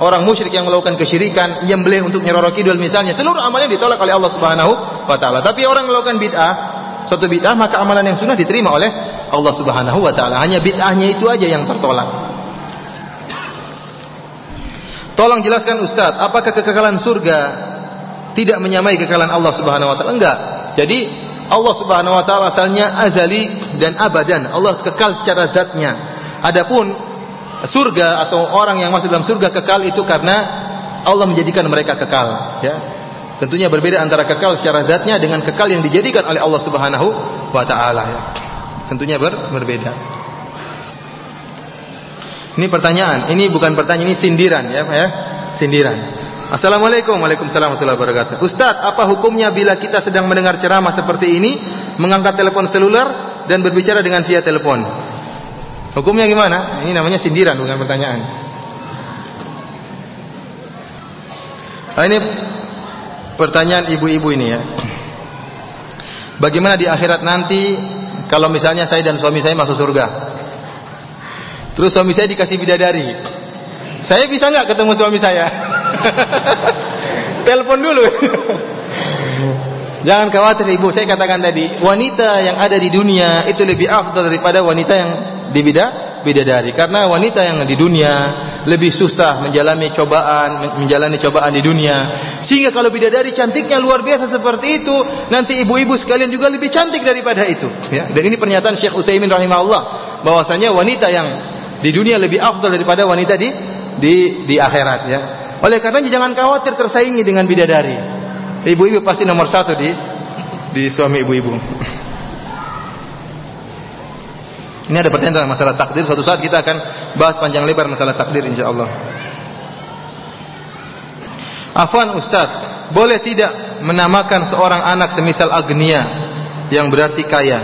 orang musyrik yang melakukan kesyirikan, nyembelih untuk nyeroro kidul misalnya, seluruh amalnya ditolak oleh Allah Subhanahu wa taala. Tapi orang melakukan bid'ah, suatu bid'ah maka amalan yang sunnah diterima oleh Allah Subhanahu wa taala. Hanya bid'ahnya itu aja yang tertolak. Tolong jelaskan Ustaz, apakah kekekalan surga tidak menyamai kekekalan Allah Subhanahu wa taala? Enggak. Jadi Allah Subhanahu wa taala asalnya azali dan abadan. Allah kekal secara zatnya. Adapun surga atau orang yang masuk dalam surga kekal itu karena Allah menjadikan mereka kekal ya. Tentunya berbeda antara kekal secara zatnya dengan kekal yang dijadikan oleh Allah Subhanahu wa taala ya. Tentunya ber, berbeda. Ini pertanyaan ini bukan pertanyaan ini sindiran ya ya. Sindiran. Assalamualaikum Waalaikumsalam warahmatullahi wabarakatuh. Ustaz, apa hukumnya bila kita sedang mendengar ceramah seperti ini, mengangkat telepon seluler dan berbicara dengan via telepon? Hukumnya gimana? Ini namanya sindiran bukan pertanyaan. Nah, ini pertanyaan ibu-ibu ini ya. Bagaimana di akhirat nanti kalau misalnya saya dan suami saya masuk surga? Terus suami saya dikasih bidadari. Saya bisa nggak ketemu suami saya? Telepon dulu. Jangan khawatir ibu, saya katakan tadi, wanita yang ada di dunia itu lebih afdal daripada wanita yang di bida bidadari. Karena wanita yang di dunia lebih susah menjalani cobaan, menjalani cobaan di dunia. Sehingga kalau bidadari cantiknya luar biasa seperti itu, nanti ibu-ibu sekalian juga lebih cantik daripada itu. Ya. Dan ini pernyataan Syekh Utsaimin rahimahullah, bahwasanya wanita yang di dunia lebih afdal daripada wanita di di di akhirat ya. Oleh karena jangan khawatir tersaingi dengan bidadari. Ibu-ibu pasti nomor satu di di suami ibu-ibu. Ini ada pertanyaan tentang masalah takdir. Suatu saat kita akan bahas panjang lebar masalah takdir insya Allah. Afwan Ustaz, boleh tidak menamakan seorang anak semisal Agnia yang berarti kaya?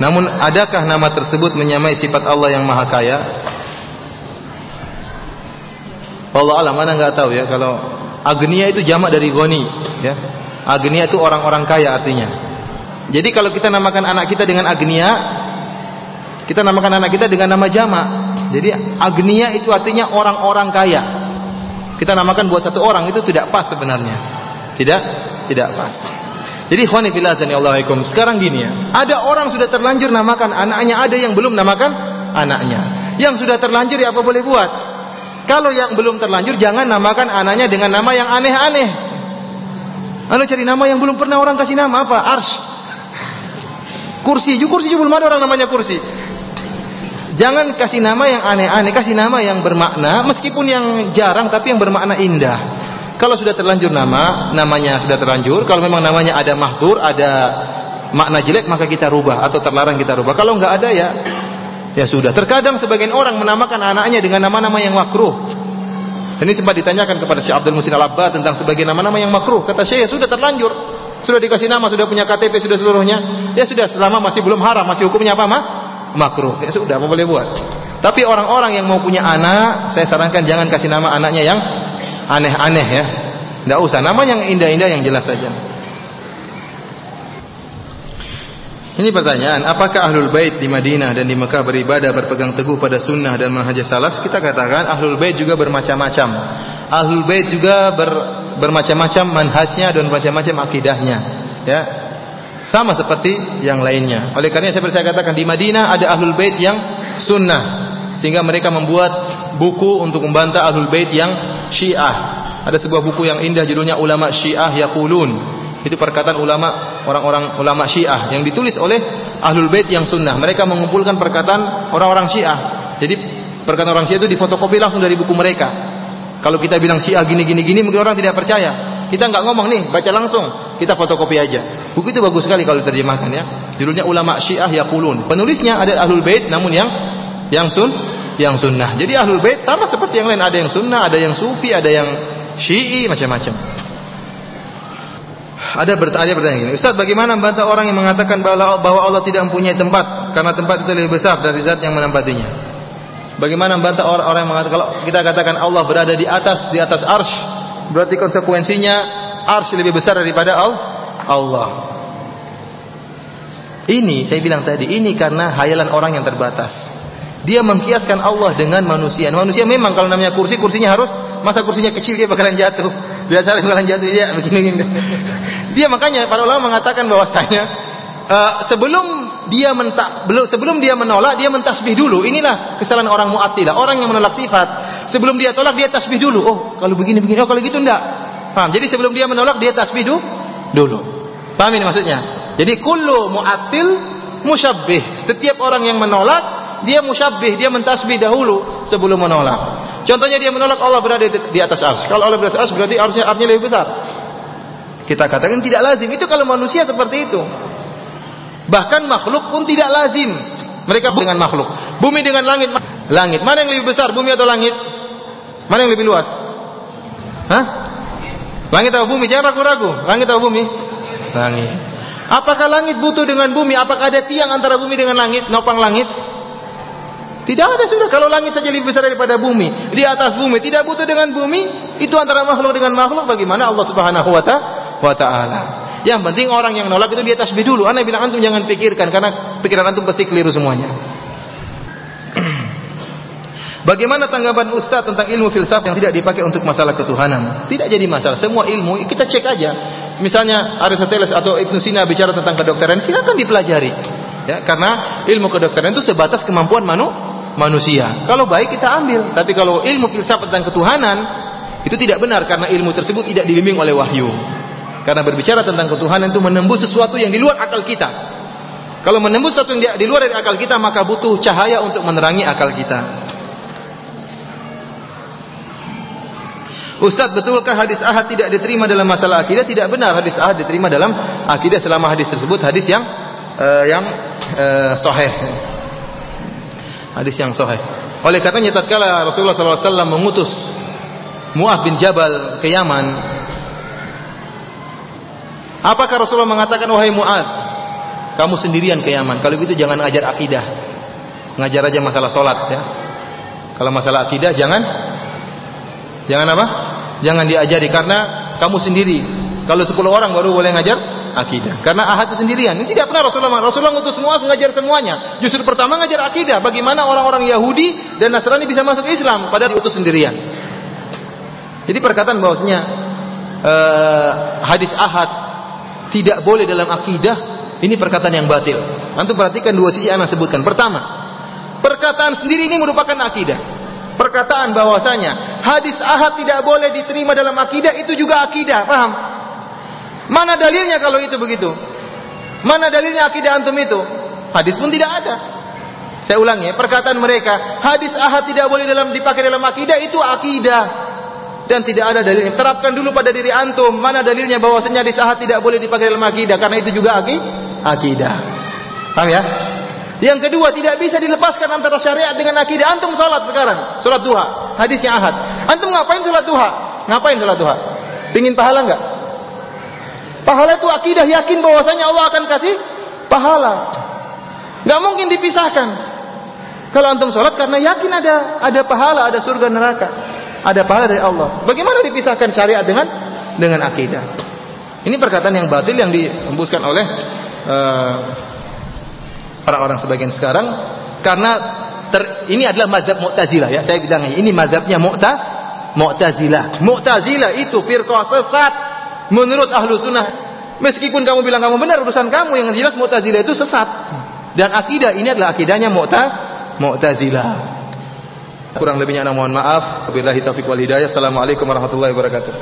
Namun adakah nama tersebut menyamai sifat Allah yang maha kaya? Allah alam mana nggak tahu ya kalau agnia itu jamak dari goni ya. Agnia itu orang-orang kaya artinya. Jadi kalau kita namakan anak kita dengan agnia, kita namakan anak kita dengan nama jamak. Jadi agnia itu artinya orang-orang kaya. Kita namakan buat satu orang itu tidak pas sebenarnya. Tidak tidak pas. Jadi khawani fillah. Sekarang gini ya, ada orang sudah terlanjur namakan anaknya, ada yang belum namakan anaknya. Yang sudah terlanjur ya apa boleh buat? Kalau yang belum terlanjur jangan namakan anaknya dengan nama yang aneh-aneh. Anu cari nama yang belum pernah orang kasih nama apa? Ars. Kursi, kursi juga belum ada orang namanya kursi. Jangan kasih nama yang aneh-aneh, kasih nama yang bermakna meskipun yang jarang tapi yang bermakna indah. Kalau sudah terlanjur nama, namanya sudah terlanjur, kalau memang namanya ada mahdur, ada makna jelek maka kita rubah atau terlarang kita rubah. Kalau enggak ada ya Ya sudah. Terkadang sebagian orang menamakan anaknya dengan nama-nama yang makruh. Ini sempat ditanyakan kepada Syekh Abdul Musin Al-Abbad tentang sebagian nama-nama yang makruh. Kata Syekh, ya sudah terlanjur. Sudah dikasih nama, sudah punya KTP, sudah seluruhnya. Ya sudah, selama masih belum haram, masih hukumnya apa, mah? Makruh. Ya sudah, apa boleh buat. Tapi orang-orang yang mau punya anak, saya sarankan jangan kasih nama anaknya yang aneh-aneh ya. Tidak usah. Nama yang indah-indah yang jelas saja. Ini pertanyaan, apakah ahlul bait di Madinah dan di Mekah beribadah berpegang teguh pada sunnah dan manhaj salaf? Kita katakan ahlul bait juga bermacam-macam. Ahlul bait juga ber, bermacam-macam manhajnya dan macam-macam akidahnya. Ya. Sama seperti yang lainnya. Oleh karena seperti saya katakan di Madinah ada ahlul bait yang sunnah sehingga mereka membuat buku untuk membantah ahlul bait yang Syiah. Ada sebuah buku yang indah judulnya Ulama Syiah Yaqulun itu perkataan ulama orang-orang ulama Syiah yang ditulis oleh Ahlul Bait yang sunnah. Mereka mengumpulkan perkataan orang-orang Syiah. Jadi perkataan orang Syiah itu difotokopi langsung dari buku mereka. Kalau kita bilang Syiah gini gini gini mungkin orang tidak percaya. Kita nggak ngomong nih, baca langsung. Kita fotokopi aja. Buku itu bagus sekali kalau diterjemahkan ya. Judulnya Ulama Syiah Yaqulun. Penulisnya ada Ahlul Bait namun yang yang sun yang sunnah. Jadi Ahlul Bait sama seperti yang lain, ada yang sunnah, ada yang sufi, ada yang syi'i macam-macam. Ada bertanya bertanya gini, Ustaz bagaimana membantah orang yang mengatakan bahwa Allah tidak mempunyai tempat karena tempat itu lebih besar dari zat yang menempatinya? Bagaimana membantah orang-orang yang mengatakan kalau kita katakan Allah berada di atas di atas arsh, berarti konsekuensinya arsh lebih besar daripada Allah. Ini saya bilang tadi, ini karena hayalan orang yang terbatas. Dia mengkiaskan Allah dengan manusia. Manusia memang kalau namanya kursi, kursinya harus masa kursinya kecil dia bakalan jatuh. Biasa bakalan jatuh dia begini. Dia makanya para ulama mengatakan bahwasanya uh, sebelum dia mentak belum sebelum dia menolak dia mentasbih dulu. Inilah kesalahan orang Mu'attilah, orang yang menolak sifat. Sebelum dia tolak dia tasbih dulu. Oh, kalau begini begini. Oh, kalau gitu enggak. Paham? Jadi sebelum dia menolak dia tasbih dulu. Paham ini maksudnya? Jadi kullu mu'attil musyabbih. Setiap orang yang menolak dia musyabbih, dia mentasbih dahulu sebelum menolak. Contohnya dia menolak Allah berada di atas ars. Kalau Allah berada di atas ars berarti arsnya arsnya lebih besar. Kita katakan tidak lazim. Itu kalau manusia seperti itu. Bahkan makhluk pun tidak lazim. Mereka dengan makhluk. Bumi dengan langit. Langit. Mana yang lebih besar? Bumi atau langit? Mana yang lebih luas? Hah? Langit atau bumi? Jangan ragu-ragu. Langit atau bumi? Langit. Apakah langit butuh dengan bumi? Apakah ada tiang antara bumi dengan langit? Nopang langit? Tidak ada sudah. Kalau langit saja lebih besar daripada bumi, di atas bumi tidak butuh dengan bumi, itu antara makhluk dengan makhluk. Bagaimana Allah Subhanahu wa taala? Yang penting orang yang nolak itu dia tasbih dulu. Anda bilang antum jangan pikirkan karena pikiran antum pasti keliru semuanya. Bagaimana tanggapan Ustaz tentang ilmu filsafat yang tidak dipakai untuk masalah ketuhanan? Tidak jadi masalah. Semua ilmu kita cek aja. Misalnya Aristoteles atau Ibnu Sina bicara tentang kedokteran, silakan dipelajari. Ya, karena ilmu kedokteran itu sebatas kemampuan manu, manusia. Kalau baik kita ambil, tapi kalau ilmu filsafat tentang ketuhanan itu tidak benar karena ilmu tersebut tidak dibimbing oleh wahyu. Karena berbicara tentang ketuhanan itu menembus sesuatu yang di luar akal kita. Kalau menembus sesuatu yang di luar dari akal kita maka butuh cahaya untuk menerangi akal kita. Ustaz, betulkah hadis ahad tidak diterima dalam masalah akidah? Tidak benar hadis ahad diterima dalam akidah selama hadis tersebut hadis yang uh, yang uh, sahih. Hadis yang sahih. Oleh karenanya tatkala Rasulullah SAW mengutus Mu'ad bin Jabal ke Yaman, apakah Rasulullah mengatakan wahai Mu'ad, kamu sendirian ke Yaman. Kalau gitu jangan ajar akidah. Ngajar aja masalah solat ya. Kalau masalah akidah jangan Jangan apa? Jangan diajari karena kamu sendiri. Kalau 10 orang baru boleh ngajar akidah. Karena ahad itu sendirian. Ini tidak pernah Rasulullah. Rasulullah ngutus semua ngajar semuanya. Justru pertama ngajar akidah. Bagaimana orang-orang Yahudi dan Nasrani bisa masuk Islam padahal diutus sendirian. Jadi perkataan bahwasanya uh, hadis ahad tidak boleh dalam akidah ini perkataan yang batil. Antum perhatikan dua sisi yang saya sebutkan. Pertama, perkataan sendiri ini merupakan akidah perkataan bahwasanya hadis ahad tidak boleh diterima dalam akidah itu juga akidah, paham? Mana dalilnya kalau itu begitu? Mana dalilnya akidah antum itu? Hadis pun tidak ada. Saya ulangi, perkataan mereka, hadis ahad tidak boleh dalam dipakai dalam akidah itu akidah dan tidak ada dalilnya. Terapkan dulu pada diri antum, mana dalilnya bahwasanya hadis ahad tidak boleh dipakai dalam akidah karena itu juga akidah. Paham ya? Yang kedua, tidak bisa dilepaskan antara syariat dengan akidah. Antum salat sekarang, salat duha, hadisnya ahad. Antum ngapain salat duha? Ngapain salat duha? Pingin pahala enggak? Pahala itu akidah, yakin bahwasanya Allah akan kasih pahala. Enggak mungkin dipisahkan. Kalau antum salat karena yakin ada ada pahala, ada surga neraka, ada pahala dari Allah. Bagaimana dipisahkan syariat dengan dengan akidah? Ini perkataan yang batil yang dihembuskan oleh uh, orang-orang sebagian sekarang karena ter, ini adalah mazhab Mu'tazilah ya. Saya bilang ini mazhabnya Mu'ta Mu'tazilah. Mu'tazilah itu firqah sesat menurut ahlu sunnah. Meskipun kamu bilang kamu benar urusan kamu yang jelas Mu'tazilah itu sesat. Dan akidah ini adalah akidahnya Mu'ta Mu'tazilah. Kurang lebihnya mohon maaf. Wabillahi taufiq wal hidayah. Assalamualaikum warahmatullahi wabarakatuh.